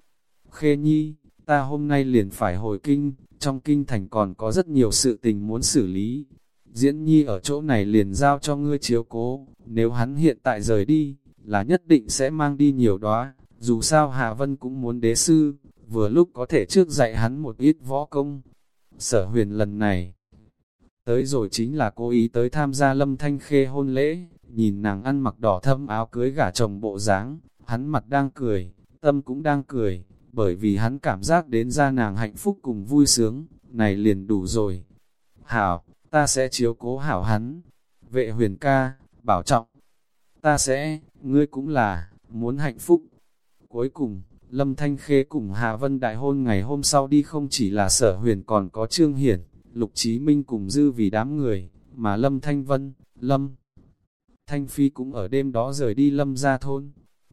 Khê Nhi, ta hôm nay liền phải hồi kinh, trong kinh thành còn có rất nhiều sự tình muốn xử lý. Diễn Nhi ở chỗ này liền giao cho ngươi chiếu cố, nếu hắn hiện tại rời đi, là nhất định sẽ mang đi nhiều đóa. dù sao hà Vân cũng muốn đế sư, vừa lúc có thể trước dạy hắn một ít võ công. Sở huyền lần này, tới rồi chính là cố ý tới tham gia lâm thanh khê hôn lễ, nhìn nàng ăn mặc đỏ thâm áo cưới gả chồng bộ dáng, hắn mặt đang cười, tâm cũng đang cười, bởi vì hắn cảm giác đến ra nàng hạnh phúc cùng vui sướng, này liền đủ rồi. Hảo, ta sẽ chiếu cố hảo hắn. Vệ huyền ca, bảo trọng. Ta sẽ, ngươi cũng là, muốn hạnh phúc. Cuối cùng, Lâm Thanh Khê cùng Hà Vân đại hôn ngày hôm sau đi không chỉ là sở huyền còn có Trương Hiển, Lục Chí Minh cùng dư vì đám người, mà Lâm Thanh Vân, Lâm Thanh Phi cũng ở đêm đó rời đi Lâm ra thôn.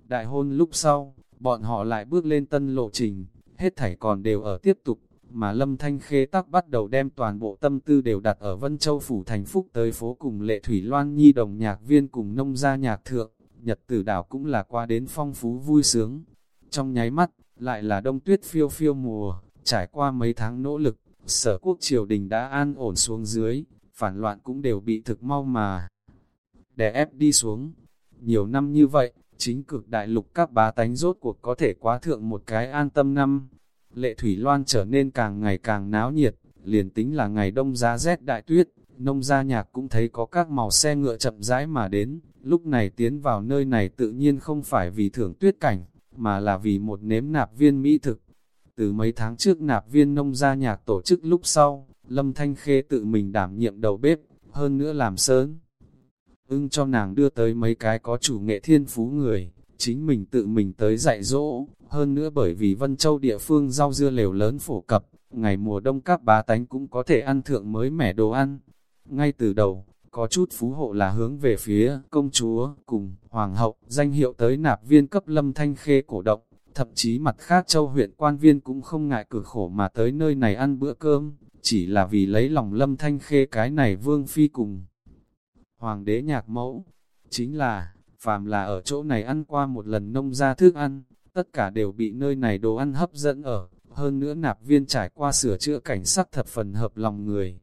Đại hôn lúc sau, bọn họ lại bước lên tân lộ trình, hết thảy còn đều ở tiếp tục, mà Lâm Thanh Khê tắc bắt đầu đem toàn bộ tâm tư đều đặt ở Vân Châu Phủ Thành Phúc tới phố cùng Lệ Thủy Loan Nhi đồng nhạc viên cùng nông gia nhạc thượng, Nhật tử đảo cũng là qua đến phong phú vui sướng. Trong nháy mắt, lại là đông tuyết phiêu phiêu mùa, trải qua mấy tháng nỗ lực, sở quốc triều đình đã an ổn xuống dưới, phản loạn cũng đều bị thực mau mà đè ép đi xuống. Nhiều năm như vậy, chính cực đại lục các bá tánh rốt cuộc có thể quá thượng một cái an tâm năm. Lệ Thủy Loan trở nên càng ngày càng náo nhiệt, liền tính là ngày đông giá rét đại tuyết, nông gia nhạc cũng thấy có các màu xe ngựa chậm rãi mà đến, lúc này tiến vào nơi này tự nhiên không phải vì thưởng tuyết cảnh, mà là vì một nếm nạp viên mỹ thực. Từ mấy tháng trước nạp viên nông gia nhạc tổ chức lúc sau, Lâm Thanh Khê tự mình đảm nhiệm đầu bếp, hơn nữa làm sớm ưng cho nàng đưa tới mấy cái có chủ nghệ thiên phú người, chính mình tự mình tới dạy dỗ, hơn nữa bởi vì Vân Châu địa phương rau dưa lều lớn phổ cập, ngày mùa đông các bá tánh cũng có thể ăn thượng mới mẻ đồ ăn. Ngay từ đầu, có chút phú hộ là hướng về phía công chúa cùng hoàng hậu danh hiệu tới nạp viên cấp lâm thanh khê cổ động, thậm chí mặt khác châu huyện quan viên cũng không ngại cực khổ mà tới nơi này ăn bữa cơm, chỉ là vì lấy lòng lâm thanh khê cái này vương phi cùng hoàng đế nhạc mẫu, chính là, phàm là ở chỗ này ăn qua một lần nông ra thức ăn, tất cả đều bị nơi này đồ ăn hấp dẫn ở, hơn nữa nạp viên trải qua sửa chữa cảnh sắc thập phần hợp lòng người.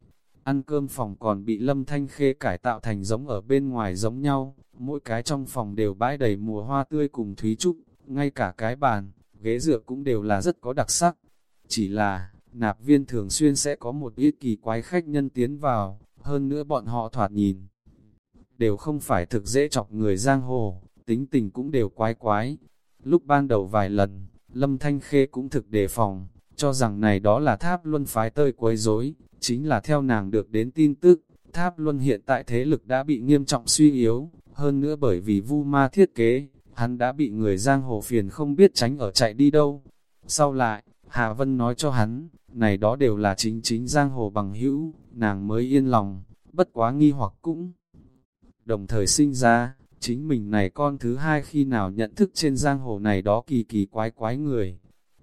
Ăn cơm phòng còn bị lâm thanh khê cải tạo thành giống ở bên ngoài giống nhau, mỗi cái trong phòng đều bãi đầy mùa hoa tươi cùng thúy trúc, ngay cả cái bàn, ghế dựa cũng đều là rất có đặc sắc. Chỉ là, nạp viên thường xuyên sẽ có một ít kỳ quái khách nhân tiến vào, hơn nữa bọn họ thoạt nhìn đều không phải thực dễ chọc người giang hồ, tính tình cũng đều quái quái. Lúc ban đầu vài lần, Lâm Thanh Khê cũng thực đề phòng, cho rằng này đó là tháp luân phái tơi quấy rối, chính là theo nàng được đến tin tức, tháp luân hiện tại thế lực đã bị nghiêm trọng suy yếu, hơn nữa bởi vì vu ma thiết kế, hắn đã bị người giang hồ phiền không biết tránh ở chạy đi đâu. Sau lại, Hà Vân nói cho hắn, này đó đều là chính chính giang hồ bằng hữu, nàng mới yên lòng, bất quá nghi hoặc cũng đồng thời sinh ra, chính mình này con thứ hai khi nào nhận thức trên giang hồ này đó kỳ kỳ quái quái người.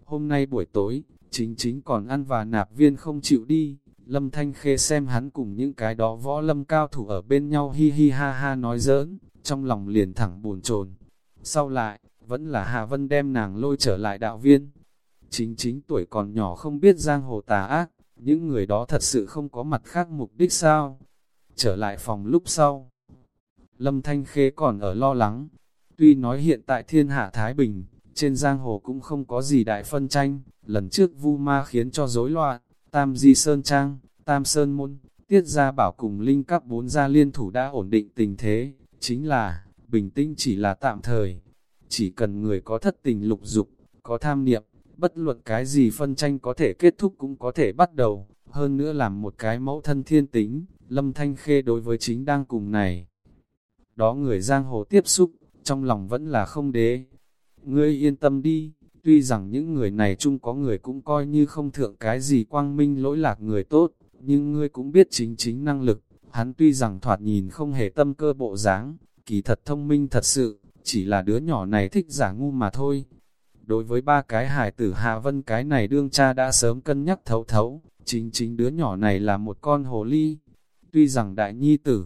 Hôm nay buổi tối, chính chính còn ăn và nạp viên không chịu đi, Lâm Thanh Khê xem hắn cùng những cái đó võ lâm cao thủ ở bên nhau hi hi ha ha nói giỡn, trong lòng liền thẳng buồn chồn. Sau lại, vẫn là Hà Vân đem nàng lôi trở lại đạo viên. Chính chính tuổi còn nhỏ không biết giang hồ tà ác, những người đó thật sự không có mặt khác mục đích sao. Trở lại phòng lúc sau. Lâm Thanh Khê còn ở lo lắng. Tuy nói hiện tại thiên hạ Thái Bình, trên giang hồ cũng không có gì đại phân tranh, lần trước vu ma khiến cho rối loạn, Tam Di Sơn Trang, Tam Sơn Môn, Tiết Gia Bảo cùng Linh các bốn gia liên thủ đã ổn định tình thế, chính là, bình tĩnh chỉ là tạm thời. Chỉ cần người có thất tình lục dục, có tham niệm, bất luận cái gì phân tranh có thể kết thúc cũng có thể bắt đầu, hơn nữa làm một cái mẫu thân thiên tính, Lâm Thanh Khê đối với chính đang cùng này. Đó người giang hồ tiếp xúc, trong lòng vẫn là không đế. Ngươi yên tâm đi, tuy rằng những người này chung có người cũng coi như không thượng cái gì quang minh lỗi lạc người tốt, nhưng ngươi cũng biết chính chính năng lực, hắn tuy rằng thoạt nhìn không hề tâm cơ bộ dáng, kỳ thật thông minh thật sự, chỉ là đứa nhỏ này thích giả ngu mà thôi. Đối với ba cái hài tử hà Vân cái này đương cha đã sớm cân nhắc thấu thấu, chính chính đứa nhỏ này là một con hồ ly. Tuy rằng đại nhi tử,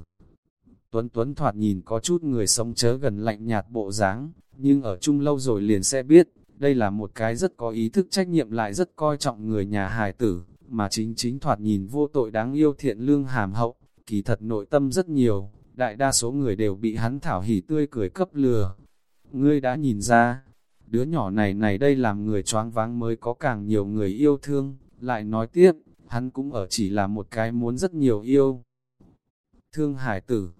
Tuấn Tuấn thoạt nhìn có chút người sống chớ gần lạnh nhạt bộ dáng, nhưng ở chung lâu rồi liền sẽ biết, đây là một cái rất có ý thức trách nhiệm lại rất coi trọng người nhà hài tử, mà chính chính thoạt nhìn vô tội đáng yêu thiện lương hàm hậu, kỳ thật nội tâm rất nhiều, đại đa số người đều bị hắn thảo hỉ tươi cười cấp lừa. Ngươi đã nhìn ra, đứa nhỏ này này đây làm người choáng váng mới có càng nhiều người yêu thương, lại nói tiếp, hắn cũng ở chỉ là một cái muốn rất nhiều yêu. Thương hải tử,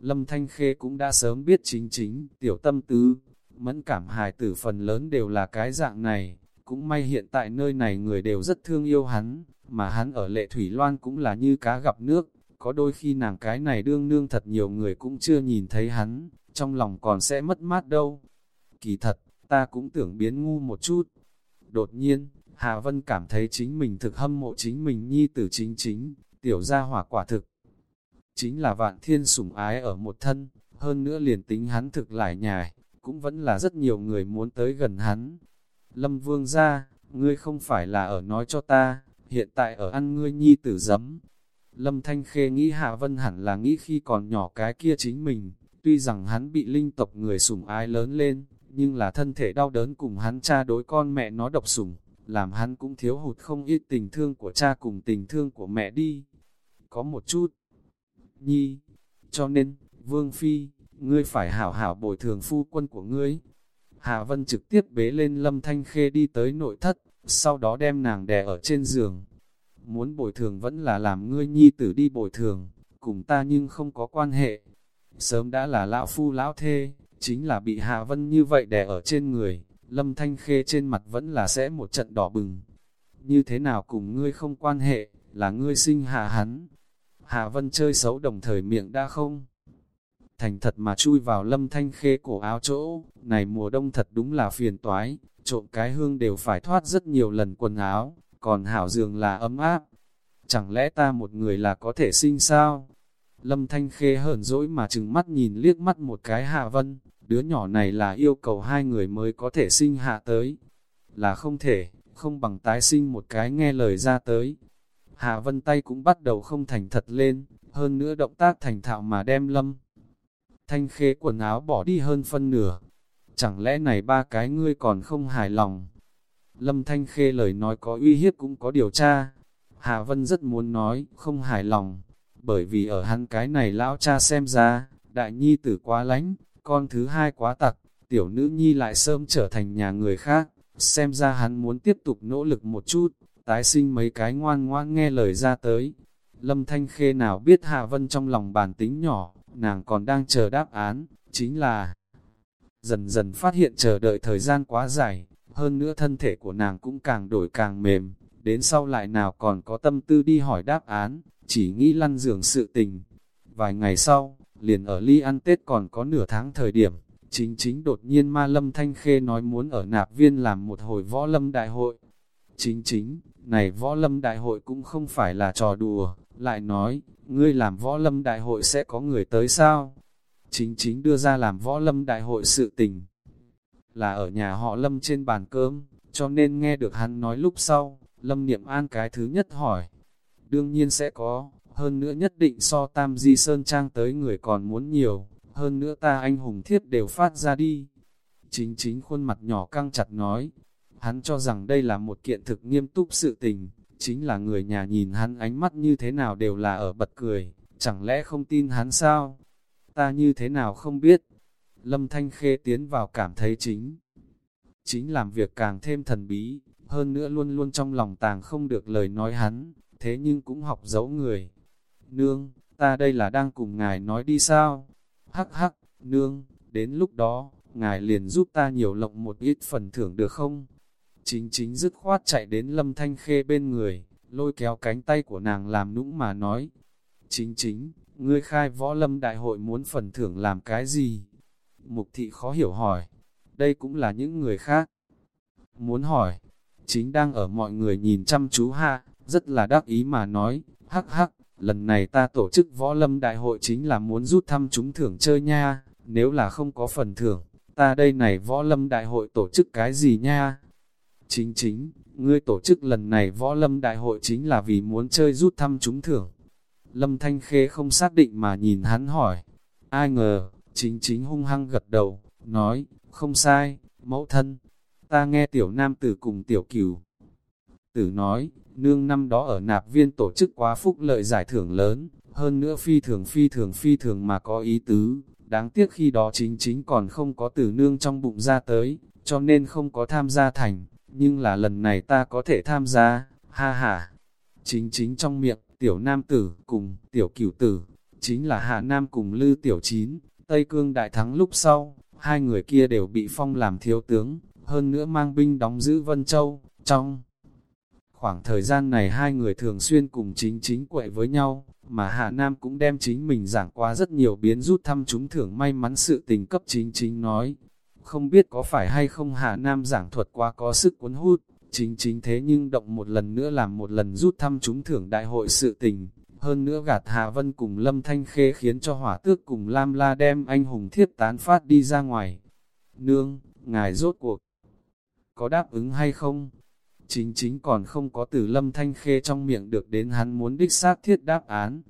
Lâm Thanh Khê cũng đã sớm biết chính chính, tiểu tâm tứ, mẫn cảm hài tử phần lớn đều là cái dạng này, cũng may hiện tại nơi này người đều rất thương yêu hắn, mà hắn ở lệ thủy loan cũng là như cá gặp nước, có đôi khi nàng cái này đương nương thật nhiều người cũng chưa nhìn thấy hắn, trong lòng còn sẽ mất mát đâu. Kỳ thật, ta cũng tưởng biến ngu một chút. Đột nhiên, Hà Vân cảm thấy chính mình thực hâm mộ chính mình nhi tử chính chính, tiểu gia hỏa quả thực. Chính là vạn thiên sủng ái ở một thân, hơn nữa liền tính hắn thực lại nhài, cũng vẫn là rất nhiều người muốn tới gần hắn. Lâm Vương ra, ngươi không phải là ở nói cho ta, hiện tại ở ăn ngươi nhi tử giấm. Lâm Thanh Khê nghĩ Hạ Vân hẳn là nghĩ khi còn nhỏ cái kia chính mình, tuy rằng hắn bị linh tộc người sủng ái lớn lên, nhưng là thân thể đau đớn cùng hắn cha đối con mẹ nó độc sủng, làm hắn cũng thiếu hụt không ít tình thương của cha cùng tình thương của mẹ đi. Có một chút, nhi, cho nên, Vương Phi, ngươi phải hảo hảo bồi thường phu quân của ngươi. Hà Vân trực tiếp bế lên Lâm Thanh Khê đi tới nội thất, sau đó đem nàng đè ở trên giường. Muốn bồi thường vẫn là làm ngươi nhi tử đi bồi thường, cùng ta nhưng không có quan hệ. Sớm đã là lão phu lão thê, chính là bị Hà Vân như vậy đè ở trên người, Lâm Thanh Khê trên mặt vẫn là sẽ một trận đỏ bừng. Như thế nào cùng ngươi không quan hệ, là ngươi sinh hạ hắn. Hà Vân chơi xấu đồng thời miệng đã không thành thật mà chui vào lâm thanh khê cổ áo chỗ, này mùa đông thật đúng là phiền toái, trộm cái hương đều phải thoát rất nhiều lần quần áo, còn hảo giường là ấm áp. Chẳng lẽ ta một người là có thể sinh sao? Lâm thanh khê hờn dỗi mà chừng mắt nhìn liếc mắt một cái hạ vân, đứa nhỏ này là yêu cầu hai người mới có thể sinh hạ tới. Là không thể, không bằng tái sinh một cái nghe lời ra tới. Hạ vân tay cũng bắt đầu không thành thật lên, hơn nữa động tác thành thạo mà đem lâm thanh khê quần áo bỏ đi hơn phân nửa. Chẳng lẽ này ba cái ngươi còn không hài lòng? Lâm thanh khê lời nói có uy hiếp cũng có điều tra. Hà Vân rất muốn nói, không hài lòng, bởi vì ở hắn cái này lão cha xem ra, đại nhi tử quá lánh, con thứ hai quá tặc, tiểu nữ nhi lại sớm trở thành nhà người khác, xem ra hắn muốn tiếp tục nỗ lực một chút, tái sinh mấy cái ngoan ngoan nghe lời ra tới. Lâm Thanh Khê nào biết Hạ Vân trong lòng bản tính nhỏ, nàng còn đang chờ đáp án, chính là dần dần phát hiện chờ đợi thời gian quá dài, hơn nữa thân thể của nàng cũng càng đổi càng mềm, đến sau lại nào còn có tâm tư đi hỏi đáp án, chỉ nghĩ lăn giường sự tình. Vài ngày sau, liền ở ly ăn Tết còn có nửa tháng thời điểm, chính chính đột nhiên ma lâm thanh khê nói muốn ở nạp viên làm một hồi võ lâm đại hội. Chính chính, này võ lâm đại hội cũng không phải là trò đùa, lại nói, ngươi làm võ lâm đại hội sẽ có người tới sao? Chính chính đưa ra làm võ lâm đại hội sự tình. Là ở nhà họ lâm trên bàn cơm, cho nên nghe được hắn nói lúc sau, lâm niệm an cái thứ nhất hỏi. Đương nhiên sẽ có, hơn nữa nhất định so tam di sơn trang tới người còn muốn nhiều, hơn nữa ta anh hùng thiếp đều phát ra đi. Chính chính khuôn mặt nhỏ căng chặt nói, hắn cho rằng đây là một kiện thực nghiêm túc sự tình, chính là người nhà nhìn hắn ánh mắt như thế nào đều là ở bật cười, chẳng lẽ không tin hắn sao? Ta như thế nào không biết? Lâm Thanh Khê tiến vào cảm thấy chính. Chính làm việc càng thêm thần bí, hơn nữa luôn luôn trong lòng tàng không được lời nói hắn, thế nhưng cũng học giấu người. Nương, ta đây là đang cùng ngài nói đi sao? Hắc hắc, nương, đến lúc đó, ngài liền giúp ta nhiều lộng một ít phần thưởng được không? Chính chính dứt khoát chạy đến lâm thanh khê bên người, lôi kéo cánh tay của nàng làm nũng mà nói. Chính chính, ngươi khai võ lâm đại hội muốn phần thưởng làm cái gì? Mục thị khó hiểu hỏi, đây cũng là những người khác. Muốn hỏi, chính đang ở mọi người nhìn chăm chú ha rất là đắc ý mà nói, hắc hắc, lần này ta tổ chức võ lâm đại hội chính là muốn rút thăm chúng thưởng chơi nha, nếu là không có phần thưởng, ta đây này võ lâm đại hội tổ chức cái gì nha? Chính chính, ngươi tổ chức lần này võ lâm đại hội chính là vì muốn chơi rút thăm trúng thưởng. Lâm Thanh Khê không xác định mà nhìn hắn hỏi. Ai ngờ, chính chính hung hăng gật đầu, nói, không sai, mẫu thân. Ta nghe tiểu nam tử cùng tiểu cửu. Tử nói, nương năm đó ở nạp viên tổ chức quá phúc lợi giải thưởng lớn, hơn nữa phi thường phi thường phi thường mà có ý tứ. Đáng tiếc khi đó chính chính còn không có tử nương trong bụng ra tới, cho nên không có tham gia thành nhưng là lần này ta có thể tham gia, ha ha. Chính chính trong miệng, tiểu nam tử cùng tiểu cửu tử, chính là hạ nam cùng lư tiểu chín, Tây Cương đại thắng lúc sau, hai người kia đều bị phong làm thiếu tướng, hơn nữa mang binh đóng giữ Vân Châu, trong khoảng thời gian này hai người thường xuyên cùng chính chính quậy với nhau, mà Hạ Nam cũng đem chính mình giảng qua rất nhiều biến rút thăm chúng thưởng may mắn sự tình cấp chính chính nói, không biết có phải hay không Hà Nam giảng thuật quá có sức cuốn hút, chính chính thế nhưng động một lần nữa làm một lần rút thăm trúng thưởng đại hội sự tình. Hơn nữa gạt Hà Vân cùng Lâm Thanh Khê khiến cho hỏa tước cùng Lam La đem anh hùng thiết tán phát đi ra ngoài. Nương, ngài rốt cuộc, có đáp ứng hay không? Chính chính còn không có từ Lâm Thanh Khê trong miệng được đến hắn muốn đích xác thiết đáp án.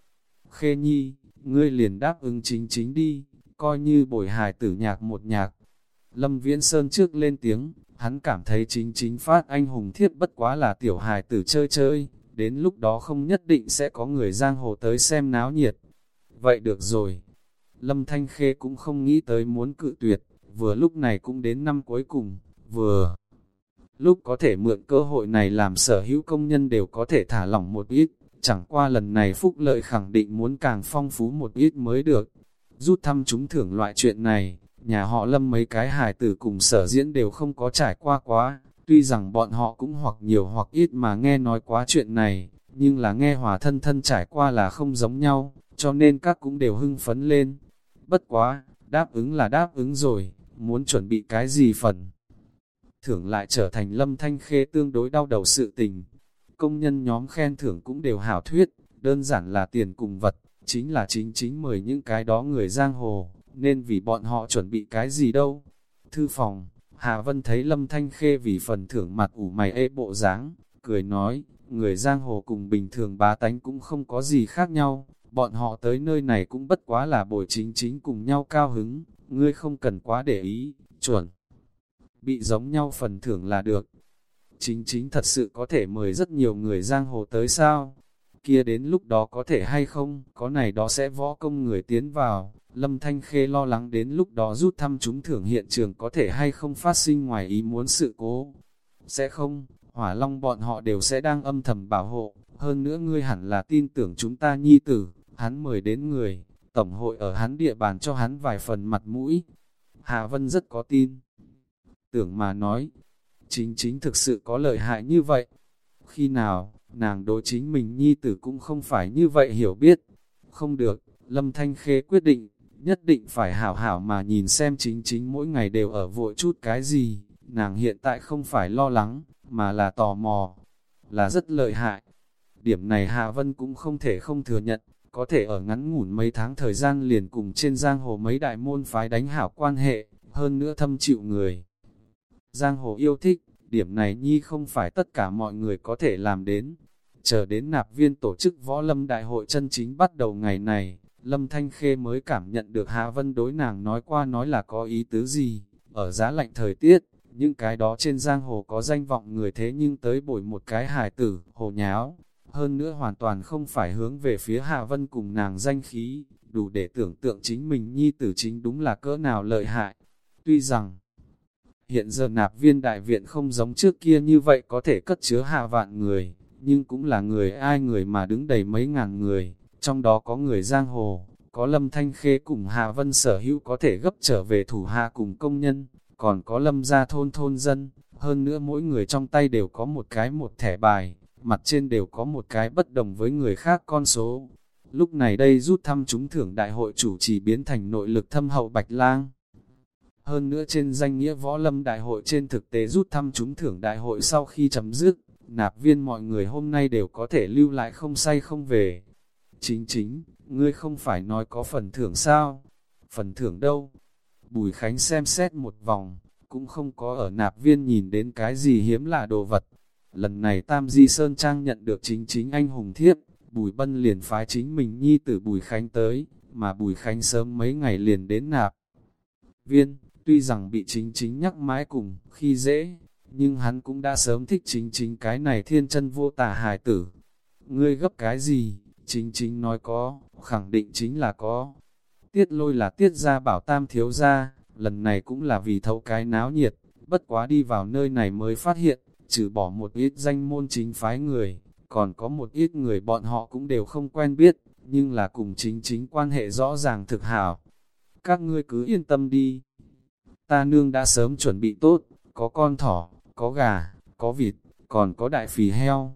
Khê nhi, ngươi liền đáp ứng chính chính đi, coi như bồi hài tử nhạc một nhạc, Lâm Viễn Sơn trước lên tiếng, hắn cảm thấy chính chính phát anh hùng thiết bất quá là tiểu hài tử chơi chơi, đến lúc đó không nhất định sẽ có người giang hồ tới xem náo nhiệt. Vậy được rồi. Lâm Thanh Khê cũng không nghĩ tới muốn cự tuyệt, vừa lúc này cũng đến năm cuối cùng, vừa lúc có thể mượn cơ hội này làm sở hữu công nhân đều có thể thả lỏng một ít, chẳng qua lần này phúc lợi khẳng định muốn càng phong phú một ít mới được. Rút thăm chúng thưởng loại chuyện này, Nhà họ lâm mấy cái hài tử cùng sở diễn đều không có trải qua quá, tuy rằng bọn họ cũng hoặc nhiều hoặc ít mà nghe nói quá chuyện này, nhưng là nghe hòa thân thân trải qua là không giống nhau, cho nên các cũng đều hưng phấn lên. Bất quá, đáp ứng là đáp ứng rồi, muốn chuẩn bị cái gì phần. Thưởng lại trở thành lâm thanh khê tương đối đau đầu sự tình. Công nhân nhóm khen thưởng cũng đều hảo thuyết, đơn giản là tiền cùng vật, chính là chính chính mời những cái đó người giang hồ, nên vì bọn họ chuẩn bị cái gì đâu. Thư phòng, Hà Vân thấy Lâm Thanh Khê vì phần thưởng mặt ủ mày ê bộ dáng cười nói, người giang hồ cùng bình thường bá tánh cũng không có gì khác nhau, bọn họ tới nơi này cũng bất quá là bồi chính chính cùng nhau cao hứng, ngươi không cần quá để ý, chuẩn. Bị giống nhau phần thưởng là được. Chính chính thật sự có thể mời rất nhiều người giang hồ tới sao? Kia đến lúc đó có thể hay không, có này đó sẽ võ công người tiến vào, Lâm Thanh Khê lo lắng đến lúc đó rút thăm chúng thưởng hiện trường có thể hay không phát sinh ngoài ý muốn sự cố. Sẽ không, hỏa long bọn họ đều sẽ đang âm thầm bảo hộ, hơn nữa ngươi hẳn là tin tưởng chúng ta nhi tử, hắn mời đến người, tổng hội ở hắn địa bàn cho hắn vài phần mặt mũi. Hà Vân rất có tin. Tưởng mà nói, chính chính thực sự có lợi hại như vậy. Khi nào, nàng đối chính mình nhi tử cũng không phải như vậy hiểu biết. Không được, Lâm Thanh Khê quyết định, nhất định phải hảo hảo mà nhìn xem chính chính mỗi ngày đều ở vội chút cái gì, nàng hiện tại không phải lo lắng, mà là tò mò, là rất lợi hại. Điểm này Hạ Vân cũng không thể không thừa nhận, có thể ở ngắn ngủn mấy tháng thời gian liền cùng trên giang hồ mấy đại môn phái đánh hảo quan hệ, hơn nữa thâm chịu người. Giang hồ yêu thích, điểm này nhi không phải tất cả mọi người có thể làm đến. Chờ đến nạp viên tổ chức võ lâm đại hội chân chính bắt đầu ngày này, Lâm Thanh Khê mới cảm nhận được Hạ Vân đối nàng nói qua nói là có ý tứ gì, ở giá lạnh thời tiết, những cái đó trên giang hồ có danh vọng người thế nhưng tới bồi một cái hài tử, hồ nháo. Hơn nữa hoàn toàn không phải hướng về phía Hạ Vân cùng nàng danh khí, đủ để tưởng tượng chính mình nhi tử chính đúng là cỡ nào lợi hại. Tuy rằng, hiện giờ nạp viên đại viện không giống trước kia như vậy có thể cất chứa hạ vạn người, nhưng cũng là người ai người mà đứng đầy mấy ngàn người, trong đó có người giang hồ, có lâm thanh khê cùng hạ vân sở hữu có thể gấp trở về thủ hạ cùng công nhân, còn có lâm gia thôn thôn dân, hơn nữa mỗi người trong tay đều có một cái một thẻ bài, mặt trên đều có một cái bất đồng với người khác con số. Lúc này đây rút thăm trúng thưởng đại hội chủ chỉ biến thành nội lực thâm hậu bạch lang. Hơn nữa trên danh nghĩa võ lâm đại hội trên thực tế rút thăm trúng thưởng đại hội sau khi chấm dứt, nạp viên mọi người hôm nay đều có thể lưu lại không say không về. Chính chính, ngươi không phải nói có phần thưởng sao? Phần thưởng đâu? Bùi Khánh xem xét một vòng, cũng không có ở nạp viên nhìn đến cái gì hiếm lạ đồ vật. Lần này Tam Di Sơn Trang nhận được chính chính anh hùng thiếp, Bùi Bân liền phái chính mình nhi tử Bùi Khánh tới, mà Bùi Khánh sớm mấy ngày liền đến nạp. Viên, tuy rằng bị chính chính nhắc mãi cùng, khi dễ, nhưng hắn cũng đã sớm thích chính chính cái này thiên chân vô tả hài tử. Ngươi gấp cái gì? Chính chính nói có, khẳng định chính là có. Tiết lôi là tiết ra bảo tam thiếu ra, lần này cũng là vì thấu cái náo nhiệt, bất quá đi vào nơi này mới phát hiện, trừ bỏ một ít danh môn chính phái người, còn có một ít người bọn họ cũng đều không quen biết, nhưng là cùng chính chính quan hệ rõ ràng thực hảo. Các ngươi cứ yên tâm đi. Ta nương đã sớm chuẩn bị tốt, có con thỏ, có gà, có vịt, còn có đại phì heo.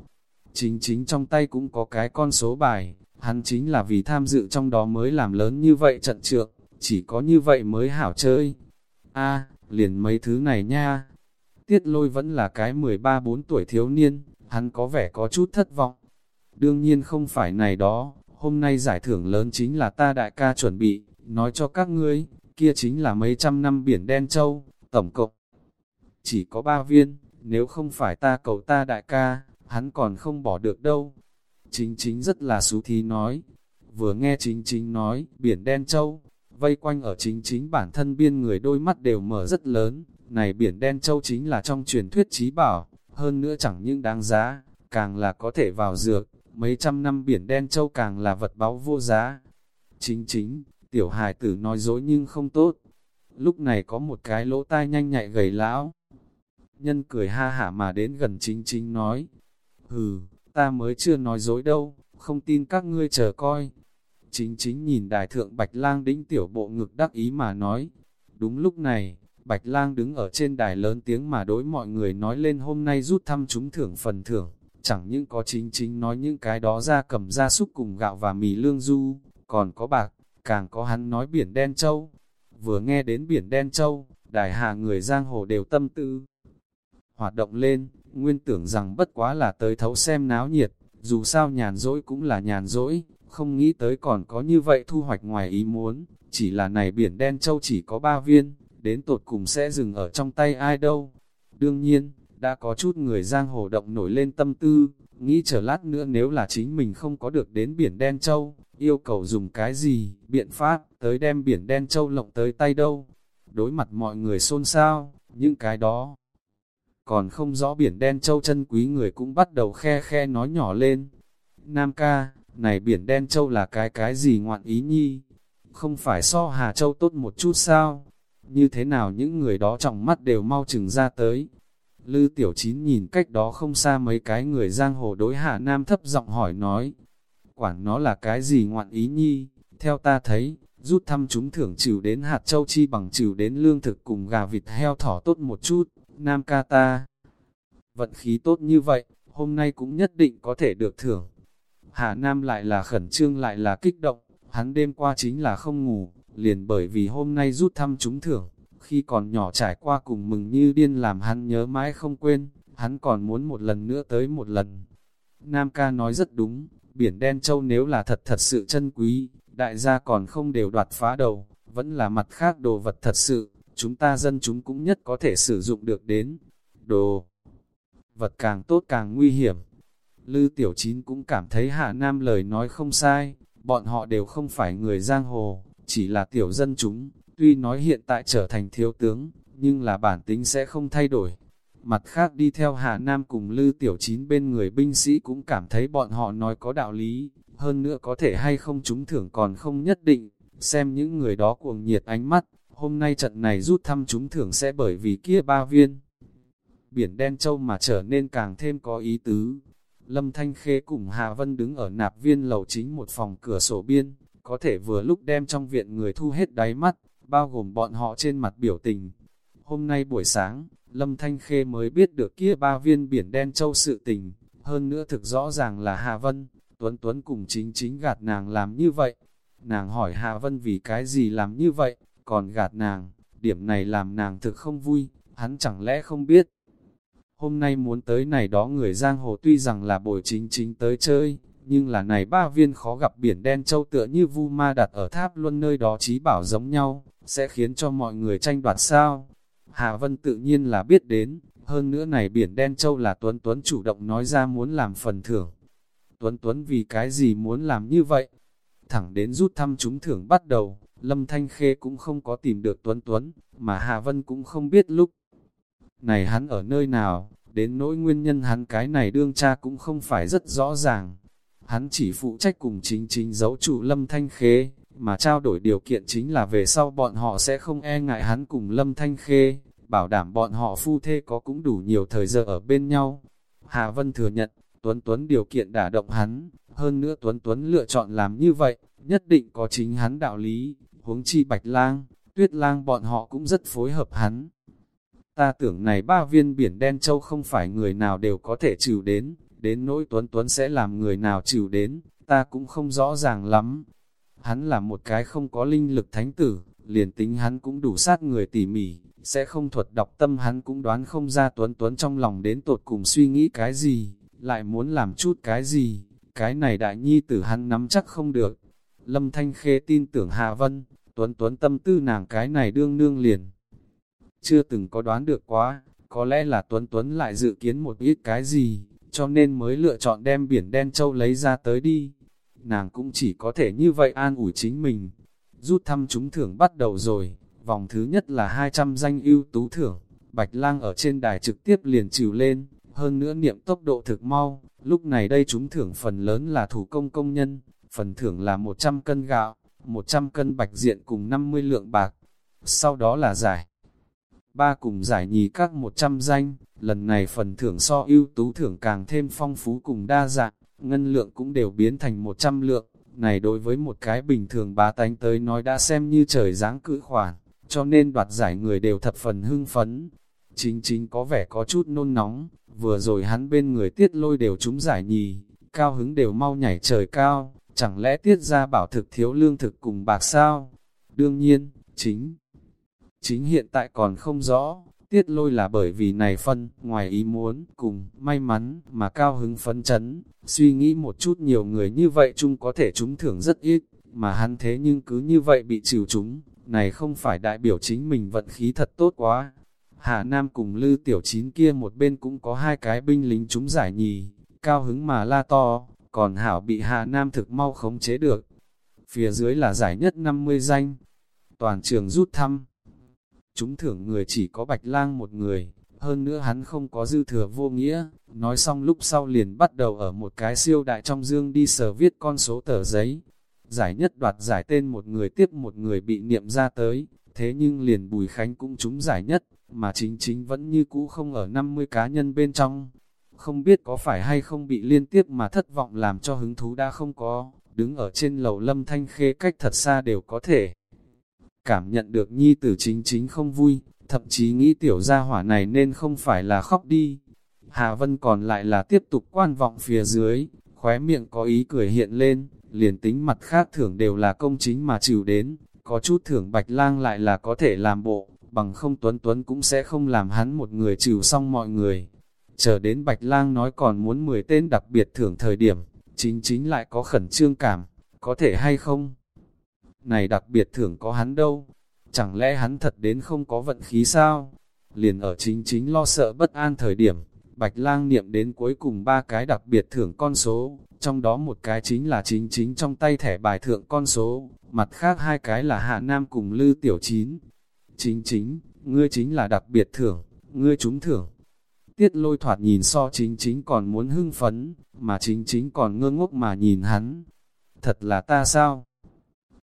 Chính chính trong tay cũng có cái con số bài, hắn chính là vì tham dự trong đó mới làm lớn như vậy trận trượng, chỉ có như vậy mới hảo chơi. a liền mấy thứ này nha. Tiết lôi vẫn là cái 13-4 tuổi thiếu niên, hắn có vẻ có chút thất vọng. Đương nhiên không phải này đó, hôm nay giải thưởng lớn chính là ta đại ca chuẩn bị, nói cho các ngươi, kia chính là mấy trăm năm biển đen châu, tổng cộng. Chỉ có ba viên, nếu không phải ta cầu ta đại ca, hắn còn không bỏ được đâu. Chính chính rất là xú thí nói, vừa nghe chính chính nói, biển đen châu, vây quanh ở chính chính bản thân biên người đôi mắt đều mở rất lớn, này biển đen châu chính là trong truyền thuyết trí bảo, hơn nữa chẳng những đáng giá, càng là có thể vào dược, mấy trăm năm biển đen châu càng là vật báu vô giá. Chính chính, tiểu hài tử nói dối nhưng không tốt. Lúc này có một cái lỗ tai nhanh nhạy gầy lão. Nhân cười ha hả mà đến gần chính chính nói, hừ, ta mới chưa nói dối đâu, không tin các ngươi chờ coi. Chính chính nhìn đài thượng Bạch Lang đĩnh tiểu bộ ngực đắc ý mà nói. Đúng lúc này, Bạch Lang đứng ở trên đài lớn tiếng mà đối mọi người nói lên hôm nay rút thăm chúng thưởng phần thưởng. Chẳng những có chính chính nói những cái đó ra cầm ra súc cùng gạo và mì lương du, còn có bạc, càng có hắn nói biển đen châu. Vừa nghe đến biển đen châu, đài hạ người giang hồ đều tâm tư. Hoạt động lên, nguyên tưởng rằng bất quá là tới thấu xem náo nhiệt, dù sao nhàn rỗi cũng là nhàn rỗi, không nghĩ tới còn có như vậy thu hoạch ngoài ý muốn, chỉ là này biển đen châu chỉ có ba viên, đến tột cùng sẽ dừng ở trong tay ai đâu. Đương nhiên, đã có chút người giang hồ động nổi lên tâm tư, nghĩ chờ lát nữa nếu là chính mình không có được đến biển đen châu, yêu cầu dùng cái gì, biện pháp, tới đem biển đen châu lộng tới tay đâu. Đối mặt mọi người xôn xao, những cái đó. Còn không rõ biển đen châu chân quý người cũng bắt đầu khe khe nói nhỏ lên. Nam ca, này biển đen châu là cái cái gì ngoạn ý nhi? Không phải so Hà Châu tốt một chút sao? Như thế nào những người đó trọng mắt đều mau chừng ra tới? Lư Tiểu Chín nhìn cách đó không xa mấy cái người giang hồ đối Hạ Nam thấp giọng hỏi nói. Quản nó là cái gì ngoạn ý nhi? Theo ta thấy, rút thăm chúng thưởng trừ đến hạt châu chi bằng trừ đến lương thực cùng gà vịt heo thỏ tốt một chút. Nam ca ta, vận khí tốt như vậy, hôm nay cũng nhất định có thể được thưởng. Hà Nam lại là khẩn trương lại là kích động, hắn đêm qua chính là không ngủ, liền bởi vì hôm nay rút thăm trúng thưởng, khi còn nhỏ trải qua cùng mừng như điên làm hắn nhớ mãi không quên, hắn còn muốn một lần nữa tới một lần. Nam ca nói rất đúng, biển đen châu nếu là thật thật sự chân quý, đại gia còn không đều đoạt phá đầu, vẫn là mặt khác đồ vật thật sự, chúng ta dân chúng cũng nhất có thể sử dụng được đến. Đồ vật càng tốt càng nguy hiểm, Lư Tiểu Chín cũng cảm thấy Hạ Nam lời nói không sai, bọn họ đều không phải người giang hồ, chỉ là tiểu dân chúng, tuy nói hiện tại trở thành thiếu tướng, nhưng là bản tính sẽ không thay đổi. Mặt khác đi theo Hạ Nam cùng Lư Tiểu Chín bên người binh sĩ cũng cảm thấy bọn họ nói có đạo lý, hơn nữa có thể hay không chúng thưởng còn không nhất định, xem những người đó cuồng nhiệt ánh mắt, hôm nay trận này rút thăm chúng thưởng sẽ bởi vì kia ba viên. Biển đen châu mà trở nên càng thêm có ý tứ. Lâm Thanh Khê cùng Hà Vân đứng ở nạp viên lầu chính một phòng cửa sổ biên, có thể vừa lúc đem trong viện người thu hết đáy mắt, bao gồm bọn họ trên mặt biểu tình. Hôm nay buổi sáng, Lâm Thanh Khê mới biết được kia ba viên biển đen châu sự tình, hơn nữa thực rõ ràng là Hà Vân, Tuấn Tuấn cùng chính chính gạt nàng làm như vậy. Nàng hỏi Hà Vân vì cái gì làm như vậy, còn gạt nàng, điểm này làm nàng thực không vui, hắn chẳng lẽ không biết. Hôm nay muốn tới này đó người giang hồ tuy rằng là bồi chính chính tới chơi, nhưng là này ba viên khó gặp biển đen châu tựa như vu ma đặt ở tháp luôn nơi đó trí bảo giống nhau, sẽ khiến cho mọi người tranh đoạt sao. Hà Vân tự nhiên là biết đến, hơn nữa này biển đen châu là Tuấn Tuấn chủ động nói ra muốn làm phần thưởng. Tuấn Tuấn vì cái gì muốn làm như vậy? Thẳng đến rút thăm chúng thưởng bắt đầu, Lâm Thanh Khê cũng không có tìm được Tuấn Tuấn, mà Hà Vân cũng không biết lúc. Này hắn ở nơi nào, đến nỗi nguyên nhân hắn cái này đương cha cũng không phải rất rõ ràng. Hắn chỉ phụ trách cùng chính chính giấu trụ Lâm Thanh Khê, mà trao đổi điều kiện chính là về sau bọn họ sẽ không e ngại hắn cùng Lâm Thanh Khê, bảo đảm bọn họ phu thê có cũng đủ nhiều thời giờ ở bên nhau. Hà Vân thừa nhận, Tuấn Tuấn điều kiện đả động hắn, hơn nữa Tuấn Tuấn lựa chọn làm như vậy, nhất định có chính hắn đạo lý, huống chi Bạch Lang, Tuyết Lang bọn họ cũng rất phối hợp hắn. Ta tưởng này ba viên biển đen châu không phải người nào đều có thể chịu đến, đến nỗi Tuấn Tuấn sẽ làm người nào chịu đến, ta cũng không rõ ràng lắm. Hắn là một cái không có linh lực thánh tử, liền tính hắn cũng đủ sát người tỉ mỉ, sẽ không thuật đọc tâm hắn cũng đoán không ra Tuấn Tuấn trong lòng đến tột cùng suy nghĩ cái gì, lại muốn làm chút cái gì, cái này đại nhi tử hắn nắm chắc không được. Lâm Thanh Khê tin tưởng Hà Vân, Tuấn Tuấn tâm tư nàng cái này đương nương liền. Chưa từng có đoán được quá, có lẽ là Tuấn Tuấn lại dự kiến một ít cái gì, cho nên mới lựa chọn đem biển đen châu lấy ra tới đi. Nàng cũng chỉ có thể như vậy an ủi chính mình. Rút thăm chúng thưởng bắt đầu rồi, vòng thứ nhất là 200 danh ưu tú thưởng, Bạch Lang ở trên đài trực tiếp liền trừ lên, hơn nữa niệm tốc độ thực mau, lúc này đây chúng thưởng phần lớn là thủ công công nhân, phần thưởng là 100 cân gạo, 100 cân bạch diện cùng 50 lượng bạc, sau đó là giải. Ba cùng giải nhì các 100 danh, lần này phần thưởng so ưu tú thưởng càng thêm phong phú cùng đa dạng, ngân lượng cũng đều biến thành 100 lượng, này đối với một cái bình thường bá tánh tới nói đã xem như trời dáng cự khoản, cho nên đoạt giải người đều thập phần hưng phấn. Chính chính có vẻ có chút nôn nóng, vừa rồi hắn bên người tiết lôi đều trúng giải nhì, cao hứng đều mau nhảy trời cao, chẳng lẽ tiết ra bảo thực thiếu lương thực cùng bạc sao? Đương nhiên, chính, chính hiện tại còn không rõ, tiết lôi là bởi vì này phân, ngoài ý muốn, cùng, may mắn, mà cao hứng phấn chấn, suy nghĩ một chút nhiều người như vậy chung có thể trúng thưởng rất ít, mà hắn thế nhưng cứ như vậy bị trừ chúng, này không phải đại biểu chính mình vận khí thật tốt quá. hạ Nam cùng Lư Tiểu Chín kia một bên cũng có hai cái binh lính chúng giải nhì, cao hứng mà la to, còn Hảo bị Hà Nam thực mau khống chế được. Phía dưới là giải nhất 50 danh, toàn trường rút thăm. Chúng thưởng người chỉ có Bạch Lang một người, hơn nữa hắn không có dư thừa vô nghĩa, nói xong lúc sau liền bắt đầu ở một cái siêu đại trong dương đi sờ viết con số tờ giấy. Giải nhất đoạt giải tên một người tiếp một người bị niệm ra tới, thế nhưng liền Bùi Khánh cũng trúng giải nhất, mà chính chính vẫn như cũ không ở 50 cá nhân bên trong. Không biết có phải hay không bị liên tiếp mà thất vọng làm cho hứng thú đã không có, đứng ở trên lầu lâm thanh khê cách thật xa đều có thể. Cảm nhận được nhi tử chính chính không vui, thậm chí nghĩ tiểu gia hỏa này nên không phải là khóc đi. Hà Vân còn lại là tiếp tục quan vọng phía dưới, khóe miệng có ý cười hiện lên, liền tính mặt khác thưởng đều là công chính mà chịu đến, có chút thưởng bạch lang lại là có thể làm bộ, bằng không tuấn tuấn cũng sẽ không làm hắn một người chịu xong mọi người. Chờ đến bạch lang nói còn muốn 10 tên đặc biệt thưởng thời điểm, chính chính lại có khẩn trương cảm, có thể hay không? Này đặc biệt thưởng có hắn đâu, chẳng lẽ hắn thật đến không có vận khí sao? Liền ở chính chính lo sợ bất an thời điểm, Bạch lang niệm đến cuối cùng ba cái đặc biệt thưởng con số, trong đó một cái chính là chính chính trong tay thẻ bài thượng con số, mặt khác hai cái là Hạ Nam cùng Lư Tiểu Chín. Chính chính, ngươi chính là đặc biệt thưởng, ngươi trúng thưởng. Tiết lôi thoạt nhìn so chính chính còn muốn hưng phấn, mà chính chính còn ngơ ngốc mà nhìn hắn. Thật là ta sao?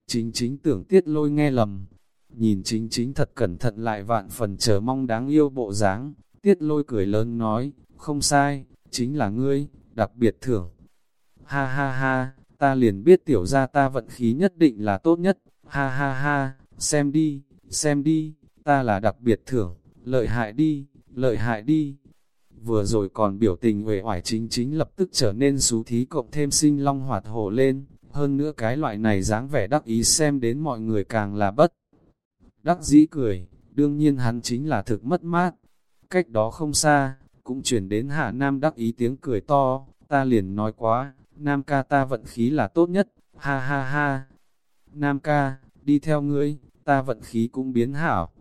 Chính chính tưởng tiết lôi nghe lầm. Nhìn chính chính thật cẩn thận lại vạn phần chờ mong đáng yêu bộ dáng. Tiết lôi cười lớn nói, không sai, chính là ngươi, đặc biệt thưởng. Ha ha ha, ta liền biết tiểu ra ta vận khí nhất định là tốt nhất. Ha ha ha, xem đi, xem đi, ta là đặc biệt thưởng, lợi hại đi, lợi hại đi. Vừa rồi còn biểu tình uể oải chính chính lập tức trở nên xú thí cộng thêm sinh long hoạt hổ lên, hơn nữa cái loại này dáng vẻ đắc ý xem đến mọi người càng là bất. Đắc dĩ cười, đương nhiên hắn chính là thực mất mát. Cách đó không xa, cũng chuyển đến hạ nam đắc ý tiếng cười to, ta liền nói quá, nam ca ta vận khí là tốt nhất, ha ha ha. Nam ca, đi theo ngươi, ta vận khí cũng biến hảo.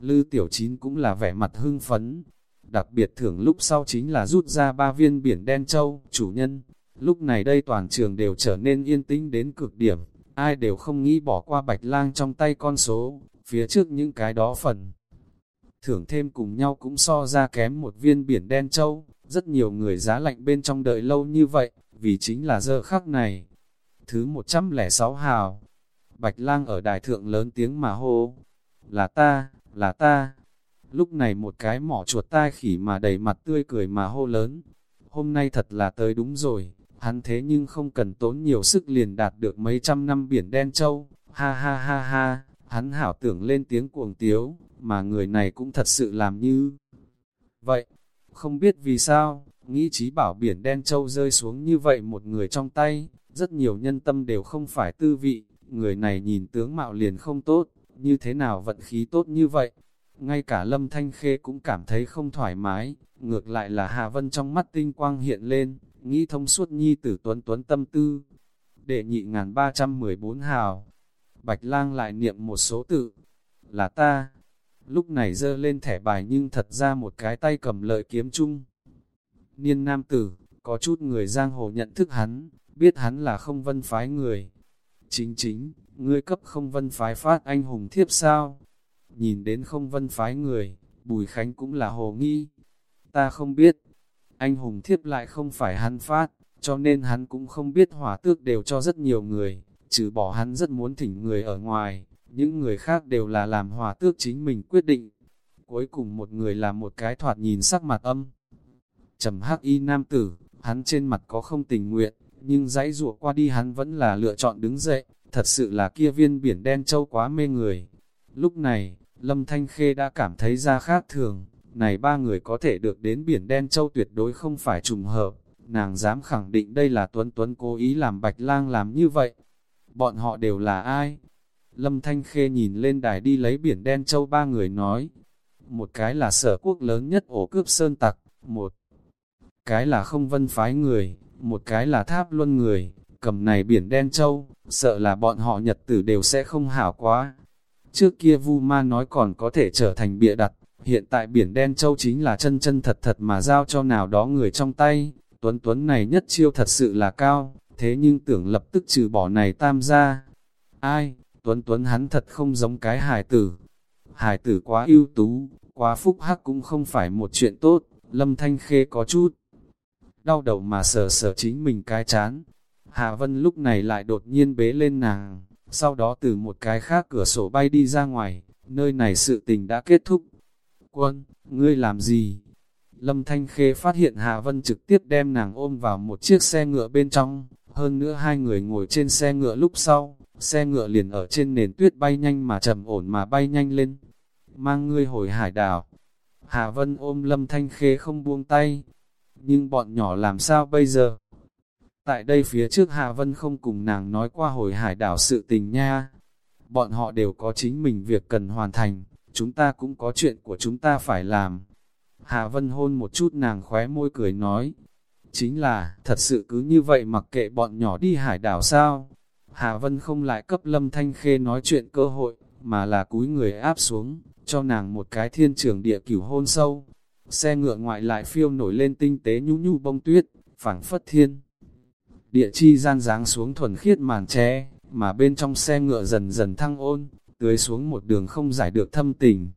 Lư tiểu chín cũng là vẻ mặt hưng phấn. Đặc biệt thưởng lúc sau chính là rút ra ba viên biển đen châu, chủ nhân. Lúc này đây toàn trường đều trở nên yên tĩnh đến cực điểm, ai đều không nghĩ bỏ qua bạch lang trong tay con số, phía trước những cái đó phần. Thưởng thêm cùng nhau cũng so ra kém một viên biển đen châu, rất nhiều người giá lạnh bên trong đợi lâu như vậy, vì chính là giờ khắc này. Thứ 106 hào, Bạch lang ở đài thượng lớn tiếng mà hô, là ta, là ta. Lúc này một cái mỏ chuột tai khỉ mà đầy mặt tươi cười mà hô lớn. Hôm nay thật là tới đúng rồi, hắn thế nhưng không cần tốn nhiều sức liền đạt được mấy trăm năm biển đen châu. Ha ha ha ha, hắn hảo tưởng lên tiếng cuồng tiếu, mà người này cũng thật sự làm như vậy. Không biết vì sao, nghĩ trí bảo biển đen châu rơi xuống như vậy một người trong tay, rất nhiều nhân tâm đều không phải tư vị, người này nhìn tướng mạo liền không tốt, như thế nào vận khí tốt như vậy. Ngay cả Lâm Thanh Khê cũng cảm thấy không thoải mái, ngược lại là Hà Vân trong mắt tinh quang hiện lên, nghĩ thông suốt nhi tử tuấn tuấn tâm tư. Đệ nhị ngàn ba trăm mười bốn hào, Bạch lang lại niệm một số tự, là ta. Lúc này dơ lên thẻ bài nhưng thật ra một cái tay cầm lợi kiếm chung. Niên nam tử, có chút người giang hồ nhận thức hắn, biết hắn là không vân phái người, Chính chính, ngươi cấp không vân phái phát anh hùng thiếp sao? Nhìn đến không vân phái người, Bùi Khánh cũng là hồ nghi. Ta không biết, anh hùng thiếp lại không phải hắn phát, cho nên hắn cũng không biết hỏa tước đều cho rất nhiều người, trừ bỏ hắn rất muốn thỉnh người ở ngoài, những người khác đều là làm hỏa tước chính mình quyết định. Cuối cùng một người là một cái thoạt nhìn sắc mặt âm. Trầm hắc y nam tử, hắn trên mặt có không tình nguyện, nhưng dãy rủa qua đi hắn vẫn là lựa chọn đứng dậy, thật sự là kia viên biển đen châu quá mê người. Lúc này, Lâm Thanh Khê đã cảm thấy ra khác thường, này ba người có thể được đến biển đen châu tuyệt đối không phải trùng hợp, nàng dám khẳng định đây là Tuấn Tuấn cố ý làm Bạch Lang làm như vậy. Bọn họ đều là ai? Lâm Thanh Khê nhìn lên đài đi lấy biển đen châu ba người nói, một cái là sở quốc lớn nhất ổ cướp sơn tặc, một cái là không vân phái người, một cái là tháp luân người, cầm này biển đen châu, sợ là bọn họ nhật tử đều sẽ không hảo quá. Trước kia Vu Ma nói còn có thể trở thành bịa đặt, hiện tại biển đen châu chính là chân chân thật thật mà giao cho nào đó người trong tay. Tuấn Tuấn này nhất chiêu thật sự là cao, thế nhưng tưởng lập tức trừ bỏ này tam ra. Ai, Tuấn Tuấn hắn thật không giống cái hài tử. Hài tử quá ưu tú, quá phúc hắc cũng không phải một chuyện tốt, Lâm Thanh Khê có chút đau đầu mà sờ sờ chính mình cái chán. Hạ Vân lúc này lại đột nhiên bế lên nàng, sau đó từ một cái khác cửa sổ bay đi ra ngoài, nơi này sự tình đã kết thúc. Quân, ngươi làm gì? Lâm Thanh Khê phát hiện hà Vân trực tiếp đem nàng ôm vào một chiếc xe ngựa bên trong, hơn nữa hai người ngồi trên xe ngựa lúc sau, xe ngựa liền ở trên nền tuyết bay nhanh mà trầm ổn mà bay nhanh lên. Mang ngươi hồi hải đảo. hà Vân ôm Lâm Thanh Khê không buông tay, nhưng bọn nhỏ làm sao bây giờ? Tại đây phía trước Hà Vân không cùng nàng nói qua hồi hải đảo sự tình nha. Bọn họ đều có chính mình việc cần hoàn thành, chúng ta cũng có chuyện của chúng ta phải làm. Hà Vân hôn một chút nàng khóe môi cười nói, chính là, thật sự cứ như vậy mặc kệ bọn nhỏ đi hải đảo sao? Hà Vân không lại cấp Lâm Thanh Khê nói chuyện cơ hội, mà là cúi người áp xuống, cho nàng một cái thiên trường địa cửu hôn sâu. Xe ngựa ngoại lại phiêu nổi lên tinh tế nhu nhu bông tuyết, phẳng phất thiên. Địa chi gian dáng xuống thuần khiết màn tre, mà bên trong xe ngựa dần dần thăng ôn, tưới xuống một đường không giải được thâm tình.